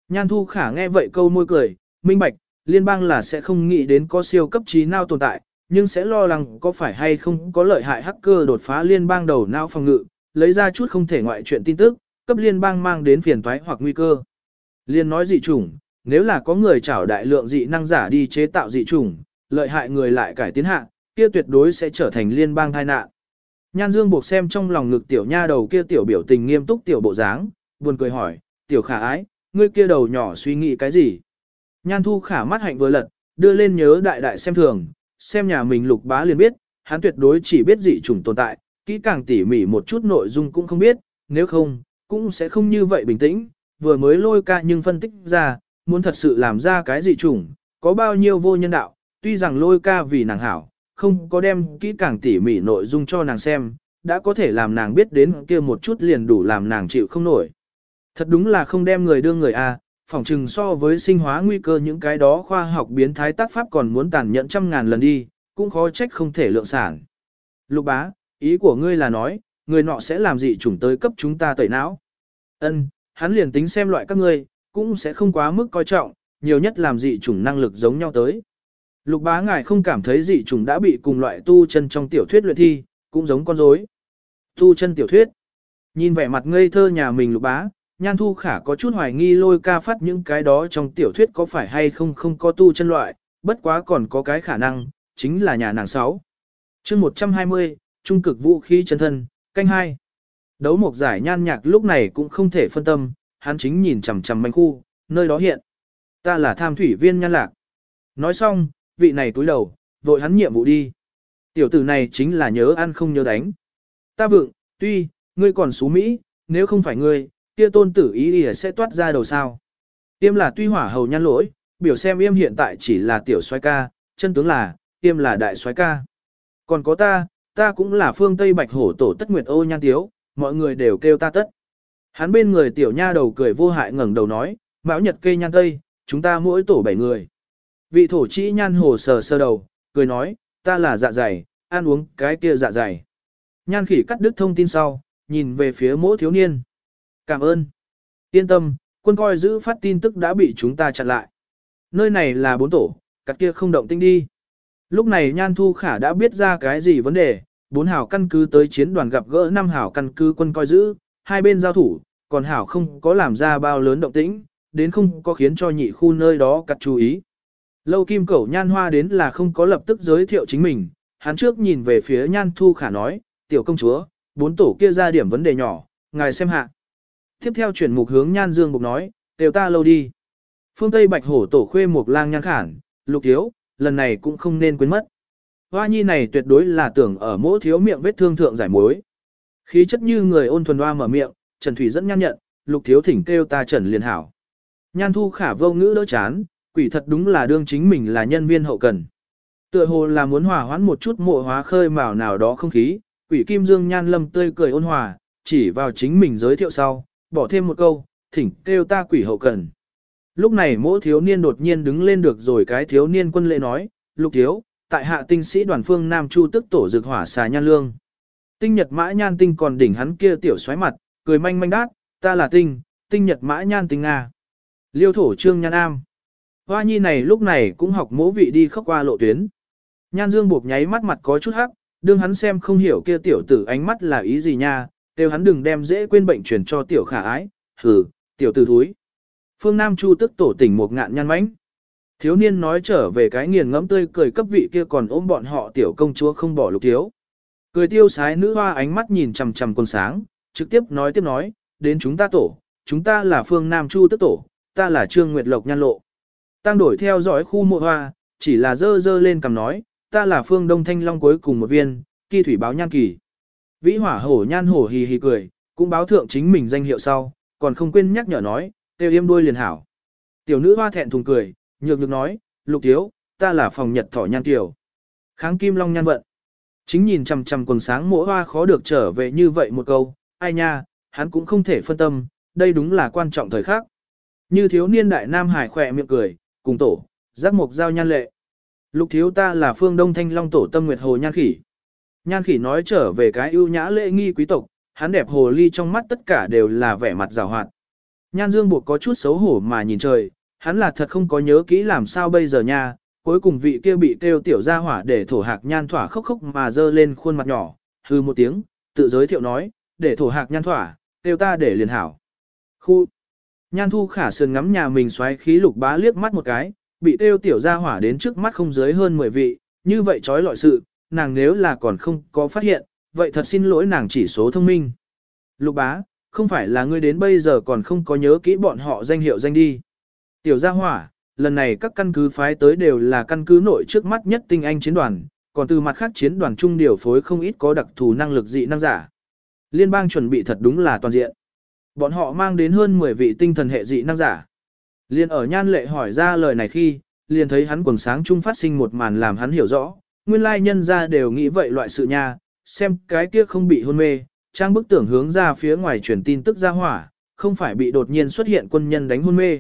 S1: Nhan Thu Khả nghe vậy câu môi cười, minh bạch, liên bang là sẽ không nghĩ đến có siêu cấp trí nào tồn tại, nhưng sẽ lo lắng có phải hay không có lợi hại hacker đột phá liên bang đầu não phòng ngự, lấy ra chút không thể ngoại chuyện tin tức, cấp liên bang mang đến phiền toái hoặc nguy cơ. Liên nói dị chủng, nếu là có người trảo đại lượng dị năng giả đi chế tạo dị chủng, lợi hại người lại cải tiến hạ, kia tuyệt đối sẽ trở thành liên bang tai nạn. Nhan Dương buộc xem trong lòng ngực tiểu nha đầu kia tiểu biểu tình nghiêm túc tiểu bộ dáng, buồn cười hỏi, tiểu khả ái, ngươi kia đầu nhỏ suy nghĩ cái gì? Nhan Thu khả mắt hạnh vừa lật, đưa lên nhớ đại đại xem thường, xem nhà mình lục bá liền biết, hắn tuyệt đối chỉ biết dị chủng tồn tại, kỹ càng tỉ mỉ một chút nội dung cũng không biết, nếu không, cũng sẽ không như vậy bình tĩnh, vừa mới lôi ca nhưng phân tích ra, muốn thật sự làm ra cái dị chủng, có bao nhiêu vô nhân đạo, tuy rằng lôi ca vì nàng hảo, không có đem kỹ càng tỉ mỉ nội dung cho nàng xem, đã có thể làm nàng biết đến kia một chút liền đủ làm nàng chịu không nổi. Thật đúng là không đem người đưa người a, à, phỏng chừng so với sinh hóa nguy cơ những cái đó khoa học biến thái tác pháp còn muốn tàn nhẫn trăm ngàn lần đi, cũng khó trách không thể lượng sản. Lục bá, ý của ngươi là nói, người nọ sẽ làm gì chủng tới cấp chúng ta tẩy não. Ân, hắn liền tính xem loại các ngươi, cũng sẽ không quá mức coi trọng, nhiều nhất làm dị chủng năng lực giống nhau tới. Lục bá ngài không cảm thấy dị chủng đã bị cùng loại tu chân trong tiểu thuyết luyện thi, cũng giống con rối. Tu chân tiểu thuyết. Nhìn vẻ mặt ngây thơ nhà mình lục bá, nhan thu khả có chút hoài nghi lôi ca phát những cái đó trong tiểu thuyết có phải hay không không có tu chân loại, bất quá còn có cái khả năng, chính là nhà nàng sáu. chương 120, trung cực vũ khí chân thân, canh hai. Đấu một giải nhan nhạc lúc này cũng không thể phân tâm, hắn chính nhìn chằm chằm manh khu, nơi đó hiện. Ta là tham thủy viên nhan lạc. Nói xong, vị này túi đầu, vội hắn nhiệm vụ đi. Tiểu tử này chính là nhớ ăn không nhớ đánh. Ta vượng, tuy, ngươi còn xú Mỹ, nếu không phải ngươi, kia tôn tử ý ỉa sẽ toát ra đầu sao. Tiêm là tuy hỏa hầu nhan lỗi, biểu xem yêm hiện tại chỉ là tiểu soái ca, chân tướng là, tiêm là đại soái ca. Còn có ta, ta cũng là phương Tây Bạch Hổ tổ tất nguyệt ô nhan tiếu, mọi người đều kêu ta tất. Hắn bên người tiểu nha đầu cười vô hại ngẩng đầu nói, mão nhật kê nhan tây, chúng ta mỗi tổ bảy người. Vị thổ chỉ nhan hồ sờ sơ đầu, cười nói, ta là dạ dày, ăn uống cái kia dạ dày. Nhan khỉ cắt đứt thông tin sau, nhìn về phía mỗi thiếu niên. Cảm ơn. Yên tâm, quân coi giữ phát tin tức đã bị chúng ta chặn lại. Nơi này là bốn tổ, cắt kia không động tinh đi. Lúc này Nhan Thu Khả đã biết ra cái gì vấn đề, bốn hảo căn cứ tới chiến đoàn gặp gỡ năm hảo căn cứ quân coi giữ, hai bên giao thủ, còn hảo không có làm ra bao lớn động tĩnh, đến không có khiến cho nhị khu nơi đó cắt chú ý. Lâu kim cẩu nhan hoa đến là không có lập tức giới thiệu chính mình, hắn trước nhìn về phía nhan thu khả nói, tiểu công chúa, bốn tổ kia ra điểm vấn đề nhỏ, ngài xem hạ. Tiếp theo chuyển mục hướng nhan dương Bục nói, đều ta lâu đi. Phương Tây bạch hổ tổ khuê mục lang nhan khản, lục thiếu, lần này cũng không nên quên mất. Hoa nhi này tuyệt đối là tưởng ở mỗi thiếu miệng vết thương thượng giải mối. Khí chất như người ôn thuần hoa mở miệng, Trần Thủy dẫn nhan nhận, lục thiếu thỉnh kêu ta Trần liền hảo. Nhan thu khả vô ngữ đỡ chán, quỷ thật đúng là đương chính mình là nhân viên hậu cần. Tựa hồ là muốn hòa hoãn một chút mộ hóa khơi mào nào đó không khí, quỷ kim dương nhan lâm tươi cười ôn hòa, chỉ vào chính mình giới thiệu sau, bỏ thêm một câu, thỉnh kêu ta quỷ hậu cần. Lúc này mỗi thiếu niên đột nhiên đứng lên được rồi cái thiếu niên quân lệ nói, lục thiếu, tại hạ tinh sĩ đoàn phương Nam Chu tức tổ dược hỏa xà nhan lương. Tinh nhật mã nhan tinh còn đỉnh hắn kia tiểu xoáy mặt, cười manh manh đát, ta là tinh, tinh nhật mã nhan tinh Nga. Liêu thổ trương nhan am. Hoa nhi này lúc này cũng học mỗ vị đi khóc qua lộ tuyến. Nhan dương buộc nháy mắt mặt có chút hắc, đương hắn xem không hiểu kia tiểu tử ánh mắt là ý gì nha, đều hắn đừng đem dễ quên bệnh truyền cho tiểu khả ái, hừ, tiểu tử thúi. Phương Nam Chu tức tổ tỉnh một ngạn nhăn mánh. Thiếu niên nói trở về cái nghiền ngẫm tươi cười cấp vị kia còn ôm bọn họ tiểu công chúa không bỏ lục thiếu. Cười tiêu sái nữ hoa ánh mắt nhìn chằm chằm con sáng, trực tiếp nói tiếp nói, đến chúng ta tổ, chúng ta là phương Nam Chu tức tổ, ta là Trương Nguyệt Lộc nhan lộ. Tăng đổi theo dõi khu mộ hoa, chỉ là dơ dơ lên cầm nói, ta là phương Đông Thanh Long cuối cùng một viên, kỳ thủy báo nhan kỳ. Vĩ hỏa hổ nhan hổ hì hì cười, cũng báo thượng chính mình danh hiệu sau, còn không quên nhắc nhở nói, tiêu yêm đuôi liền hảo. Tiểu nữ hoa thẹn thùng cười, nhược nhược nói, lục thiếu, ta là phòng nhật thỏ nhan tiểu. Kháng kim long nhan vận. Chính nhìn chằm chằm quần sáng mỗi hoa khó được trở về như vậy một câu, ai nha, hắn cũng không thể phân tâm, đây đúng là quan trọng thời khắc. Như thiếu niên đại nam hải khỏe miệng cười, cùng tổ, giác mục giao nhan lệ. Lục thiếu ta là phương đông thanh long tổ tâm nguyệt hồ nhan khỉ. Nhan khỉ nói trở về cái ưu nhã lễ nghi quý tộc, hắn đẹp hồ ly trong mắt tất cả đều là vẻ mặt rào hoạt. Nhan dương buộc có chút xấu hổ mà nhìn trời, hắn là thật không có nhớ kỹ làm sao bây giờ nha, cuối cùng vị kia bị kêu tiểu ra hỏa để thổ hạc nhan thỏa khóc khóc mà dơ lên khuôn mặt nhỏ, hư một tiếng, tự giới thiệu nói, để thổ hạc nhan thỏa, kêu ta để liền hảo. Khu Nhan thu khả sườn ngắm nhà mình xoáy khí lục bá liếc mắt một cái, bị kêu tiểu ra hỏa đến trước mắt không dưới hơn 10 vị, như vậy trói lọi sự, nàng nếu là còn không có phát hiện, vậy thật xin lỗi nàng chỉ số thông minh. Lục bá, không phải là ngươi đến bây giờ còn không có nhớ kỹ bọn họ danh hiệu danh đi. Tiểu gia hỏa, lần này các căn cứ phái tới đều là căn cứ nội trước mắt nhất tinh anh chiến đoàn, còn từ mặt khác chiến đoàn trung điều phối không ít có đặc thù năng lực dị năng giả. Liên bang chuẩn bị thật đúng là toàn diện. Bọn họ mang đến hơn 10 vị tinh thần hệ dị năng giả. Liên ở nhan lệ hỏi ra lời này khi, liền thấy hắn quần sáng trung phát sinh một màn làm hắn hiểu rõ, nguyên lai nhân ra đều nghĩ vậy loại sự nha, xem cái kia không bị hôn mê, trang bức tưởng hướng ra phía ngoài truyền tin tức ra hỏa, không phải bị đột nhiên xuất hiện quân nhân đánh hôn mê.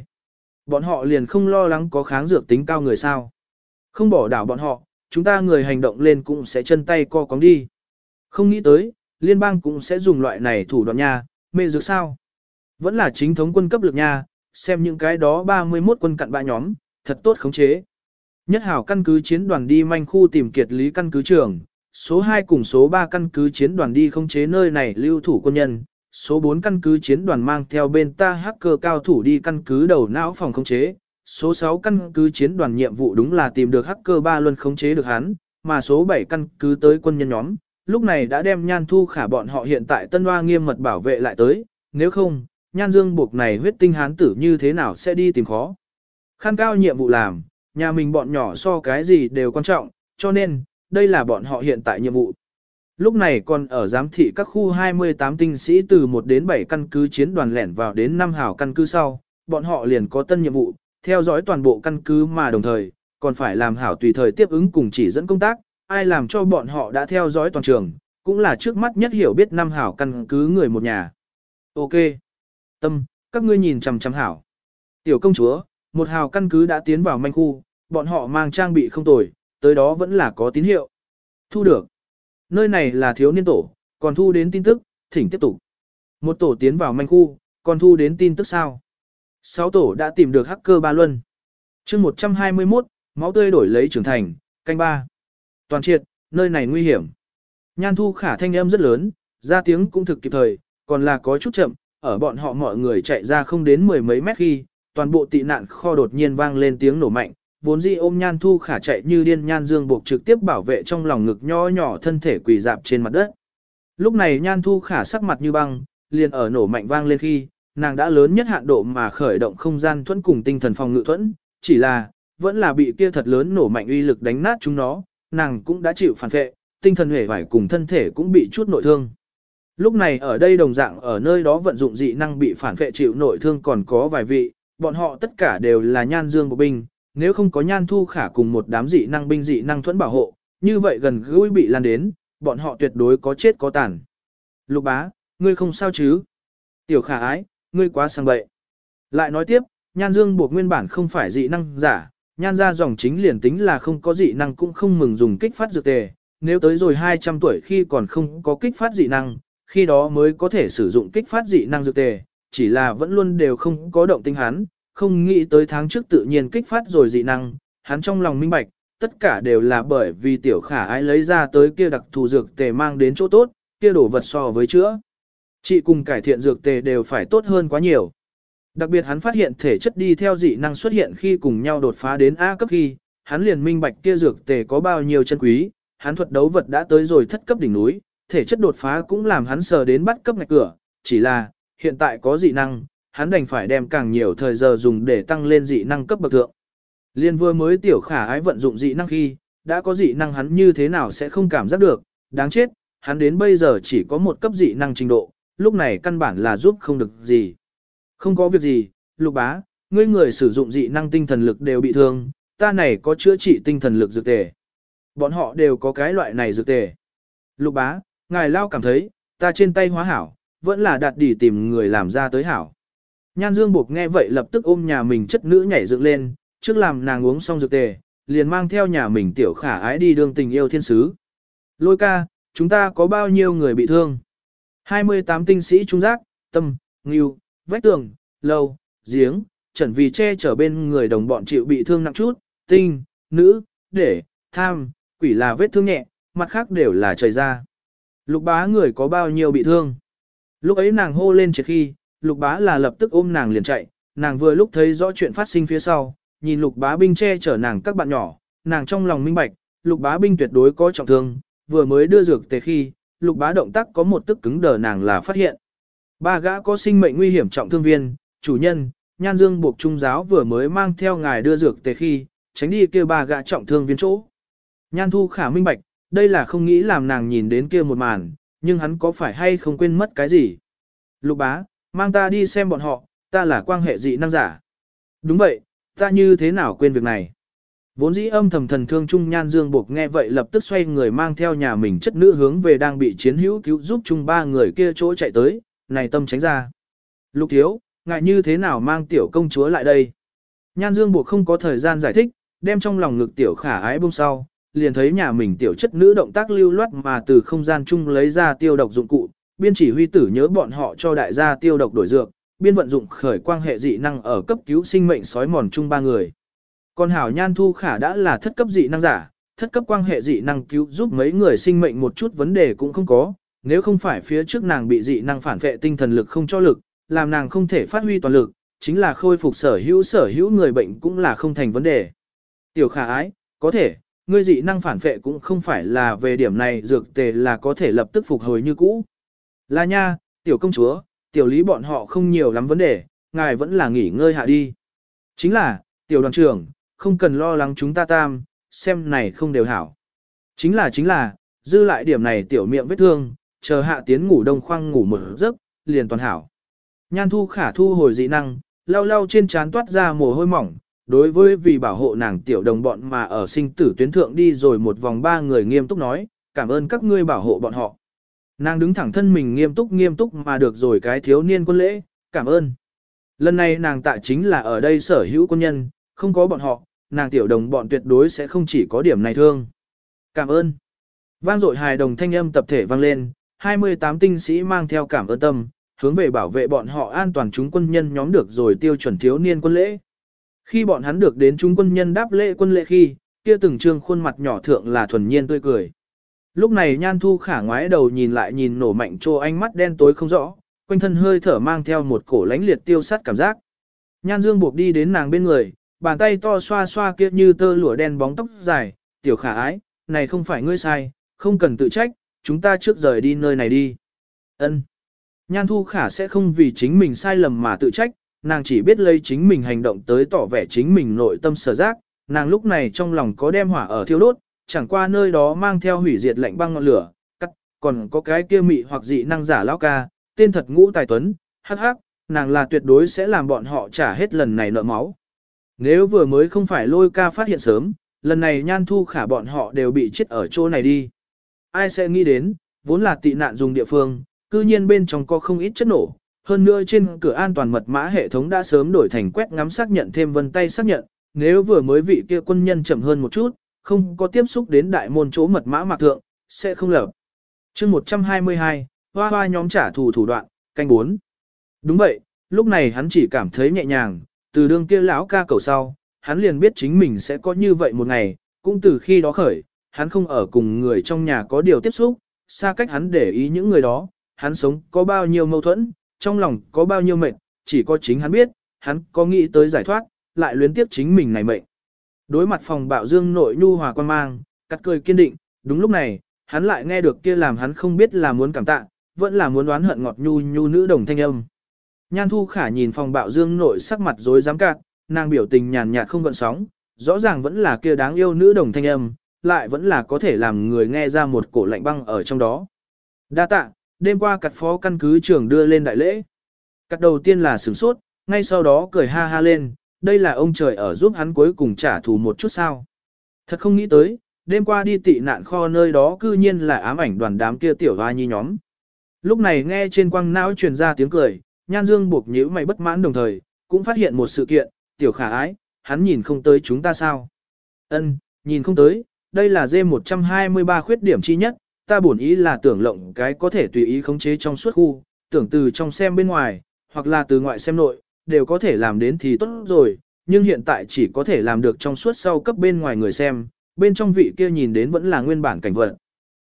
S1: Bọn họ liền không lo lắng có kháng dược tính cao người sao. Không bỏ đảo bọn họ, chúng ta người hành động lên cũng sẽ chân tay co cóng đi. Không nghĩ tới, liên bang cũng sẽ dùng loại này thủ đoạn nha, mê dược sao. Vẫn là chính thống quân cấp lực nha, xem những cái đó 31 quân cặn bạ nhóm, thật tốt khống chế. Nhất hảo căn cứ chiến đoàn đi manh khu tìm kiệt lý căn cứ trường, số 2 cùng số 3 căn cứ chiến đoàn đi không chế nơi này lưu thủ quân nhân, số 4 căn cứ chiến đoàn mang theo bên ta hacker cao thủ đi căn cứ đầu não phòng khống chế, số 6 căn cứ chiến đoàn nhiệm vụ đúng là tìm được hacker ba luân khống chế được hắn, mà số 7 căn cứ tới quân nhân nhóm, lúc này đã đem nhan thu khả bọn họ hiện tại tân hoa nghiêm mật bảo vệ lại tới, nếu không, nhan dương buộc này huyết tinh hán tử như thế nào sẽ đi tìm khó. Khăn cao nhiệm vụ làm, nhà mình bọn nhỏ so cái gì đều quan trọng, cho nên, đây là bọn họ hiện tại nhiệm vụ. Lúc này còn ở giám thị các khu 28 tinh sĩ từ 1 đến 7 căn cứ chiến đoàn lẻn vào đến 5 hảo căn cứ sau, bọn họ liền có tân nhiệm vụ, theo dõi toàn bộ căn cứ mà đồng thời, còn phải làm hảo tùy thời tiếp ứng cùng chỉ dẫn công tác, ai làm cho bọn họ đã theo dõi toàn trường, cũng là trước mắt nhất hiểu biết năm hảo căn cứ người một nhà. Ok. Tâm, các ngươi nhìn chằm chằm hảo. Tiểu công chúa, một hào căn cứ đã tiến vào manh khu, bọn họ mang trang bị không tồi, tới đó vẫn là có tín hiệu. Thu được. Nơi này là thiếu niên tổ, còn thu đến tin tức, thỉnh tiếp tục. Một tổ tiến vào manh khu, còn thu đến tin tức sao? Sáu tổ đã tìm được hacker ba luân. chương 121, máu tươi đổi lấy trưởng thành, canh ba. Toàn triệt, nơi này nguy hiểm. Nhan thu khả thanh âm rất lớn, ra tiếng cũng thực kịp thời, còn là có chút chậm, ở bọn họ mọi người chạy ra không đến mười mấy mét khi, toàn bộ tị nạn kho đột nhiên vang lên tiếng nổ mạnh, vốn dĩ ôm nhan thu khả chạy như điên nhan dương buộc trực tiếp bảo vệ trong lòng ngực nho nhỏ thân thể quỳ dạp trên mặt đất. Lúc này nhan thu khả sắc mặt như băng, liền ở nổ mạnh vang lên khi, nàng đã lớn nhất hạn độ mà khởi động không gian thuẫn cùng tinh thần phòng ngự thuẫn, chỉ là, vẫn là bị kia thật lớn nổ mạnh uy lực đánh nát chúng nó, nàng cũng đã chịu phản vệ, tinh thần hể vải cùng thân thể cũng bị chút nội thương. Lúc này ở đây đồng dạng ở nơi đó vận dụng dị năng bị phản vệ chịu nội thương còn có vài vị, bọn họ tất cả đều là nhan dương bộ binh, nếu không có nhan thu khả cùng một đám dị năng binh dị năng thuẫn bảo hộ, như vậy gần gũi bị lan đến, bọn họ tuyệt đối có chết có tàn. Lục bá, ngươi không sao chứ? Tiểu khả ái, ngươi quá sang bậy. Lại nói tiếp, nhan dương buộc nguyên bản không phải dị năng giả, nhan ra dòng chính liền tính là không có dị năng cũng không mừng dùng kích phát dược tề, nếu tới rồi 200 tuổi khi còn không có kích phát dị năng, khi đó mới có thể sử dụng kích phát dị năng dược tề, chỉ là vẫn luôn đều không có động tinh hắn, không nghĩ tới tháng trước tự nhiên kích phát rồi dị năng, hắn trong lòng minh bạch, tất cả đều là bởi vì tiểu khả ái lấy ra tới kia đặc thù dược tề mang đến chỗ tốt, kia đổ vật so với chữa. Chị cùng cải thiện dược tề đều phải tốt hơn quá nhiều. Đặc biệt hắn phát hiện thể chất đi theo dị năng xuất hiện khi cùng nhau đột phá đến A cấp khi, hắn liền minh bạch kia dược tề có bao nhiêu chân quý, hắn thuật đấu vật đã tới rồi thất cấp đỉnh núi, thể chất đột phá cũng làm hắn sờ đến bắt cấp ngạch cửa, chỉ là, hiện tại có dị năng, hắn đành phải đem càng nhiều thời giờ dùng để tăng lên dị năng cấp bậc thượng. Liên vừa mới tiểu khả ái vận dụng dị năng khi, đã có dị năng hắn như thế nào sẽ không cảm giác được, đáng chết, hắn đến bây giờ chỉ có một cấp dị năng trình độ, lúc này căn bản là giúp không được gì. Không có việc gì, lục bá, ngươi người sử dụng dị năng tinh thần lực đều bị thương, ta này có chữa trị tinh thần lực dược tề. Bọn họ đều có cái loại này dược tề. Lục bá, ngài lao cảm thấy, ta trên tay hóa hảo, vẫn là đạt đi tìm người làm ra tới hảo. Nhan Dương Buộc nghe vậy lập tức ôm nhà mình chất nữ nhảy dựng lên, trước làm nàng uống xong dược tề, liền mang theo nhà mình tiểu khả ái đi đường tình yêu thiên sứ. Lôi ca, chúng ta có bao nhiêu người bị thương? 28 tinh sĩ trung giác, tâm, nghiêu, vách tường, lâu, giếng, chuẩn vì che chở bên người đồng bọn chịu bị thương nặng chút, tinh, nữ, để, tham, quỷ là vết thương nhẹ, mặt khác đều là trời ra. Lục bá người có bao nhiêu bị thương? Lúc ấy nàng hô lên triệt khi, lục bá là lập tức ôm nàng liền chạy, nàng vừa lúc thấy rõ chuyện phát sinh phía sau, nhìn lục bá binh che chở nàng các bạn nhỏ, nàng trong lòng minh bạch, lục bá binh tuyệt đối có trọng thương, vừa mới đưa dược tề khi, lục bá động tác có một tức cứng đờ nàng là phát hiện. Ba gã có sinh mệnh nguy hiểm trọng thương viên, chủ nhân, nhan dương buộc trung giáo vừa mới mang theo ngài đưa dược tề khi, tránh đi kia ba gã trọng thương viên chỗ. Nhan thu khả minh bạch, đây là không nghĩ làm nàng nhìn đến kia một màn, nhưng hắn có phải hay không quên mất cái gì. Lục bá, mang ta đi xem bọn họ, ta là quan hệ dị năng giả. Đúng vậy, ta như thế nào quên việc này. Vốn dĩ âm thầm thần thương Trung Nhan Dương buộc nghe vậy lập tức xoay người mang theo nhà mình chất nữ hướng về đang bị chiến hữu cứu giúp chung ba người kia chỗ chạy tới, này tâm tránh ra. Lục thiếu, ngại như thế nào mang tiểu công chúa lại đây? Nhan Dương buộc không có thời gian giải thích, đem trong lòng ngực tiểu khả ái bông sau, liền thấy nhà mình tiểu chất nữ động tác lưu loát mà từ không gian chung lấy ra tiêu độc dụng cụ, biên chỉ huy tử nhớ bọn họ cho đại gia tiêu độc đổi dược, biên vận dụng khởi quang hệ dị năng ở cấp cứu sinh mệnh sói mòn chung ba người. Còn hảo nhan thu khả đã là thất cấp dị năng giả, thất cấp quang hệ dị năng cứu giúp mấy người sinh mệnh một chút vấn đề cũng không có, nếu không phải phía trước nàng bị dị năng phản vệ tinh thần lực không cho lực, làm nàng không thể phát huy toàn lực, chính là khôi phục sở hữu sở hữu người bệnh cũng là không thành vấn đề. Tiểu khả ái, có thể, ngươi dị năng phản vệ cũng không phải là về điểm này dược tề là có thể lập tức phục hồi như cũ. Là nha, tiểu công chúa, tiểu lý bọn họ không nhiều lắm vấn đề, ngài vẫn là nghỉ ngơi hạ đi. Chính là, tiểu đoàn trưởng, không cần lo lắng chúng ta tam, xem này không đều hảo. Chính là chính là, dư lại điểm này tiểu miệng vết thương, chờ hạ tiến ngủ đông khoang ngủ một giấc, liền toàn hảo. Nhan thu khả thu hồi dị năng, lau lau trên trán toát ra mồ hôi mỏng, đối với vì bảo hộ nàng tiểu đồng bọn mà ở sinh tử tuyến thượng đi rồi một vòng ba người nghiêm túc nói, cảm ơn các ngươi bảo hộ bọn họ. Nàng đứng thẳng thân mình nghiêm túc nghiêm túc mà được rồi cái thiếu niên quân lễ, cảm ơn. Lần này nàng tạ chính là ở đây sở hữu quân nhân, không có bọn họ, nàng tiểu đồng bọn tuyệt đối sẽ không chỉ có điểm này thương. Cảm ơn. Vang dội hài đồng thanh âm tập thể vang lên, 28 tinh sĩ mang theo cảm ơn tâm, hướng về bảo vệ bọn họ an toàn chúng quân nhân nhóm được rồi tiêu chuẩn thiếu niên quân lễ. Khi bọn hắn được đến chúng quân nhân đáp lễ quân lễ khi, kia từng trương khuôn mặt nhỏ thượng là thuần nhiên tươi cười. Lúc này nhan thu khả ngoái đầu nhìn lại nhìn nổ mạnh trô ánh mắt đen tối không rõ, quanh thân hơi thở mang theo một cổ lánh liệt tiêu sắt cảm giác. Nhan dương buộc đi đến nàng bên người, bàn tay to xoa xoa kia như tơ lụa đen bóng tóc dài, tiểu khả ái, này không phải ngươi sai, không cần tự trách, chúng ta trước rời đi nơi này đi. Ân. Nhan thu khả sẽ không vì chính mình sai lầm mà tự trách, nàng chỉ biết lấy chính mình hành động tới tỏ vẻ chính mình nội tâm sở giác, nàng lúc này trong lòng có đem hỏa ở thiêu đốt, chẳng qua nơi đó mang theo hủy diệt lạnh băng ngọn lửa, cắt, còn có cái kia mị hoặc dị năng giả lão ca, tên thật ngũ tài tuấn, hắc hắc, nàng là tuyệt đối sẽ làm bọn họ trả hết lần này nợ máu. Nếu vừa mới không phải lôi ca phát hiện sớm, lần này nhan thu khả bọn họ đều bị chết ở chỗ này đi. Ai sẽ nghĩ đến, vốn là tị nạn dùng địa phương, cư nhiên bên trong có không ít chất nổ. Hơn nữa trên cửa an toàn mật mã hệ thống đã sớm đổi thành quét ngắm xác nhận thêm vân tay xác nhận, nếu vừa mới vị kia quân nhân chậm hơn một chút, không có tiếp xúc đến đại môn chỗ mật mã mạc thượng, sẽ không lập. chương 122, hoa hoa nhóm trả thù thủ đoạn, canh 4. Đúng vậy, lúc này hắn chỉ cảm thấy nhẹ nhàng, từ đương kia lão ca cầu sau, hắn liền biết chính mình sẽ có như vậy một ngày, cũng từ khi đó khởi, hắn không ở cùng người trong nhà có điều tiếp xúc, xa cách hắn để ý những người đó, hắn sống có bao nhiêu mâu thuẫn, trong lòng có bao nhiêu mệnh chỉ có chính hắn biết, hắn có nghĩ tới giải thoát, lại luyến tiếp chính mình này mệnh. Đối mặt phòng bạo dương nội nhu hòa quan mang, cắt cười kiên định, đúng lúc này, hắn lại nghe được kia làm hắn không biết là muốn cảm tạ, vẫn là muốn đoán hận ngọt nhu nhu nữ đồng thanh âm. Nhan thu khả nhìn phòng bạo dương nội sắc mặt rối dám cạn, nàng biểu tình nhàn nhạt không gợn sóng, rõ ràng vẫn là kia đáng yêu nữ đồng thanh âm, lại vẫn là có thể làm người nghe ra một cổ lạnh băng ở trong đó. Đa tạ, đêm qua cặt phó căn cứ trưởng đưa lên đại lễ. Cặt đầu tiên là sửng sốt, ngay sau đó cười ha ha lên, đây là ông trời ở giúp hắn cuối cùng trả thù một chút sao. Thật không nghĩ tới, đêm qua đi tị nạn kho nơi đó cư nhiên là ám ảnh đoàn đám kia tiểu hoa nhi nhóm. Lúc này nghe trên quang não truyền ra tiếng cười, nhan dương buộc nhíu mày bất mãn đồng thời, cũng phát hiện một sự kiện, tiểu khả ái, hắn nhìn không tới chúng ta sao. Ân, nhìn không tới, đây là D123 khuyết điểm chi nhất, ta bổn ý là tưởng lộng cái có thể tùy ý khống chế trong suốt khu, tưởng từ trong xem bên ngoài, hoặc là từ ngoại xem nội, đều có thể làm đến thì tốt rồi, nhưng hiện tại chỉ có thể làm được trong suốt sau cấp bên ngoài người xem, bên trong vị kia nhìn đến vẫn là nguyên bản cảnh vật.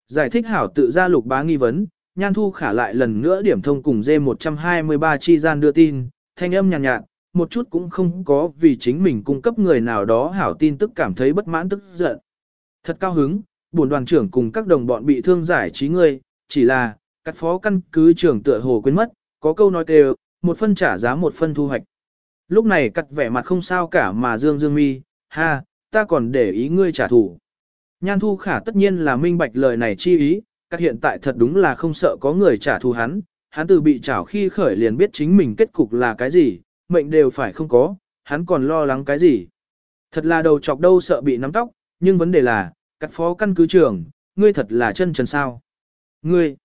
S1: Giải thích hảo tự ra lục bá nghi vấn, nhan thu khả lại lần nữa điểm thông cùng D123 chi gian đưa tin, thanh âm nhàn nhạt, nhạt, một chút cũng không có vì chính mình cung cấp người nào đó hảo tin tức cảm thấy bất mãn tức giận. Thật cao hứng, buồn đoàn trưởng cùng các đồng bọn bị thương giải trí ngươi, chỉ là, các phó căn cứ trưởng tựa hồ quên mất, có câu nói đều, một phân trả giá một phân thu hoạch. Lúc này cắt vẻ mặt không sao cả mà dương dương mi, ha, ta còn để ý ngươi trả thù. Nhan thu khả tất nhiên là minh bạch lời này chi ý, các hiện tại thật đúng là không sợ có người trả thù hắn, hắn từ bị trảo khi khởi liền biết chính mình kết cục là cái gì, mệnh đều phải không có, hắn còn lo lắng cái gì. Thật là đầu chọc đâu sợ bị nắm tóc, nhưng vấn đề là, cắt phó căn cứ trưởng, ngươi thật là chân trần sao. Ngươi,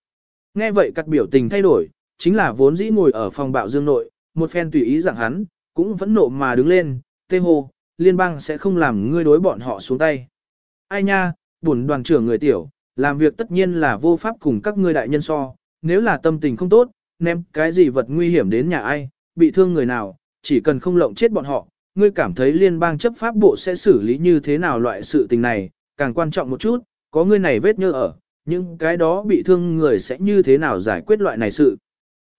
S1: nghe vậy cắt biểu tình thay đổi, chính là vốn dĩ ngồi ở phòng bạo dương nội, một phen tùy ý rằng hắn, cũng vẫn nộ mà đứng lên, tê hồ, liên bang sẽ không làm ngươi đối bọn họ xuống tay. Ai nha, bổn đoàn trưởng người tiểu, làm việc tất nhiên là vô pháp cùng các ngươi đại nhân so, nếu là tâm tình không tốt, ném cái gì vật nguy hiểm đến nhà ai, bị thương người nào, chỉ cần không lộng chết bọn họ, ngươi cảm thấy liên bang chấp pháp bộ sẽ xử lý như thế nào loại sự tình này, càng quan trọng một chút, có ngươi này vết nhơ ở, những cái đó bị thương người sẽ như thế nào giải quyết loại này sự.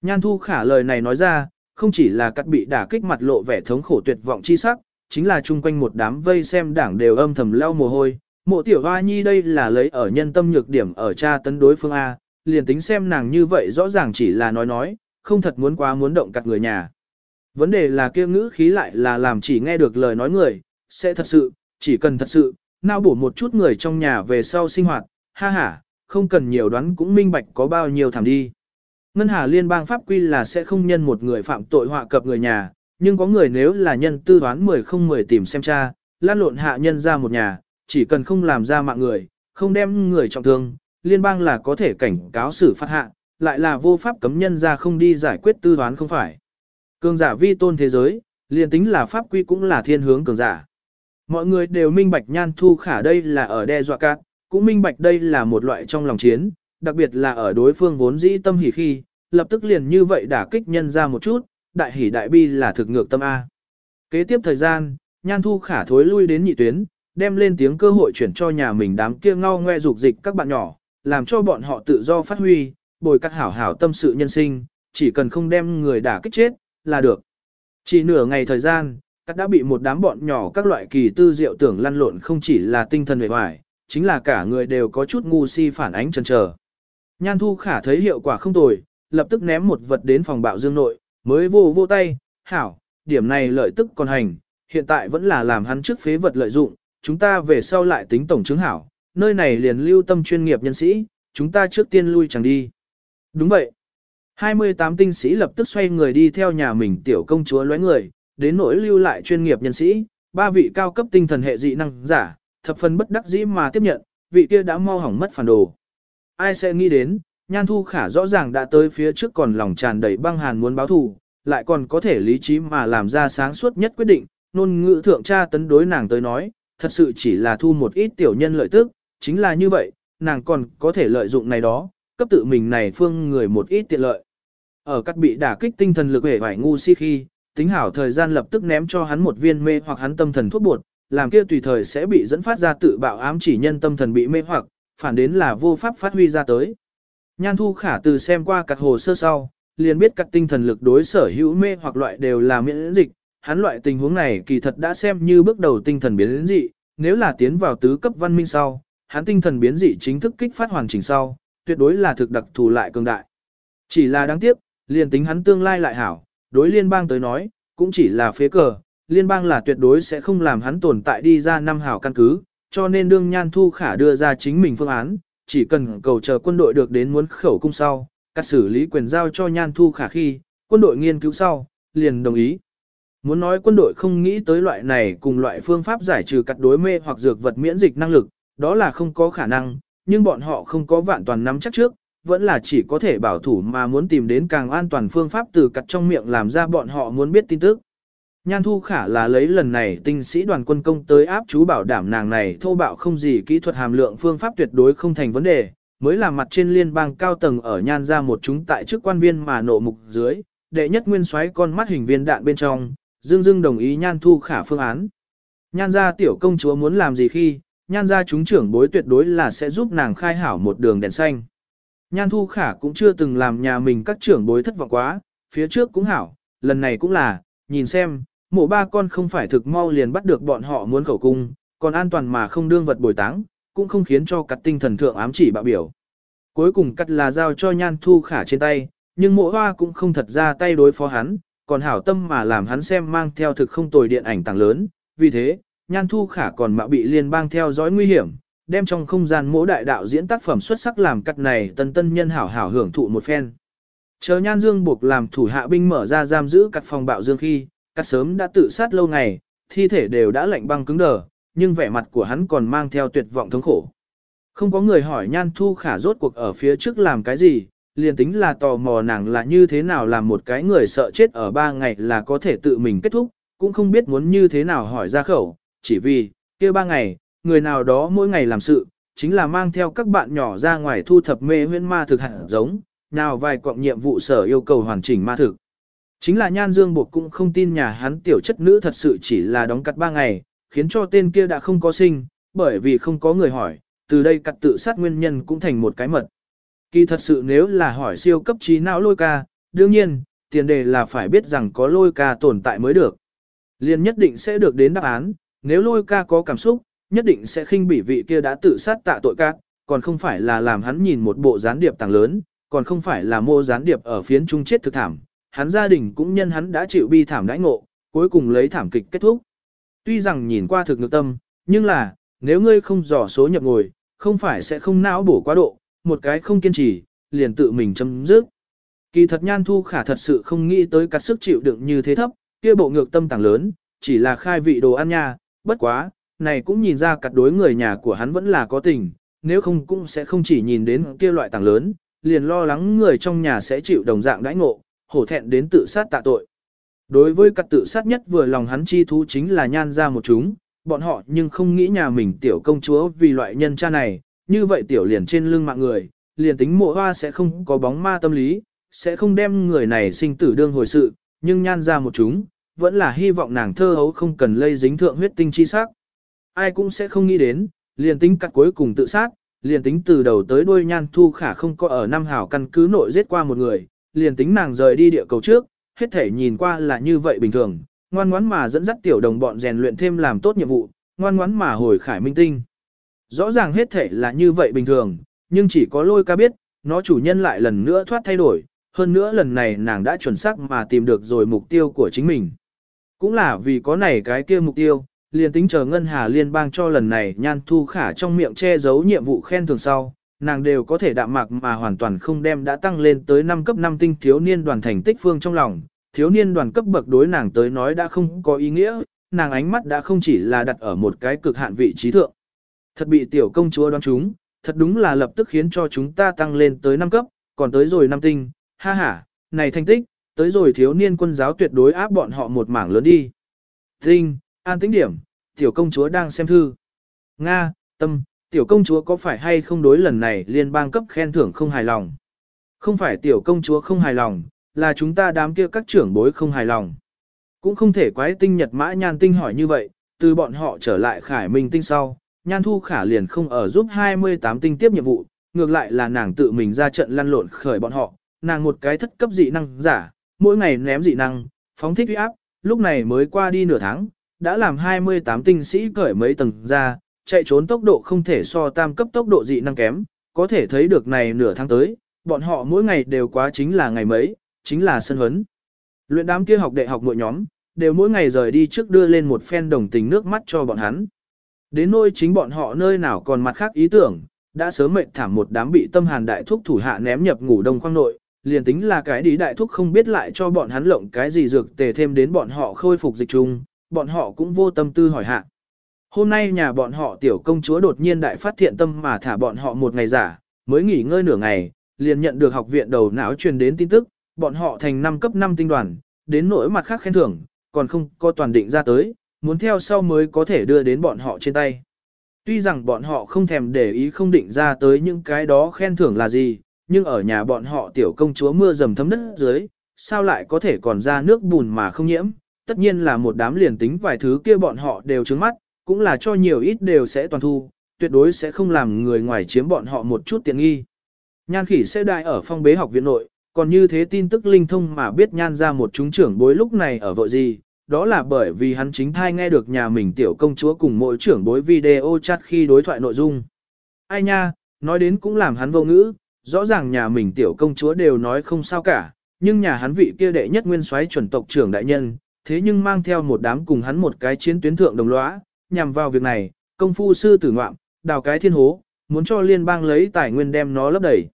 S1: Nhan thu khả lời này nói ra, không chỉ là cắt bị đả kích mặt lộ vẻ thống khổ tuyệt vọng chi sắc, chính là chung quanh một đám vây xem đảng đều âm thầm lau mồ hôi. Mộ tiểu hoa nhi đây là lấy ở nhân tâm nhược điểm ở cha tấn đối phương A, liền tính xem nàng như vậy rõ ràng chỉ là nói nói, không thật muốn quá muốn động cặt người nhà. Vấn đề là kia ngữ khí lại là làm chỉ nghe được lời nói người, sẽ thật sự, chỉ cần thật sự, nào bổ một chút người trong nhà về sau sinh hoạt, ha ha, không cần nhiều đoán cũng minh bạch có bao nhiêu thảm đi. Ngân Hà Liên bang pháp quy là sẽ không nhân một người phạm tội họa cập người nhà, nhưng có người nếu là nhân tư đoán 10 không 10 tìm xem cha, lan lộn hạ nhân ra một nhà, chỉ cần không làm ra mạng người, không đem người trọng thương, liên bang là có thể cảnh cáo xử phạt hạ, lại là vô pháp cấm nhân ra không đi giải quyết tư đoán không phải. Cường giả vi tôn thế giới, liền tính là pháp quy cũng là thiên hướng cường giả. Mọi người đều minh bạch nhan thu khả đây là ở đe dọa cát, cũng minh bạch đây là một loại trong lòng chiến, đặc biệt là ở đối phương vốn dĩ tâm hỉ khi, lập tức liền như vậy đả kích nhân ra một chút, đại hỉ đại bi là thực ngược tâm A. Kế tiếp thời gian, nhan thu khả thối lui đến nhị tuyến, đem lên tiếng cơ hội chuyển cho nhà mình đám kia ngao ngoe dục dịch các bạn nhỏ, làm cho bọn họ tự do phát huy, bồi cắt hảo hảo tâm sự nhân sinh, chỉ cần không đem người đả kích chết, là được. Chỉ nửa ngày thời gian, cắt đã bị một đám bọn nhỏ các loại kỳ tư diệu tưởng lăn lộn không chỉ là tinh thần vẻ vải, chính là cả người đều có chút ngu si phản ánh chần chờ. Nhan thu khả thấy hiệu quả không tồi, lập tức ném một vật đến phòng bạo dương nội, mới vô vô tay, hảo, điểm này lợi tức còn hành, hiện tại vẫn là làm hắn trước phế vật lợi dụng, chúng ta về sau lại tính tổng chứng hảo, nơi này liền lưu tâm chuyên nghiệp nhân sĩ, chúng ta trước tiên lui chẳng đi. Đúng vậy. 28 tinh sĩ lập tức xoay người đi theo nhà mình tiểu công chúa lóe người, đến nỗi lưu lại chuyên nghiệp nhân sĩ, ba vị cao cấp tinh thần hệ dị năng giả, thập phần bất đắc dĩ mà tiếp nhận, vị kia đã mau hỏng mất phản đồ. Ai sẽ nghĩ đến, Nhan Thu Khả rõ ràng đã tới phía trước còn lòng tràn đầy băng hàn muốn báo thù, lại còn có thể lý trí mà làm ra sáng suốt nhất quyết định, nôn ngữ thượng tra tấn đối nàng tới nói, thật sự chỉ là thu một ít tiểu nhân lợi tức, chính là như vậy, nàng còn có thể lợi dụng này đó, cấp tự mình này phương người một ít tiện lợi. Ở các bị đả kích tinh thần lực hề vải ngu si khi, tính hảo thời gian lập tức ném cho hắn một viên mê hoặc hắn tâm thần thuốc bột, làm kia tùy thời sẽ bị dẫn phát ra tự bạo ám chỉ nhân tâm thần bị mê hoặc, phản đến là vô pháp phát huy ra tới. Nhan thu khả từ xem qua các hồ sơ sau, liền biết các tinh thần lực đối sở hữu mê hoặc loại đều là miễn dịch, hắn loại tình huống này kỳ thật đã xem như bước đầu tinh thần biến dị, nếu là tiến vào tứ cấp văn minh sau, hắn tinh thần biến dị chính thức kích phát hoàn chỉnh sau, tuyệt đối là thực đặc thù lại cường đại. Chỉ là đáng tiếc, liền tính hắn tương lai lại hảo, đối liên bang tới nói, cũng chỉ là phế cờ, liên bang là tuyệt đối sẽ không làm hắn tồn tại đi ra năm hảo căn cứ, cho nên đương Nhan Thu Khả đưa ra chính mình phương án, chỉ cần cầu chờ quân đội được đến muốn khẩu cung sau, các xử lý quyền giao cho Nhan Thu Khả khi, quân đội nghiên cứu sau, liền đồng ý. Muốn nói quân đội không nghĩ tới loại này cùng loại phương pháp giải trừ cắt đối mê hoặc dược vật miễn dịch năng lực, đó là không có khả năng, nhưng bọn họ không có vạn toàn nắm chắc trước, vẫn là chỉ có thể bảo thủ mà muốn tìm đến càng an toàn phương pháp từ cặt trong miệng làm ra bọn họ muốn biết tin tức. Nhan Thu Khả là lấy lần này tinh sĩ đoàn quân công tới áp chú bảo đảm nàng này thô bạo không gì kỹ thuật hàm lượng phương pháp tuyệt đối không thành vấn đề, mới là mặt trên liên bang cao tầng ở nhan ra một chúng tại chức quan viên mà nộ mục dưới, đệ nhất nguyên xoáy con mắt hình viên đạn bên trong, dương dương đồng ý nhan thu khả phương án. Nhan ra tiểu công chúa muốn làm gì khi, nhan ra chúng trưởng bối tuyệt đối là sẽ giúp nàng khai hảo một đường đèn xanh. Nhan thu khả cũng chưa từng làm nhà mình các trưởng bối thất vọng quá, phía trước cũng hảo, lần này cũng là, nhìn xem, mộ ba con không phải thực mau liền bắt được bọn họ muốn khẩu cung, còn an toàn mà không đương vật bồi táng, cũng không khiến cho cắt tinh thần thượng ám chỉ bạo biểu. Cuối cùng cắt là giao cho nhan thu khả trên tay, nhưng mộ hoa cũng không thật ra tay đối phó hắn, còn hảo tâm mà làm hắn xem mang theo thực không tồi điện ảnh tàng lớn, vì thế, nhan thu khả còn mạo bị liên bang theo dõi nguy hiểm, đem trong không gian mỗi đại đạo diễn tác phẩm xuất sắc làm cắt này tân tân nhân hảo hảo hưởng thụ một phen. Chờ nhan dương buộc làm thủ hạ binh mở ra giam giữ cắt phòng bạo dương khi, cắt sớm đã tự sát lâu ngày, thi thể đều đã lạnh băng cứng đờ, nhưng vẻ mặt của hắn còn mang theo tuyệt vọng thống khổ. Không có người hỏi nhan thu khả rốt cuộc ở phía trước làm cái gì, liền tính là tò mò nàng là như thế nào làm một cái người sợ chết ở ba ngày là có thể tự mình kết thúc, cũng không biết muốn như thế nào hỏi ra khẩu, chỉ vì, kia ba ngày, người nào đó mỗi ngày làm sự, chính là mang theo các bạn nhỏ ra ngoài thu thập mê huyễn ma thực hạt giống, nào vài cọng nhiệm vụ sở yêu cầu hoàn chỉnh ma thực. Chính là Nhan Dương Bột cũng không tin nhà hắn tiểu chất nữ thật sự chỉ là đóng cắt ba ngày, khiến cho tên kia đã không có sinh, bởi vì không có người hỏi, từ đây cắt tự sát nguyên nhân cũng thành một cái mật. Kỳ thật sự nếu là hỏi siêu cấp trí não lôi ca, đương nhiên, tiền đề là phải biết rằng có lôi ca tồn tại mới được. Liên nhất định sẽ được đến đáp án, nếu lôi ca có cảm xúc, nhất định sẽ khinh bỉ vị kia đã tự sát tạ tội cát, còn không phải là làm hắn nhìn một bộ gián điệp tàng lớn, còn không phải là mô gián điệp ở phiến trung chết thực thảm, hắn gia đình cũng nhân hắn đã chịu bi thảm đãi ngộ, cuối cùng lấy thảm kịch kết thúc. Tuy rằng nhìn qua thực ngược tâm, nhưng là, nếu ngươi không dò số nhập ngồi, không phải sẽ không não bổ quá độ, một cái không kiên trì, liền tự mình chấm dứt. Kỳ thật nhan thu khả thật sự không nghĩ tới cắt sức chịu đựng như thế thấp, kia bộ ngược tâm tàng lớn, chỉ là khai vị đồ ăn nha, bất quá, này cũng nhìn ra cặt đối người nhà của hắn vẫn là có tình, nếu không cũng sẽ không chỉ nhìn đến kia loại tàng lớn, liền lo lắng người trong nhà sẽ chịu đồng dạng đãi ngộ, hổ thẹn đến tự sát tạ tội. Đối với cặt tự sát nhất vừa lòng hắn chi thú chính là nhan ra một chúng, bọn họ nhưng không nghĩ nhà mình tiểu công chúa vì loại nhân cha này, như vậy tiểu liền trên lưng mạng người, liền tính mộ hoa sẽ không có bóng ma tâm lý, sẽ không đem người này sinh tử đương hồi sự, nhưng nhan ra một chúng, vẫn là hy vọng nàng thơ hấu không cần lây dính thượng huyết tinh chi sắc. Ai cũng sẽ không nghĩ đến, liền tính cắt cuối cùng tự sát, liền tính từ đầu tới đuôi nhan thu khả không có ở năm hảo căn cứ nội giết qua một người, liền tính nàng rời đi địa cầu trước, hết thể nhìn qua là như vậy bình thường, ngoan ngoãn mà dẫn dắt tiểu đồng bọn rèn luyện thêm làm tốt nhiệm vụ, ngoan ngoãn mà hồi khải minh tinh. Rõ ràng hết thể là như vậy bình thường, nhưng chỉ có lôi ca biết, nó chủ nhân lại lần nữa thoát thay đổi, hơn nữa lần này nàng đã chuẩn xác mà tìm được rồi mục tiêu của chính mình. Cũng là vì có này cái kia mục tiêu, liền tính chờ ngân hà liên bang cho lần này nhan thu khả trong miệng che giấu nhiệm vụ khen thường sau, nàng đều có thể đạm mạc mà hoàn toàn không đem đã tăng lên tới 5 cấp 5 tinh thiếu niên đoàn thành tích phương trong lòng, thiếu niên đoàn cấp bậc đối nàng tới nói đã không có ý nghĩa, nàng ánh mắt đã không chỉ là đặt ở một cái cực hạn vị trí thượng. Thật bị tiểu công chúa đoán chúng, thật đúng là lập tức khiến cho chúng ta tăng lên tới 5 cấp, còn tới rồi 5 tinh, ha ha, này thành tích, tới rồi thiếu niên quân giáo tuyệt đối áp bọn họ một mảng lớn đi. Tinh, an tĩnh điểm, tiểu công chúa đang xem thư. Nga, tâm, tiểu công chúa có phải hay không đối lần này liên bang cấp khen thưởng không hài lòng? Không phải tiểu công chúa không hài lòng, là chúng ta đám kia các trưởng bối không hài lòng. Cũng không thể quái tinh nhật mã nhan tinh hỏi như vậy, từ bọn họ trở lại khải minh tinh sau, nhan thu khả liền không ở giúp 28 tinh tiếp nhiệm vụ, ngược lại là nàng tự mình ra trận lăn lộn khởi bọn họ, nàng một cái thất cấp dị năng giả, mỗi ngày ném dị năng, phóng thích uy áp, lúc này mới qua đi nửa tháng, đã làm 28 tinh sĩ cởi mấy tầng ra, chạy trốn tốc độ không thể so tam cấp tốc độ dị năng kém, có thể thấy được này nửa tháng tới, bọn họ mỗi ngày đều quá chính là ngày mấy, chính là sân huấn. Luyện đám kia học đệ học mỗi nhóm, đều mỗi ngày rời đi trước đưa lên một phen đồng tình nước mắt cho bọn hắn. Đến nơi chính bọn họ nơi nào còn mặt khác ý tưởng, đã sớm mệt thảm một đám bị tâm hàn đại thúc thủ hạ ném nhập ngủ đông khoang nội, liền tính là cái đi đại thúc không biết lại cho bọn hắn lộng cái gì dược tề thêm đến bọn họ khôi phục dịch chung, bọn họ cũng vô tâm tư hỏi hạ. Hôm nay nhà bọn họ tiểu công chúa đột nhiên đại phát thiện tâm mà thả bọn họ một ngày giả, mới nghỉ ngơi nửa ngày, liền nhận được học viện đầu não truyền đến tin tức, bọn họ thành năm cấp 5 tinh đoàn, đến nỗi mặt khác khen thưởng, còn không có toàn định ra tới, muốn theo sau mới có thể đưa đến bọn họ trên tay. Tuy rằng bọn họ không thèm để ý không định ra tới những cái đó khen thưởng là gì, nhưng ở nhà bọn họ tiểu công chúa mưa dầm thấm đất dưới, sao lại có thể còn ra nước bùn mà không nhiễm, tất nhiên là một đám liền tính vài thứ kia bọn họ đều trứng mắt, cũng là cho nhiều ít đều sẽ toàn thu, tuyệt đối sẽ không làm người ngoài chiếm bọn họ một chút tiện nghi. Nhan khỉ sẽ đại ở phong bế học viện nội, còn như thế tin tức linh thông mà biết nhan ra một chúng trưởng bối lúc này ở vợ gì, đó là bởi vì hắn chính thai nghe được nhà mình tiểu công chúa cùng mỗi trưởng bối video chat khi đối thoại nội dung. Ai nha, nói đến cũng làm hắn vô ngữ, rõ ràng nhà mình tiểu công chúa đều nói không sao cả, nhưng nhà hắn vị kia đệ nhất nguyên soái chuẩn tộc trưởng đại nhân, thế nhưng mang theo một đám cùng hắn một cái chiến tuyến thượng đồng lõa, nhằm vào việc này, công phu sư tử ngoạm, đào cái thiên hố, muốn cho liên bang lấy tài nguyên đem nó lấp đầy.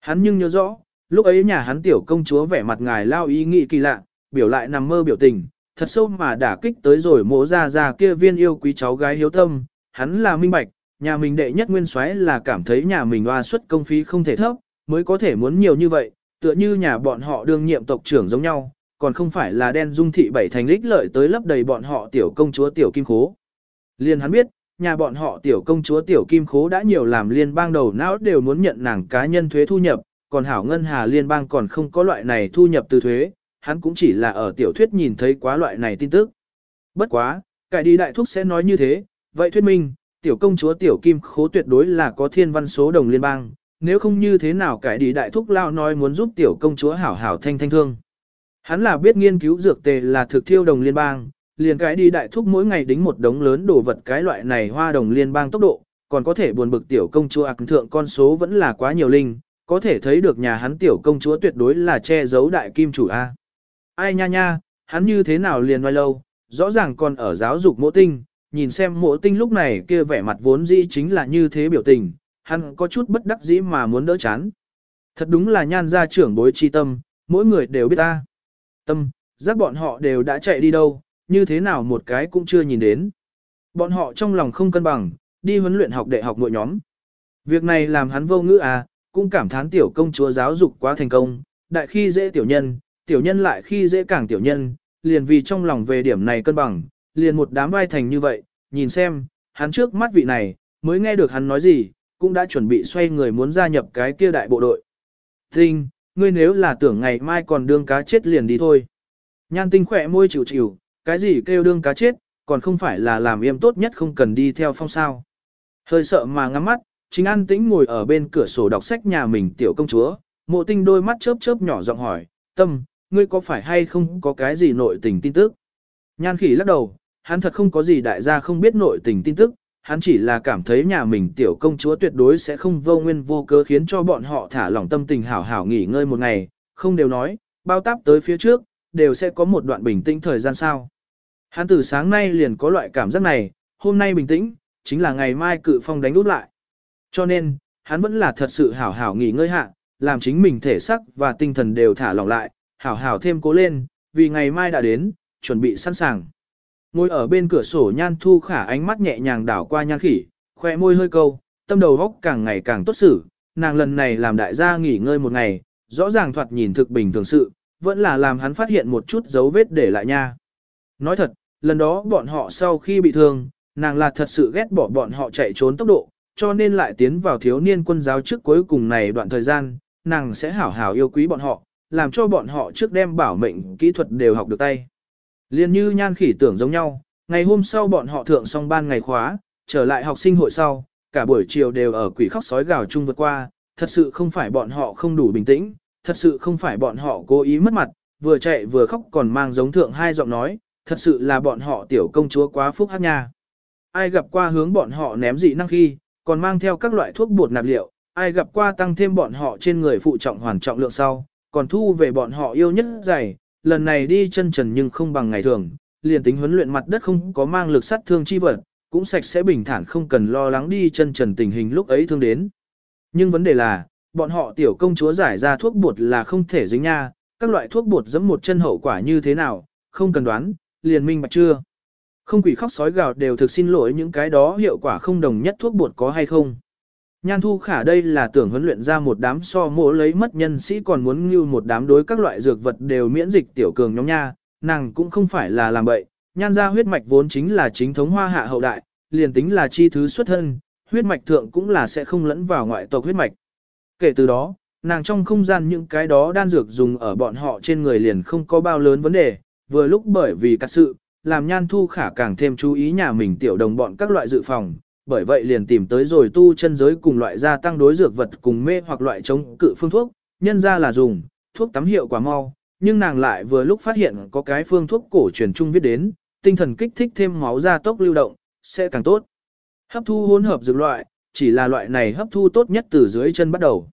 S1: Hắn nhưng nhớ rõ, lúc ấy nhà hắn tiểu công chúa vẻ mặt ngài lao ý nghĩ kỳ lạ, biểu lại nằm mơ biểu tình, thật sâu mà đả kích tới rồi mỗ ra ra kia viên yêu quý cháu gái hiếu tâm, hắn là minh bạch, nhà mình đệ nhất nguyên soái là cảm thấy nhà mình oa suất công phí không thể thấp, mới có thể muốn nhiều như vậy, tựa như nhà bọn họ đương nhiệm tộc trưởng giống nhau, còn không phải là đen dung thị bảy thành lích lợi tới lấp đầy bọn họ tiểu công chúa tiểu kim khố. Liên hắn biết, nhà bọn họ tiểu công chúa tiểu kim khố đã nhiều làm liên bang đầu não đều muốn nhận nàng cá nhân thuế thu nhập, còn hảo ngân hà liên bang còn không có loại này thu nhập từ thuế, hắn cũng chỉ là ở tiểu thuyết nhìn thấy quá loại này tin tức. Bất quá, cải đi đại thúc sẽ nói như thế, vậy thuyết minh, tiểu công chúa tiểu kim khố tuyệt đối là có thiên văn số đồng liên bang, nếu không như thế nào cải đi đại thúc lao nói muốn giúp tiểu công chúa hảo hảo thanh thanh thương. Hắn là biết nghiên cứu dược tề là thực thiêu đồng liên bang, liền cái đi đại thúc mỗi ngày đính một đống lớn đồ vật cái loại này hoa đồng liên bang tốc độ, còn có thể buồn bực tiểu công chúa ạc thượng con số vẫn là quá nhiều linh, có thể thấy được nhà hắn tiểu công chúa tuyệt đối là che giấu đại kim chủ A. Ai nha nha, hắn như thế nào liền ngoài lâu, rõ ràng còn ở giáo dục mộ tinh, nhìn xem mộ tinh lúc này kia vẻ mặt vốn dĩ chính là như thế biểu tình, hắn có chút bất đắc dĩ mà muốn đỡ chán. Thật đúng là nhan gia trưởng bối chi tâm, mỗi người đều biết ta. Tâm, giác bọn họ đều đã chạy đi đâu, như thế nào một cái cũng chưa nhìn đến. Bọn họ trong lòng không cân bằng, đi huấn luyện học đại học nội nhóm. Việc này làm hắn vô ngữ à, cũng cảm thán tiểu công chúa giáo dục quá thành công, đại khi dễ tiểu nhân, tiểu nhân lại khi dễ càng tiểu nhân, liền vì trong lòng về điểm này cân bằng, liền một đám vai thành như vậy, nhìn xem, hắn trước mắt vị này, mới nghe được hắn nói gì, cũng đã chuẩn bị xoay người muốn gia nhập cái kia đại bộ đội. Tinh, ngươi nếu là tưởng ngày mai còn đương cá chết liền đi thôi. Nhan tinh khỏe môi chịu chịu, cái gì kêu đương cá chết, còn không phải là làm yêm tốt nhất không cần đi theo phong sao. Hơi sợ mà ngắm mắt, chính an tĩnh ngồi ở bên cửa sổ đọc sách nhà mình tiểu công chúa, mộ tinh đôi mắt chớp chớp nhỏ giọng hỏi, tâm, ngươi có phải hay không có cái gì nội tình tin tức? Nhan khỉ lắc đầu, hắn thật không có gì đại gia không biết nội tình tin tức, hắn chỉ là cảm thấy nhà mình tiểu công chúa tuyệt đối sẽ không vô nguyên vô cớ khiến cho bọn họ thả lỏng tâm tình hảo hảo nghỉ ngơi một ngày, không đều nói, bao táp tới phía trước, đều sẽ có một đoạn bình tĩnh thời gian sao. Hắn từ sáng nay liền có loại cảm giác này, hôm nay bình tĩnh, chính là ngày mai cự phong đánh út lại. Cho nên, hắn vẫn là thật sự hảo hảo nghỉ ngơi hạ, làm chính mình thể sắc và tinh thần đều thả lỏng lại, hảo hảo thêm cố lên, vì ngày mai đã đến, chuẩn bị sẵn sàng. Ngồi ở bên cửa sổ nhan thu khả ánh mắt nhẹ nhàng đảo qua nhan khỉ, khoe môi hơi câu, tâm đầu góc càng ngày càng tốt xử, nàng lần này làm đại gia nghỉ ngơi một ngày, rõ ràng thoạt nhìn thực bình thường sự, vẫn là làm hắn phát hiện một chút dấu vết để lại nha. Nói thật, lần đó bọn họ sau khi bị thương, nàng là thật sự ghét bỏ bọn họ chạy trốn tốc độ, cho nên lại tiến vào thiếu niên quân giáo trước cuối cùng này đoạn thời gian, nàng sẽ hảo hảo yêu quý bọn họ, làm cho bọn họ trước đem bảo mệnh kỹ thuật đều học được tay. Liên như nhan khỉ tưởng giống nhau, ngày hôm sau bọn họ thượng xong ban ngày khóa, trở lại học sinh hội sau, cả buổi chiều đều ở quỷ khóc sói gào chung vượt qua, thật sự không phải bọn họ không đủ bình tĩnh, thật sự không phải bọn họ cố ý mất mặt, vừa chạy vừa khóc còn mang giống thượng hai giọng nói, thật sự là bọn họ tiểu công chúa quá phúc hát nha. Ai gặp qua hướng bọn họ ném dị năng khi, còn mang theo các loại thuốc bột nạp liệu, ai gặp qua tăng thêm bọn họ trên người phụ trọng hoàn trọng lượng sau, còn thu về bọn họ yêu nhất dày, lần này đi chân trần nhưng không bằng ngày thường, liền tính huấn luyện mặt đất không có mang lực sát thương chi vật, cũng sạch sẽ bình thản không cần lo lắng đi chân trần tình hình lúc ấy thương đến. Nhưng vấn đề là, bọn họ tiểu công chúa giải ra thuốc bột là không thể dính nha, các loại thuốc bột giẫm một chân hậu quả như thế nào, không cần đoán, liền minh bạch chưa. Không quỷ khóc sói gào đều thực xin lỗi những cái đó hiệu quả không đồng nhất thuốc bột có hay không. Nhan thu khả đây là tưởng huấn luyện ra một đám so mỗ lấy mất nhân sĩ còn muốn như một đám đối các loại dược vật đều miễn dịch tiểu cường nhóm nha, nàng cũng không phải là làm bậy, nhan ra huyết mạch vốn chính là chính thống hoa hạ hậu đại, liền tính là chi thứ xuất thân, huyết mạch thượng cũng là sẽ không lẫn vào ngoại tộc huyết mạch. Kể từ đó, nàng trong không gian những cái đó đan dược dùng ở bọn họ trên người liền không có bao lớn vấn đề, vừa lúc bởi vì các sự, làm nhan thu khả càng thêm chú ý nhà mình tiểu đồng bọn các loại dự phòng, bởi vậy liền tìm tới rồi tu chân giới cùng loại gia tăng đối dược vật cùng mê hoặc loại chống cự phương thuốc, nhân ra là dùng, thuốc tắm hiệu quả mau, nhưng nàng lại vừa lúc phát hiện có cái phương thuốc cổ truyền trung viết đến, tinh thần kích thích thêm máu gia tốc lưu động, sẽ càng tốt. Hấp thu hỗn hợp dược loại, chỉ là loại này hấp thu tốt nhất từ dưới chân bắt đầu.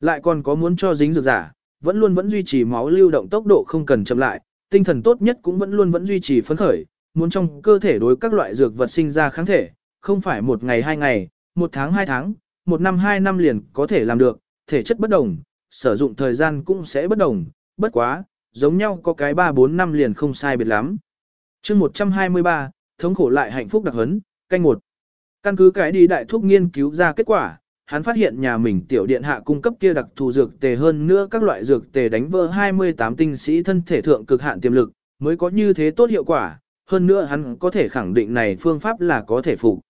S1: Lại còn có muốn cho dính dược giả, vẫn luôn vẫn duy trì máu lưu động tốc độ không cần chậm lại, tinh thần tốt nhất cũng vẫn luôn vẫn duy trì phấn khởi, muốn trong cơ thể đối các loại dược vật sinh ra kháng thể, không phải một ngày hai ngày, một tháng hai tháng, một năm hai năm liền có thể làm được, thể chất bất đồng, sử dụng thời gian cũng sẽ bất đồng, bất quá, giống nhau có cái 3-4 năm liền không sai biệt lắm. chương 123, thống khổ lại hạnh phúc đặc hấn, canh một. Căn cứ cái đi đại thuốc nghiên cứu ra kết quả, hắn phát hiện nhà mình tiểu điện hạ cung cấp kia đặc thù dược tề hơn nữa các loại dược tề đánh vỡ 28 tinh sĩ thân thể thượng cực hạn tiềm lực, mới có như thế tốt hiệu quả, hơn nữa hắn có thể khẳng định này phương pháp là có thể phục.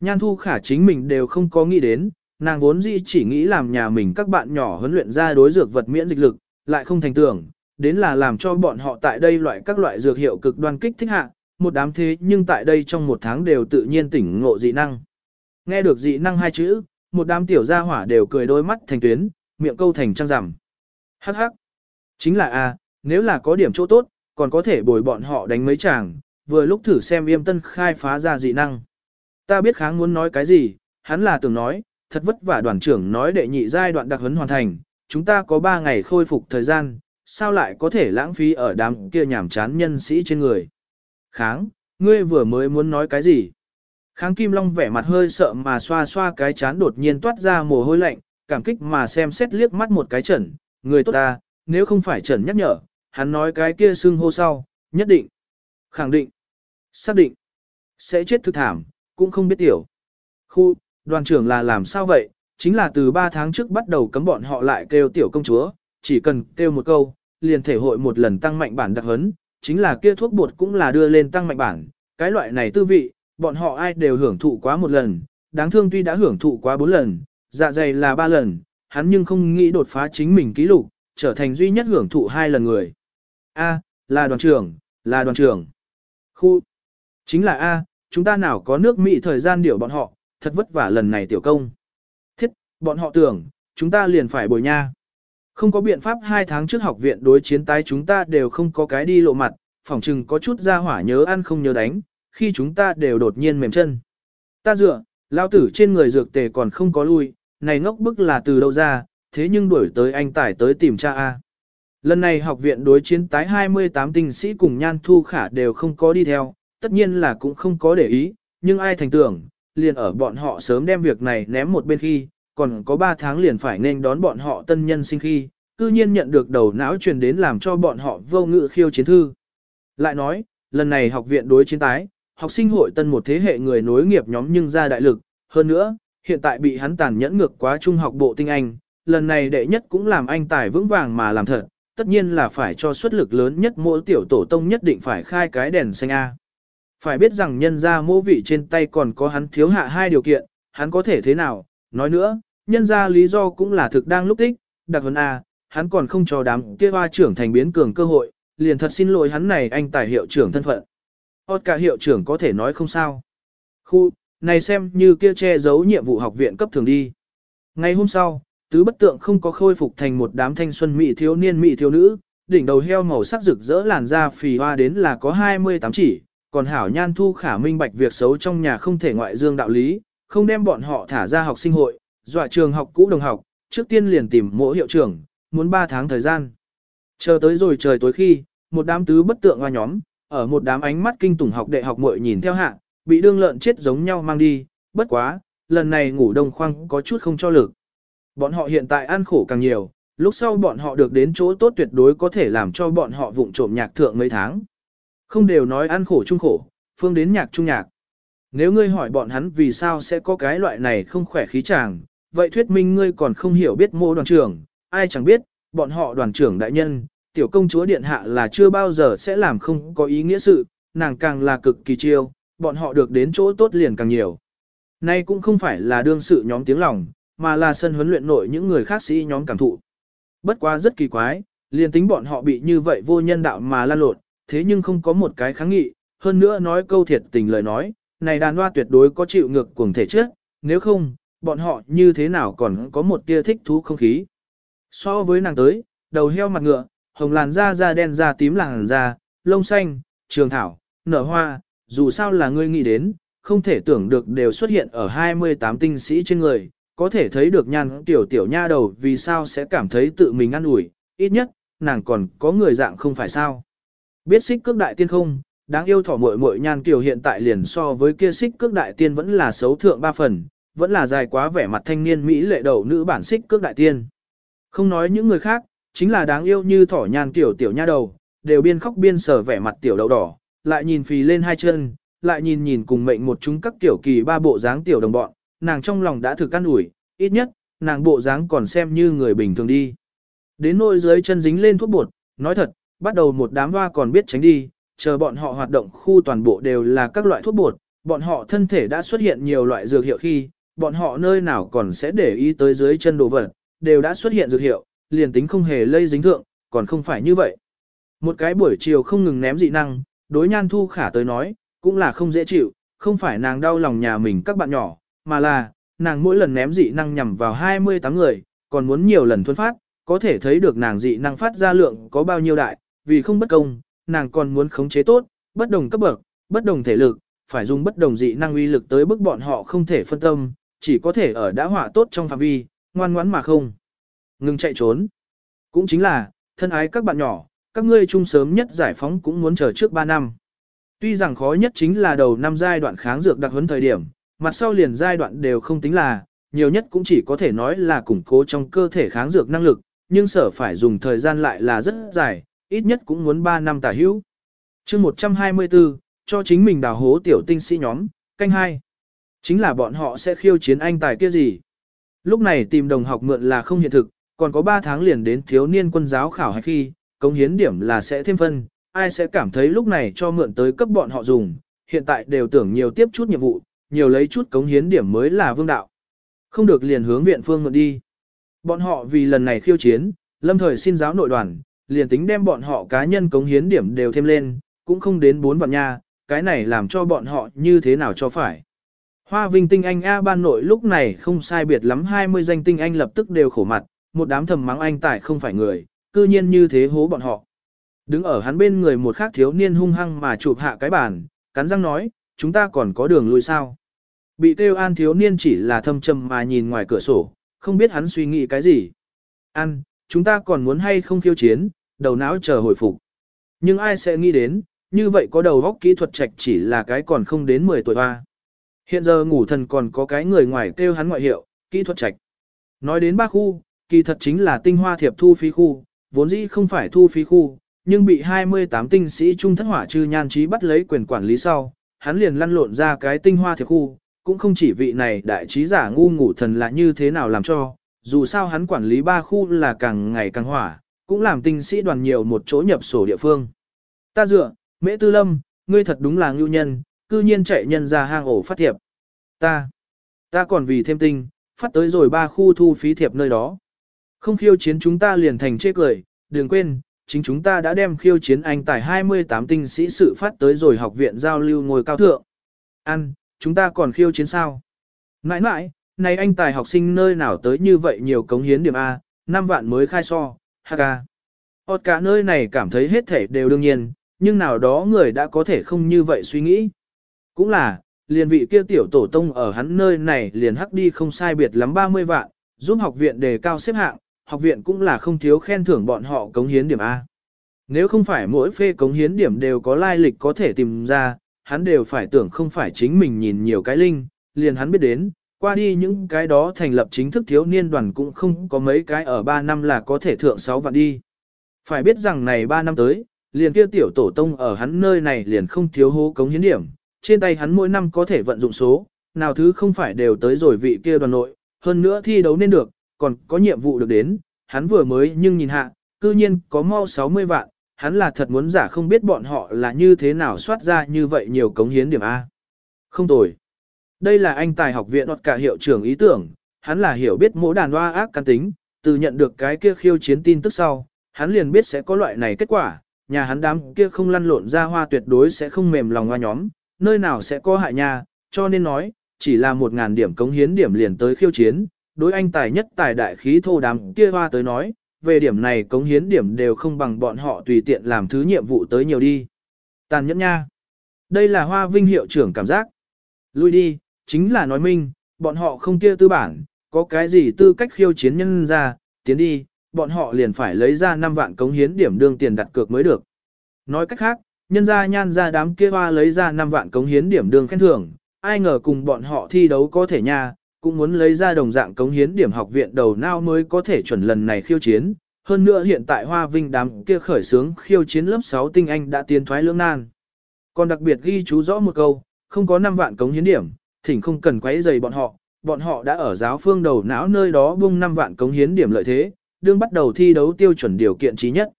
S1: Nhan thu khả chính mình đều không có nghĩ đến, nàng vốn dĩ chỉ nghĩ làm nhà mình các bạn nhỏ huấn luyện ra đối dược vật miễn dịch lực, lại không thành tưởng, đến là làm cho bọn họ tại đây loại các loại dược hiệu cực đoan kích thích hạ, một đám thế nhưng tại đây trong một tháng đều tự nhiên tỉnh ngộ dị năng. Nghe được dị năng hai chữ, một đám tiểu gia hỏa đều cười đôi mắt thành tuyến, miệng câu thành trăng rằm. Hắc hắc. Chính là a, nếu là có điểm chỗ tốt, còn có thể bồi bọn họ đánh mấy chàng, vừa lúc thử xem yêm tân khai phá ra dị năng. Ta biết kháng muốn nói cái gì, hắn là tưởng nói, thật vất vả đoàn trưởng nói đệ nhị giai đoạn đặc huấn hoàn thành, chúng ta có 3 ngày khôi phục thời gian, sao lại có thể lãng phí ở đám kia nhảm chán nhân sĩ trên người. Kháng, ngươi vừa mới muốn nói cái gì? Kháng Kim Long vẻ mặt hơi sợ mà xoa xoa cái chán đột nhiên toát ra mồ hôi lạnh, cảm kích mà xem xét liếc mắt một cái trần, người tốt ta, nếu không phải trần nhắc nhở, hắn nói cái kia xưng hô sau, nhất định, khẳng định, xác định, sẽ chết thực thảm, cũng không biết tiểu. Khu, đoàn trưởng là làm sao vậy, chính là từ 3 tháng trước bắt đầu cấm bọn họ lại kêu tiểu công chúa, chỉ cần kêu một câu, liền thể hội một lần tăng mạnh bản đặc hấn, chính là kia thuốc bột cũng là đưa lên tăng mạnh bản, cái loại này tư vị, bọn họ ai đều hưởng thụ quá một lần, đáng thương tuy đã hưởng thụ quá 4 lần, dạ dày là 3 lần, hắn nhưng không nghĩ đột phá chính mình ký lục, trở thành duy nhất hưởng thụ hai lần người. A, là đoàn trưởng, là đoàn trưởng. Khu, chính là A, chúng ta nào có nước Mỹ thời gian điều bọn họ, thật vất vả lần này tiểu công. Thiết, bọn họ tưởng, chúng ta liền phải bồi nha. Không có biện pháp hai tháng trước học viện đối chiến tái chúng ta đều không có cái đi lộ mặt, phỏng chừng có chút ra hỏa nhớ ăn không nhớ đánh, khi chúng ta đều đột nhiên mềm chân. Ta dựa, lao tử trên người dược tề còn không có lui, này ngốc bức là từ đâu ra, thế nhưng đuổi tới anh tải tới tìm cha A. Lần này học viện đối chiến tái 28 tinh sĩ cùng nhan thu khả đều không có đi theo, tất nhiên là cũng không có để ý, nhưng ai thành tưởng, liền ở bọn họ sớm đem việc này ném một bên khi, còn có 3 tháng liền phải nên đón bọn họ tân nhân sinh khi, cư nhiên nhận được đầu não truyền đến làm cho bọn họ vô ngự khiêu chiến thư. Lại nói, lần này học viện đối chiến tái, học sinh hội tân một thế hệ người nối nghiệp nhóm nhưng ra đại lực, hơn nữa, hiện tại bị hắn tàn nhẫn ngược quá trung học bộ tinh anh, lần này đệ nhất cũng làm anh tài vững vàng mà làm thật, tất nhiên là phải cho suất lực lớn nhất mỗi tiểu tổ tông nhất định phải khai cái đèn xanh A. Phải biết rằng nhân ra mô vị trên tay còn có hắn thiếu hạ hai điều kiện, hắn có thể thế nào, nói nữa, nhân ra lý do cũng là thực đang lúc tích, đặc hơn A, hắn còn không cho đám kia hoa trưởng thành biến cường cơ hội, liền thật xin lỗi hắn này anh tài hiệu trưởng thân phận. Ốt cả hiệu trưởng có thể nói không sao. Khu, này xem như kia che giấu nhiệm vụ học viện cấp thường đi. Ngày hôm sau, tứ bất tượng không có khôi phục thành một đám thanh xuân mỹ thiếu niên mỹ thiếu nữ, đỉnh đầu heo màu sắc rực rỡ làn da phì hoa đến là có 28 chỉ, còn hảo nhan thu khả minh bạch việc xấu trong nhà không thể ngoại dương đạo lý, không đem bọn họ thả ra học sinh hội, dọa trường học cũ đồng học, trước tiên liền tìm mỗi hiệu trưởng, muốn 3 tháng thời gian. Chờ tới rồi trời tối khi, một đám tứ bất tượng hoa nhóm, ở một đám ánh mắt kinh tủng học đệ học muội nhìn theo hạ, bị đương lợn chết giống nhau mang đi, bất quá, lần này ngủ đông khoang có chút không cho lực. Bọn họ hiện tại ăn khổ càng nhiều, lúc sau bọn họ được đến chỗ tốt tuyệt đối có thể làm cho bọn họ vụng trộm nhạc thượng mấy tháng. Không đều nói ăn khổ chung khổ, phương đến nhạc trung nhạc. Nếu ngươi hỏi bọn hắn vì sao sẽ có cái loại này không khỏe khí chàng, vậy thuyết minh ngươi còn không hiểu biết mô đoàn trưởng, ai chẳng biết, bọn họ đoàn trưởng đại nhân, tiểu công chúa điện hạ là chưa bao giờ sẽ làm không có ý nghĩa sự, nàng càng là cực kỳ chiêu, bọn họ được đến chỗ tốt liền càng nhiều. Nay cũng không phải là đương sự nhóm tiếng lòng, mà là sân huấn luyện nội những người khác sĩ nhóm cảm thụ. Bất quá rất kỳ quái, liền tính bọn họ bị như vậy vô nhân đạo mà lan lộn, thế nhưng không có một cái kháng nghị, hơn nữa nói câu thiệt tình lời nói, này đàn hoa tuyệt đối có chịu ngược cuồng thể trước, nếu không, bọn họ như thế nào còn có một tia thích thú không khí. So với nàng tới, đầu heo mặt ngựa, hồng làn da da đen da tím làn da, lông xanh, trường thảo, nở hoa, dù sao là ngươi nghĩ đến, không thể tưởng được đều xuất hiện ở 28 tinh sĩ trên người, có thể thấy được nhan tiểu tiểu nha đầu vì sao sẽ cảm thấy tự mình ăn ủi ít nhất, nàng còn có người dạng không phải sao. Biết xích cước đại tiên không, đáng yêu thỏ muội muội nhan kiều hiện tại liền so với kia xích cước đại tiên vẫn là xấu thượng ba phần, vẫn là dài quá vẻ mặt thanh niên Mỹ lệ đầu nữ bản xích cước đại tiên. Không nói những người khác, chính là đáng yêu như thỏ nhan kiều tiểu nha đầu, đều biên khóc biên sở vẻ mặt tiểu đầu đỏ, lại nhìn phì lên hai chân, lại nhìn nhìn cùng mệnh một chúng các tiểu kỳ ba bộ dáng tiểu đồng bọn, nàng trong lòng đã thực căn ủi, ít nhất, nàng bộ dáng còn xem như người bình thường đi. Đến nỗi dưới chân dính lên thuốc bột, nói thật, bắt đầu một đám hoa còn biết tránh đi, chờ bọn họ hoạt động khu toàn bộ đều là các loại thuốc bột, bọn họ thân thể đã xuất hiện nhiều loại dược hiệu khi, bọn họ nơi nào còn sẽ để ý tới dưới chân đồ vật, đều đã xuất hiện dược hiệu, liền tính không hề lây dính thượng, còn không phải như vậy. Một cái buổi chiều không ngừng ném dị năng, đối nhan thu khả tới nói, cũng là không dễ chịu, không phải nàng đau lòng nhà mình các bạn nhỏ, mà là, nàng mỗi lần ném dị năng nhằm vào 28 người, còn muốn nhiều lần thuân phát, có thể thấy được nàng dị năng phát ra lượng có bao nhiêu đại, vì không bất công, nàng còn muốn khống chế tốt, bất đồng cấp bậc, bất đồng thể lực, phải dùng bất đồng dị năng uy lực tới bức bọn họ không thể phân tâm, chỉ có thể ở đã hỏa tốt trong phạm vi, ngoan ngoãn mà không. Ngừng chạy trốn. Cũng chính là, thân ái các bạn nhỏ, các ngươi chung sớm nhất giải phóng cũng muốn chờ trước 3 năm. Tuy rằng khó nhất chính là đầu năm giai đoạn kháng dược đặc huấn thời điểm, mặt sau liền giai đoạn đều không tính là, nhiều nhất cũng chỉ có thể nói là củng cố trong cơ thể kháng dược năng lực, nhưng sở phải dùng thời gian lại là rất dài, ít nhất cũng muốn 3 năm tả hữu. chương 124, cho chính mình đào hố tiểu tinh sĩ nhóm, canh hai Chính là bọn họ sẽ khiêu chiến anh tài kia gì. Lúc này tìm đồng học mượn là không hiện thực, còn có 3 tháng liền đến thiếu niên quân giáo khảo hay khi, công hiến điểm là sẽ thêm phân, ai sẽ cảm thấy lúc này cho mượn tới cấp bọn họ dùng, hiện tại đều tưởng nhiều tiếp chút nhiệm vụ, nhiều lấy chút cống hiến điểm mới là vương đạo. Không được liền hướng viện phương mượn đi. Bọn họ vì lần này khiêu chiến, lâm thời xin giáo nội đoàn, liền tính đem bọn họ cá nhân cống hiến điểm đều thêm lên, cũng không đến 4 vạn nha, cái này làm cho bọn họ như thế nào cho phải. Hoa Vinh Tinh Anh A ban nội lúc này không sai biệt lắm 20 danh Tinh Anh lập tức đều khổ mặt, một đám thầm mắng anh tại không phải người, cư nhiên như thế hố bọn họ. Đứng ở hắn bên người một khác thiếu niên hung hăng mà chụp hạ cái bàn, cắn răng nói, chúng ta còn có đường lui sao. Bị tiêu an thiếu niên chỉ là thâm trầm mà nhìn ngoài cửa sổ, không biết hắn suy nghĩ cái gì. An, chúng ta còn muốn hay không khiêu chiến, đầu não chờ hồi phục. Nhưng ai sẽ nghĩ đến, như vậy có đầu góc kỹ thuật trạch chỉ là cái còn không đến 10 tuổi hoa. Hiện giờ ngủ thần còn có cái người ngoài kêu hắn ngoại hiệu, kỹ thuật trạch. Nói đến ba khu, kỳ thật chính là tinh hoa thiệp thu phí khu, vốn dĩ không phải thu phí khu, nhưng bị 28 tinh sĩ trung thất hỏa trừ nhan trí bắt lấy quyền quản lý sau, hắn liền lăn lộn ra cái tinh hoa thiệp khu, cũng không chỉ vị này đại trí giả ngu ngủ thần là như thế nào làm cho, dù sao hắn quản lý ba khu là càng ngày càng hỏa, cũng làm tinh sĩ đoàn nhiều một chỗ nhập sổ địa phương. Ta dựa, mễ tư lâm, ngươi thật đúng là ngưu nhân, cư nhiên chạy nhân ra hang ổ phát thiệp. Ta, ta còn vì thêm tinh, phát tới rồi ba khu thu phí thiệp nơi đó. Không khiêu chiến chúng ta liền thành chê cười, đừng quên, chính chúng ta đã đem khiêu chiến anh tài 28 tinh sĩ sự phát tới rồi học viện giao lưu ngồi cao thượng. Ăn, chúng ta còn khiêu chiến sao? Nãi nãi, này anh tài học sinh nơi nào tới như vậy nhiều cống hiến điểm A, 5 vạn mới khai so, Haka. Ốt cả nơi này cảm thấy hết thể đều đương nhiên, nhưng nào đó người đã có thể không như vậy suy nghĩ. Cũng là, liền vị kia tiểu tổ tông ở hắn nơi này liền hắc đi không sai biệt lắm 30 vạn, giúp học viện đề cao xếp hạng, học viện cũng là không thiếu khen thưởng bọn họ cống hiến điểm A. Nếu không phải mỗi phê cống hiến điểm đều có lai lịch có thể tìm ra, hắn đều phải tưởng không phải chính mình nhìn nhiều cái linh, liền hắn biết đến, qua đi những cái đó thành lập chính thức thiếu niên đoàn cũng không có mấy cái ở 3 năm là có thể thượng 6 vạn đi. Phải biết rằng này 3 năm tới, liền kia tiểu tổ tông ở hắn nơi này liền không thiếu hố cống hiến điểm, trên tay hắn mỗi năm có thể vận dụng số, nào thứ không phải đều tới rồi vị kia đoàn nội, hơn nữa thi đấu nên được, còn có nhiệm vụ được đến, hắn vừa mới nhưng nhìn hạ, cư nhiên có mau 60 vạn, hắn là thật muốn giả không biết bọn họ là như thế nào soát ra như vậy nhiều cống hiến điểm A. Không tồi. Đây là anh tài học viện hoặc cả hiệu trưởng ý tưởng, hắn là hiểu biết mỗi đàn hoa ác căn tính, từ nhận được cái kia khiêu chiến tin tức sau, hắn liền biết sẽ có loại này kết quả, nhà hắn đám kia không lăn lộn ra hoa tuyệt đối sẽ không mềm lòng hoa nhóm, nơi nào sẽ có hại nhà, cho nên nói, chỉ là một ngàn điểm cống hiến điểm liền tới khiêu chiến, đối anh tài nhất tài đại khí thô đám kia hoa tới nói, về điểm này cống hiến điểm đều không bằng bọn họ tùy tiện làm thứ nhiệm vụ tới nhiều đi. Tàn nhẫn nha. Đây là hoa vinh hiệu trưởng cảm giác. Lui đi, chính là nói minh, bọn họ không kia tư bản, có cái gì tư cách khiêu chiến nhân ra, tiến đi, bọn họ liền phải lấy ra 5 vạn cống hiến điểm đương tiền đặt cược mới được. Nói cách khác, nhân ra nhan ra đám kia hoa lấy ra 5 vạn cống hiến điểm đương khen thưởng, ai ngờ cùng bọn họ thi đấu có thể nha, cũng muốn lấy ra đồng dạng cống hiến điểm học viện đầu nào mới có thể chuẩn lần này khiêu chiến. Hơn nữa hiện tại Hoa Vinh đám kia khởi sướng khiêu chiến lớp 6 tinh anh đã tiến thoái lưỡng nan. Còn đặc biệt ghi chú rõ một câu, không có 5 vạn cống hiến điểm, thỉnh không cần quấy rầy bọn họ, bọn họ đã ở giáo phương đầu não nơi đó bung 5 vạn cống hiến điểm lợi thế, đương bắt đầu thi đấu tiêu chuẩn điều kiện trí nhất.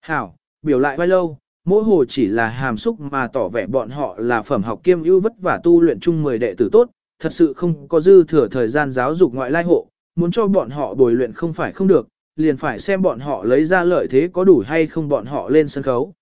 S1: Hảo, biểu lại vai lâu, mỗi hồ chỉ là hàm xúc mà tỏ vẻ bọn họ là phẩm học kiêm ưu vất và tu luyện chung 10 đệ tử tốt, thật sự không có dư thừa thời gian giáo dục ngoại lai hộ, muốn cho bọn họ bồi luyện không phải không được, liền phải xem bọn họ lấy ra lợi thế có đủ hay không bọn họ lên sân khấu.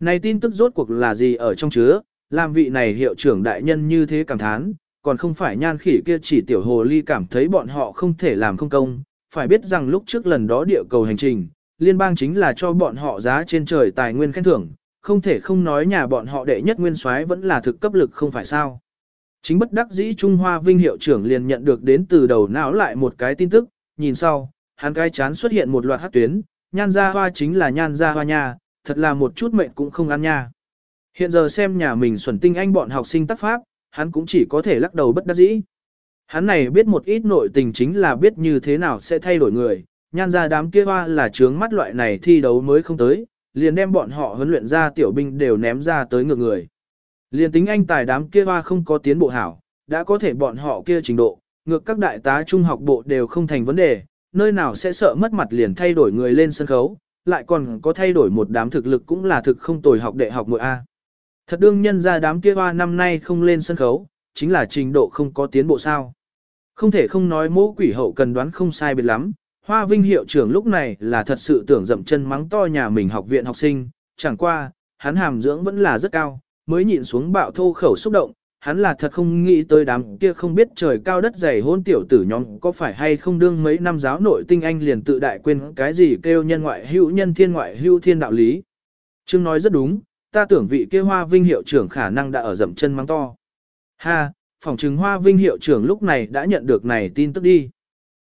S1: Này tin tức rốt cuộc là gì ở trong chứa, làm vị này hiệu trưởng đại nhân như thế cảm thán, còn không phải nhan khỉ kia chỉ tiểu hồ ly cảm thấy bọn họ không thể làm không công, phải biết rằng lúc trước lần đó địa cầu hành trình, liên bang chính là cho bọn họ giá trên trời tài nguyên khen thưởng, không thể không nói nhà bọn họ đệ nhất nguyên soái vẫn là thực cấp lực không phải sao. Chính bất đắc dĩ Trung Hoa Vinh hiệu trưởng liền nhận được đến từ đầu não lại một cái tin tức, nhìn sau, hắn cái chán xuất hiện một loạt hát tuyến, nhan ra hoa chính là nhan ra hoa nha, thật là một chút mệnh cũng không ăn nha. Hiện giờ xem nhà mình xuẩn tinh anh bọn học sinh tác pháp, hắn cũng chỉ có thể lắc đầu bất đắc dĩ. Hắn này biết một ít nội tình chính là biết như thế nào sẽ thay đổi người, nhan ra đám kia hoa là trướng mắt loại này thi đấu mới không tới, liền đem bọn họ huấn luyện ra tiểu binh đều ném ra tới ngược người. Liền tính anh tài đám kia hoa không có tiến bộ hảo, đã có thể bọn họ kia trình độ, ngược các đại tá trung học bộ đều không thành vấn đề, nơi nào sẽ sợ mất mặt liền thay đổi người lên sân khấu, lại còn có thay đổi một đám thực lực cũng là thực không tồi học đệ học mỗi A. Thật đương nhân ra đám kia hoa năm nay không lên sân khấu, chính là trình độ không có tiến bộ sao. Không thể không nói mẫu quỷ hậu cần đoán không sai biệt lắm, Hoa Vinh hiệu trưởng lúc này là thật sự tưởng dậm chân mắng to nhà mình học viện học sinh, chẳng qua, hắn hàm dưỡng vẫn là rất cao, mới nhịn xuống bạo thô khẩu xúc động, hắn là thật không nghĩ tới đám kia không biết trời cao đất dày hôn tiểu tử nhóm có phải hay không đương mấy năm giáo nội tinh anh liền tự đại quên cái gì kêu nhân ngoại hữu nhân thiên ngoại hữu thiên đạo lý. Trương nói rất đúng, ta tưởng vị kia hoa vinh hiệu trưởng khả năng đã ở dậm chân mắng to. Ha, phòng trừng hoa vinh hiệu trưởng lúc này đã nhận được này tin tức đi.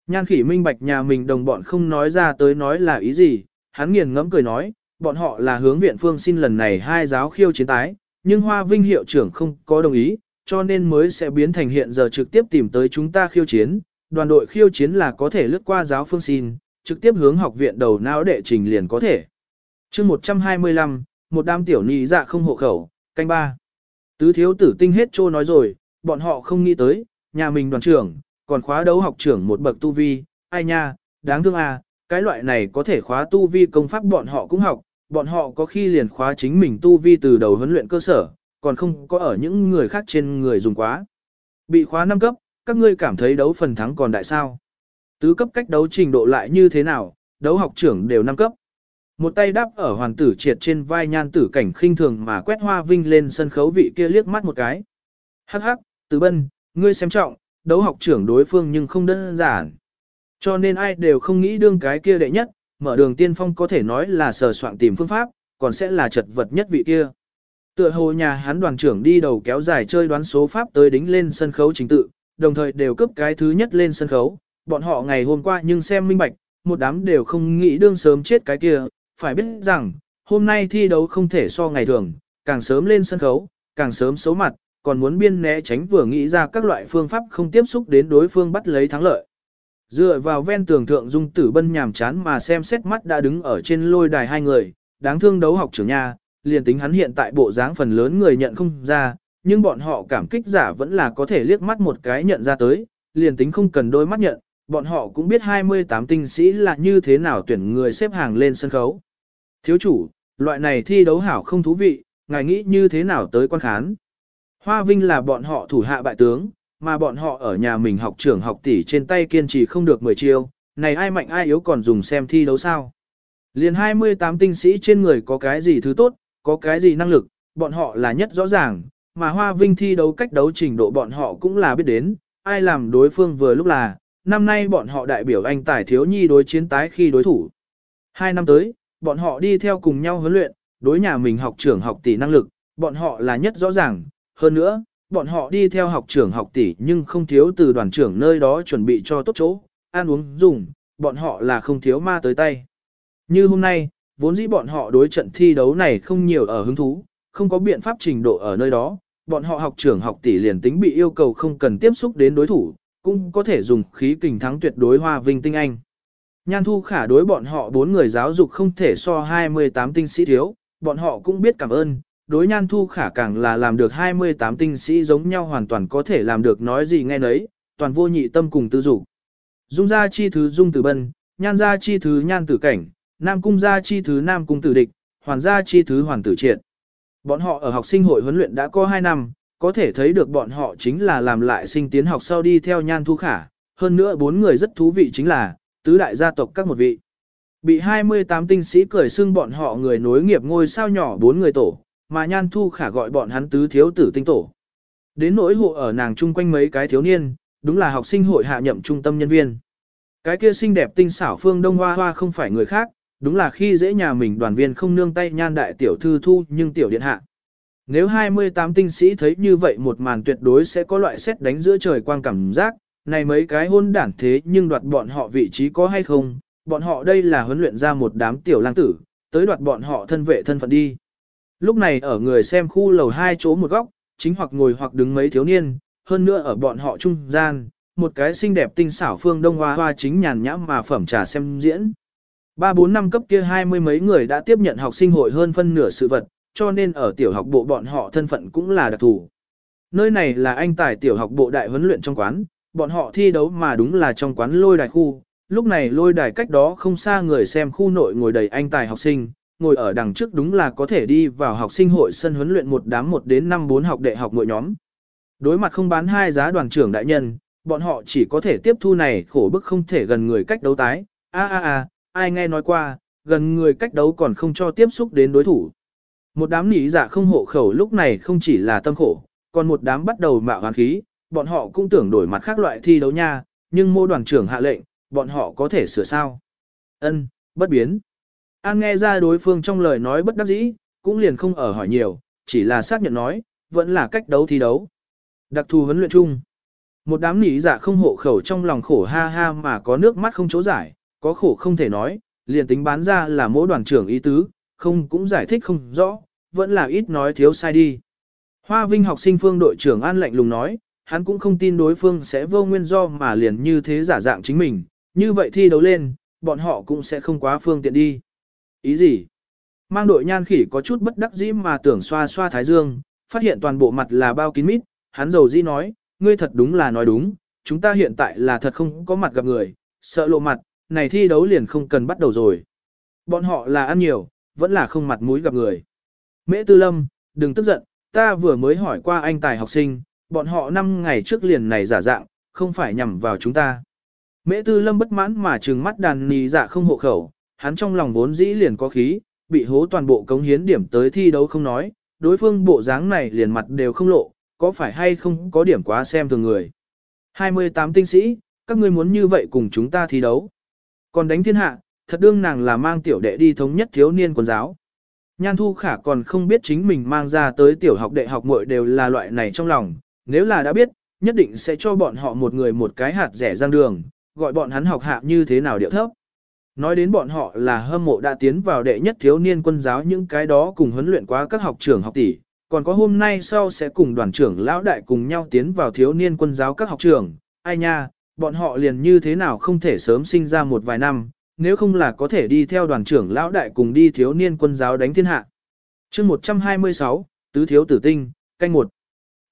S1: Nhan khỉ minh bạch nhà mình đồng bọn không nói ra tới nói là ý gì, hắn nghiền ngẫm cười nói, bọn họ là hướng viện phương xin lần này hai giáo khiêu chiến tái, nhưng Hoa Vinh hiệu trưởng không có đồng ý, cho nên mới sẽ biến thành hiện giờ trực tiếp tìm tới chúng ta khiêu chiến. Đoàn đội khiêu chiến là có thể lướt qua giáo phương xin, trực tiếp hướng học viện đầu não đệ trình liền có thể. chương 125, một đám tiểu nhị dạ không hộ khẩu, canh ba. Tứ thiếu tử tinh hết trô nói rồi, bọn họ không nghĩ tới, nhà mình đoàn trưởng, còn khóa đấu học trưởng một bậc tu vi, ai nha, đáng thương à, cái loại này có thể khóa tu vi công pháp bọn họ cũng học, bọn họ có khi liền khóa chính mình tu vi từ đầu huấn luyện cơ sở, còn không có ở những người khác trên người dùng quá. Bị khóa 5 cấp, các ngươi cảm thấy đấu phần thắng còn đại sao? Tứ cấp cách đấu trình độ lại như thế nào, đấu học trưởng đều 5 cấp. Một tay đắp ở hoàng tử triệt trên vai nhan tử cảnh khinh thường mà quét hoa vinh lên sân khấu vị kia liếc mắt một cái. Hắc hắc, Tử bân, ngươi xem trọng, đấu học trưởng đối phương nhưng không đơn giản. Cho nên ai đều không nghĩ đương cái kia đệ nhất, mở đường tiên phong có thể nói là sờ soạn tìm phương pháp, còn sẽ là chật vật nhất vị kia. Tựa hồ nhà hắn đoàn trưởng đi đầu kéo dài chơi đoán số pháp tới đính lên sân khấu chính tự, đồng thời đều cấp cái thứ nhất lên sân khấu, bọn họ ngày hôm qua nhưng xem minh bạch, một đám đều không nghĩ đương sớm chết cái kia, phải biết rằng, hôm nay thi đấu không thể so ngày thường, càng sớm lên sân khấu, càng sớm xấu mặt, còn muốn biên né tránh vừa nghĩ ra các loại phương pháp không tiếp xúc đến đối phương bắt lấy thắng lợi. Dựa vào ven tường thượng dung tử bân nhàm chán mà xem xét mắt đã đứng ở trên lôi đài hai người, đáng thương đấu học trưởng nha, liền tính hắn hiện tại bộ dáng phần lớn người nhận không ra, nhưng bọn họ cảm kích giả vẫn là có thể liếc mắt một cái nhận ra tới, liền tính không cần đôi mắt nhận, bọn họ cũng biết 28 tinh sĩ là như thế nào tuyển người xếp hàng lên sân khấu. Thiếu chủ, loại này thi đấu hảo không thú vị, ngài nghĩ như thế nào tới quan khán. Hoa Vinh là bọn họ thủ hạ bại tướng, mà bọn họ ở nhà mình học trưởng học tỷ trên tay kiên trì không được 10 chiêu, này ai mạnh ai yếu còn dùng xem thi đấu sao. Liền 28 tinh sĩ trên người có cái gì thứ tốt, có cái gì năng lực, bọn họ là nhất rõ ràng, mà Hoa Vinh thi đấu cách đấu trình độ bọn họ cũng là biết đến, ai làm đối phương vừa lúc là, năm nay bọn họ đại biểu anh tài thiếu nhi đối chiến tái khi đối thủ. Hai năm tới, bọn họ đi theo cùng nhau huấn luyện, đối nhà mình học trưởng học tỷ năng lực, bọn họ là nhất rõ ràng, hơn nữa, bọn họ đi theo học trưởng học tỷ nhưng không thiếu từ đoàn trưởng nơi đó chuẩn bị cho tốt chỗ, ăn uống dùng, bọn họ là không thiếu ma tới tay. Như hôm nay, vốn dĩ bọn họ đối trận thi đấu này không nhiều ở hứng thú, không có biện pháp trình độ ở nơi đó, bọn họ học trưởng học tỷ liền tính bị yêu cầu không cần tiếp xúc đến đối thủ, cũng có thể dùng khí kình thắng tuyệt đối hoa vinh tinh anh. Nhan thu khả đối bọn họ bốn người giáo dục không thể so 28 tinh sĩ thiếu, bọn họ cũng biết cảm ơn, đối nhan thu khả càng là làm được 28 tinh sĩ giống nhau hoàn toàn có thể làm được nói gì nghe nấy, toàn vô nhị tâm cùng tư dục. Dung gia chi thứ dung tử bân, nhan gia chi thứ nhan tử cảnh, nam cung gia chi thứ nam cung tử địch, hoàn gia chi thứ hoàn tử triệt. Bọn họ ở học sinh hội huấn luyện đã có 2 năm, có thể thấy được bọn họ chính là làm lại sinh tiến học sau đi theo nhan thu khả. Hơn nữa bốn người rất thú vị chính là, tứ đại gia tộc các một vị. Bị 28 tinh sĩ cười xưng bọn họ người nối nghiệp ngôi sao nhỏ bốn người tổ, mà nhan thu khả gọi bọn hắn tứ thiếu tử tinh tổ. Đến nỗi hộ ở nàng chung quanh mấy cái thiếu niên, đúng là học sinh hội hạ nhậm trung tâm nhân viên. Cái kia xinh đẹp tinh xảo phương đông hoa hoa không phải người khác, đúng là khi dễ nhà mình đoàn viên không nương tay nhan đại tiểu thư thu nhưng tiểu điện hạ. Nếu 28 tinh sĩ thấy như vậy một màn tuyệt đối sẽ có loại xét đánh giữa trời quang cảm giác, này mấy cái hôn đản thế nhưng đoạt bọn họ vị trí có hay không, bọn họ đây là huấn luyện ra một đám tiểu lang tử, tới đoạt bọn họ thân vệ thân phận đi. Lúc này ở người xem khu lầu hai chỗ một góc, chính hoặc ngồi hoặc đứng mấy thiếu niên, hơn nữa ở bọn họ trung gian, một cái xinh đẹp tinh xảo phương đông hoa hoa chính nhàn nhãm mà phẩm trà xem diễn. Ba bốn năm cấp kia hai mươi mấy người đã tiếp nhận học sinh hội hơn phân nửa sự vật, cho nên ở tiểu học bộ bọn họ thân phận cũng là đặc thù. Nơi này là anh tài tiểu học bộ đại huấn luyện trong quán, bọn họ thi đấu mà đúng là trong quán lôi đài khu. Lúc này lôi đài cách đó không xa người xem khu nội ngồi đầy anh tài học sinh, ngồi ở đằng trước đúng là có thể đi vào học sinh hội sân huấn luyện một đám một đến năm bốn học đệ học mỗi nhóm. Đối mặt không bán hai giá đoàn trưởng đại nhân, bọn họ chỉ có thể tiếp thu này khổ bức không thể gần người cách đấu tái. A a a, ai nghe nói qua, gần người cách đấu còn không cho tiếp xúc đến đối thủ. Một đám nỉ dạ không hộ khẩu lúc này không chỉ là tâm khổ, còn một đám bắt đầu mạo hoàn khí, bọn họ cũng tưởng đổi mặt khác loại thi đấu nha, nhưng mô đoàn trưởng hạ lệnh, bọn họ có thể sửa sao. Ân, bất biến. An nghe ra đối phương trong lời nói bất đắc dĩ, cũng liền không ở hỏi nhiều, chỉ là xác nhận nói, vẫn là cách đấu thi đấu. Đặc thù huấn luyện chung. Một đám nỉ giả không hộ khẩu trong lòng khổ ha ha mà có nước mắt không chỗ giải, có khổ không thể nói, liền tính bán ra là mỗi đoàn trưởng ý tứ, không cũng giải thích không rõ, vẫn là ít nói thiếu sai đi. Hoa Vinh học sinh phương đội trưởng An lạnh lùng nói, hắn cũng không tin đối phương sẽ vô nguyên do mà liền như thế giả dạng chính mình, như vậy thi đấu lên, bọn họ cũng sẽ không quá phương tiện đi. Ý gì? Mang đội nhan khỉ có chút bất đắc dĩ mà tưởng xoa xoa thái dương, phát hiện toàn bộ mặt là bao kín mít, hắn dầu dĩ nói, ngươi thật đúng là nói đúng, chúng ta hiện tại là thật không có mặt gặp người, sợ lộ mặt, này thi đấu liền không cần bắt đầu rồi. Bọn họ là ăn nhiều, vẫn là không mặt mũi gặp người. Mễ Tư Lâm, đừng tức giận, ta vừa mới hỏi qua anh tài học sinh, bọn họ 5 ngày trước liền này giả dạng, không phải nhằm vào chúng ta. Mễ Tư Lâm bất mãn mà trừng mắt đàn nì dạ không hộ khẩu, hắn trong lòng vốn dĩ liền có khí, bị hố toàn bộ cống hiến điểm tới thi đấu không nói, đối phương bộ dáng này liền mặt đều không lộ, có phải hay không có điểm quá xem thường người. 28 tinh sĩ, các ngươi muốn như vậy cùng chúng ta thi đấu. Còn đánh thiên hạ, thật đương nàng là mang tiểu đệ đi thống nhất thiếu niên quần giáo. Nhan Thu Khả còn không biết chính mình mang ra tới tiểu học đệ học muội đều là loại này trong lòng, nếu là đã biết, nhất định sẽ cho bọn họ một người một cái hạt rẻ răng đường, gọi bọn hắn học hạ như thế nào điệu thấp. Nói đến bọn họ là hâm mộ đã tiến vào đệ nhất thiếu niên quân giáo những cái đó cùng huấn luyện quá các học trưởng học tỷ, còn có hôm nay sau sẽ cùng đoàn trưởng lão đại cùng nhau tiến vào thiếu niên quân giáo các học trưởng, ai nha, bọn họ liền như thế nào không thể sớm sinh ra một vài năm, nếu không là có thể đi theo đoàn trưởng lão đại cùng đi thiếu niên quân giáo đánh thiên hạ. chương 126, Tứ Thiếu Tử Tinh, canh một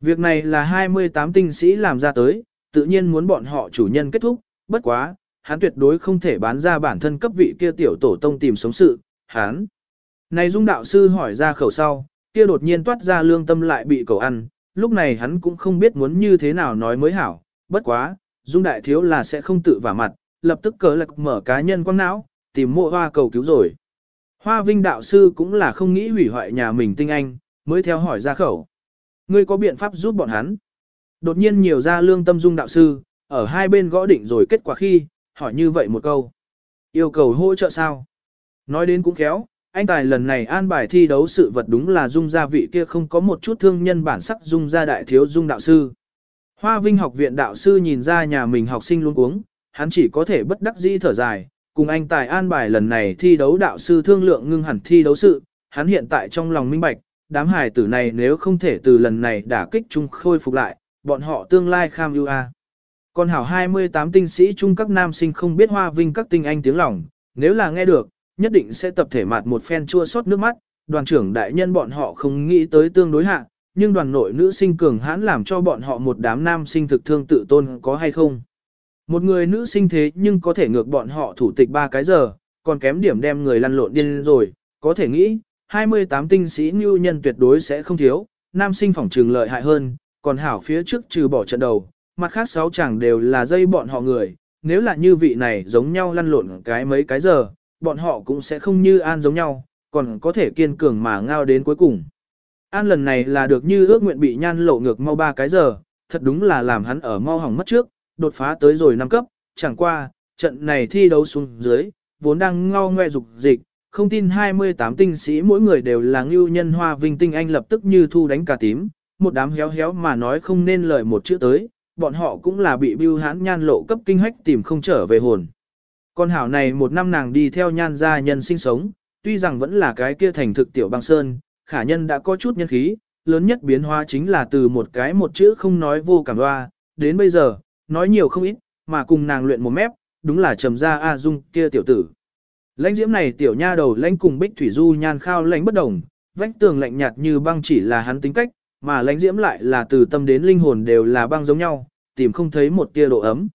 S1: Việc này là 28 tinh sĩ làm ra tới, tự nhiên muốn bọn họ chủ nhân kết thúc, bất quá, hắn tuyệt đối không thể bán ra bản thân cấp vị kia tiểu tổ tông tìm sống sự, hắn. Này dung đạo sư hỏi ra khẩu sau, kia đột nhiên toát ra lương tâm lại bị cầu ăn, lúc này hắn cũng không biết muốn như thế nào nói mới hảo, bất quá, dung đại thiếu là sẽ không tự vả mặt, lập tức cờ lạc mở cá nhân quăng não, tìm mộ hoa cầu cứu rồi. Hoa vinh đạo sư cũng là không nghĩ hủy hoại nhà mình tinh anh, mới theo hỏi ra khẩu. Ngươi có biện pháp giúp bọn hắn? Đột nhiên nhiều ra lương tâm dung đạo sư, ở hai bên gõ định rồi kết quả khi, hỏi như vậy một câu. Yêu cầu hỗ trợ sao? Nói đến cũng khéo, anh tài lần này an bài thi đấu sự vật đúng là dung gia vị kia không có một chút thương nhân bản sắc dung gia đại thiếu dung đạo sư. Hoa Vinh học viện đạo sư nhìn ra nhà mình học sinh luôn cuống, hắn chỉ có thể bất đắc dĩ thở dài, cùng anh tài an bài lần này thi đấu đạo sư thương lượng ngưng hẳn thi đấu sự, hắn hiện tại trong lòng minh bạch, đám hài tử này nếu không thể từ lần này đả kích chung khôi phục lại, bọn họ tương lai kham ưu a. Còn hảo 28 tinh sĩ chung các nam sinh không biết hoa vinh các tinh anh tiếng lòng, nếu là nghe được, nhất định sẽ tập thể mặt một phen chua xót nước mắt, đoàn trưởng đại nhân bọn họ không nghĩ tới tương đối hạ, nhưng đoàn nội nữ sinh cường hãn làm cho bọn họ một đám nam sinh thực thương tự tôn có hay không. Một người nữ sinh thế nhưng có thể ngược bọn họ thủ tịch ba cái giờ, còn kém điểm đem người lăn lộn điên rồi, có thể nghĩ, 28 tinh sĩ như nhân tuyệt đối sẽ không thiếu, nam sinh phỏng trường lợi hại hơn, còn hảo phía trước trừ bỏ trận đầu, mặt khác sáu chàng đều là dây bọn họ người, nếu là như vị này giống nhau lăn lộn cái mấy cái giờ, bọn họ cũng sẽ không như An giống nhau, còn có thể kiên cường mà ngao đến cuối cùng. An lần này là được như ước nguyện bị nhan lộ ngược mau ba cái giờ, thật đúng là làm hắn ở mau hỏng mất trước, đột phá tới rồi năm cấp, chẳng qua, trận này thi đấu xuống dưới, vốn đang ngao ngoe dục dịch, không tin 28 tinh sĩ mỗi người đều là ngưu nhân hoa vinh tinh anh lập tức như thu đánh cả tím, một đám héo héo mà nói không nên lời một chữ tới, bọn họ cũng là bị bưu hãn nhan lộ cấp kinh hách tìm không trở về hồn. Con hảo này một năm nàng đi theo nhan gia nhân sinh sống, tuy rằng vẫn là cái kia thành thực tiểu băng sơn, khả nhân đã có chút nhân khí, lớn nhất biến hóa chính là từ một cái một chữ không nói vô cảm hoa, đến bây giờ, nói nhiều không ít, mà cùng nàng luyện một mép, đúng là trầm ra A Dung kia tiểu tử. Lãnh diễm này tiểu nha đầu lãnh cùng bích thủy du nhan khao lãnh bất đồng, vách tường lạnh nhạt như băng chỉ là hắn tính cách, mà lãnh diễm lại là từ tâm đến linh hồn đều là băng giống nhau, tìm không thấy một tia độ ấm.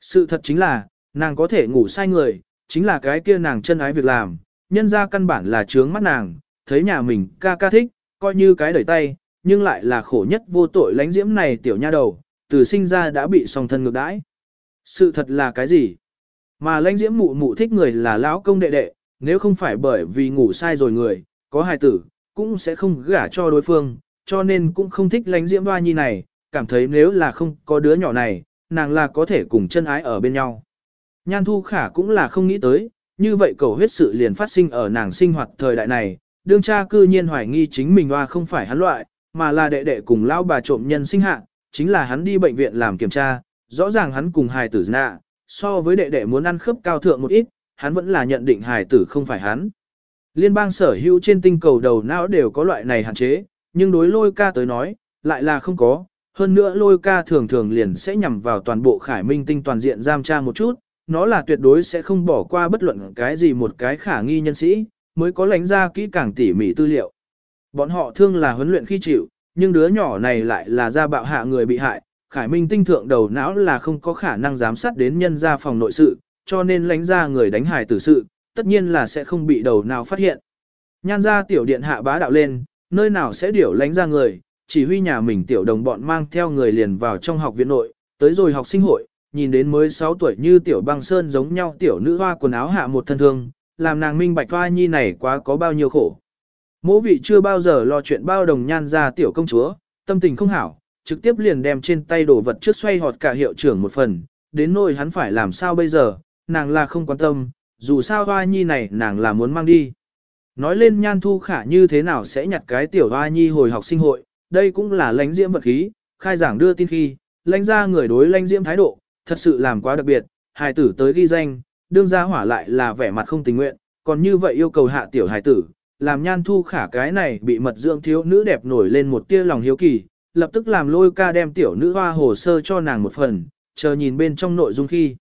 S1: Sự thật chính là, nàng có thể ngủ sai người, chính là cái kia nàng chân ái việc làm, nhân ra căn bản là trướng mắt nàng, thấy nhà mình ca ca thích, coi như cái đẩy tay, nhưng lại là khổ nhất vô tội lãnh diễm này tiểu nha đầu, từ sinh ra đã bị song thân ngược đãi. Sự thật là cái gì? Mà lãnh diễm mụ mụ thích người là lão công đệ đệ, nếu không phải bởi vì ngủ sai rồi người, có hài tử, cũng sẽ không gả cho đối phương, cho nên cũng không thích lãnh diễm hoa nhi này, cảm thấy nếu là không có đứa nhỏ này, nàng là có thể cùng chân ái ở bên nhau. Nhan thu khả cũng là không nghĩ tới, như vậy cầu huyết sự liền phát sinh ở nàng sinh hoạt thời đại này, đương cha cư nhiên hoài nghi chính mình hoa không phải hắn loại, mà là đệ đệ cùng lão bà trộm nhân sinh hạ, chính là hắn đi bệnh viện làm kiểm tra, rõ ràng hắn cùng hài tử nạ, so với đệ đệ muốn ăn khớp cao thượng một ít, hắn vẫn là nhận định hài tử không phải hắn. Liên bang sở hữu trên tinh cầu đầu não đều có loại này hạn chế, nhưng đối lôi ca tới nói, lại là không có. Hơn nữa lôi ca thường thường liền sẽ nhằm vào toàn bộ khải minh tinh toàn diện giam tra một chút, nó là tuyệt đối sẽ không bỏ qua bất luận cái gì một cái khả nghi nhân sĩ, mới có lãnh ra kỹ càng tỉ mỉ tư liệu. Bọn họ thương là huấn luyện khi chịu, nhưng đứa nhỏ này lại là ra bạo hạ người bị hại, khải minh tinh thượng đầu não là không có khả năng giám sát đến nhân ra phòng nội sự, cho nên lánh ra người đánh hài tử sự, tất nhiên là sẽ không bị đầu nào phát hiện. Nhan ra tiểu điện hạ bá đạo lên, nơi nào sẽ điểu lánh ra người, chỉ huy nhà mình tiểu đồng bọn mang theo người liền vào trong học viện nội, tới rồi học sinh hội, nhìn đến mới 6 tuổi như tiểu băng sơn giống nhau tiểu nữ hoa quần áo hạ một thân thương, làm nàng minh bạch hoa nhi này quá có bao nhiêu khổ. Mỗ vị chưa bao giờ lo chuyện bao đồng nhan ra tiểu công chúa, tâm tình không hảo, trực tiếp liền đem trên tay đồ vật trước xoay họt cả hiệu trưởng một phần, đến nỗi hắn phải làm sao bây giờ, nàng là không quan tâm, dù sao hoa nhi này nàng là muốn mang đi. Nói lên nhan thu khả như thế nào sẽ nhặt cái tiểu hoa nhi hồi học sinh hội, đây cũng là lãnh diễm vật khí, khai giảng đưa tin khi, lãnh ra người đối lãnh diễm thái độ, thật sự làm quá đặc biệt, hài tử tới ghi danh, đương gia hỏa lại là vẻ mặt không tình nguyện, còn như vậy yêu cầu hạ tiểu hài tử, làm nhan thu khả cái này bị mật dưỡng thiếu nữ đẹp nổi lên một tia lòng hiếu kỳ, lập tức làm lôi ca đem tiểu nữ hoa hồ sơ cho nàng một phần, chờ nhìn bên trong nội dung khi.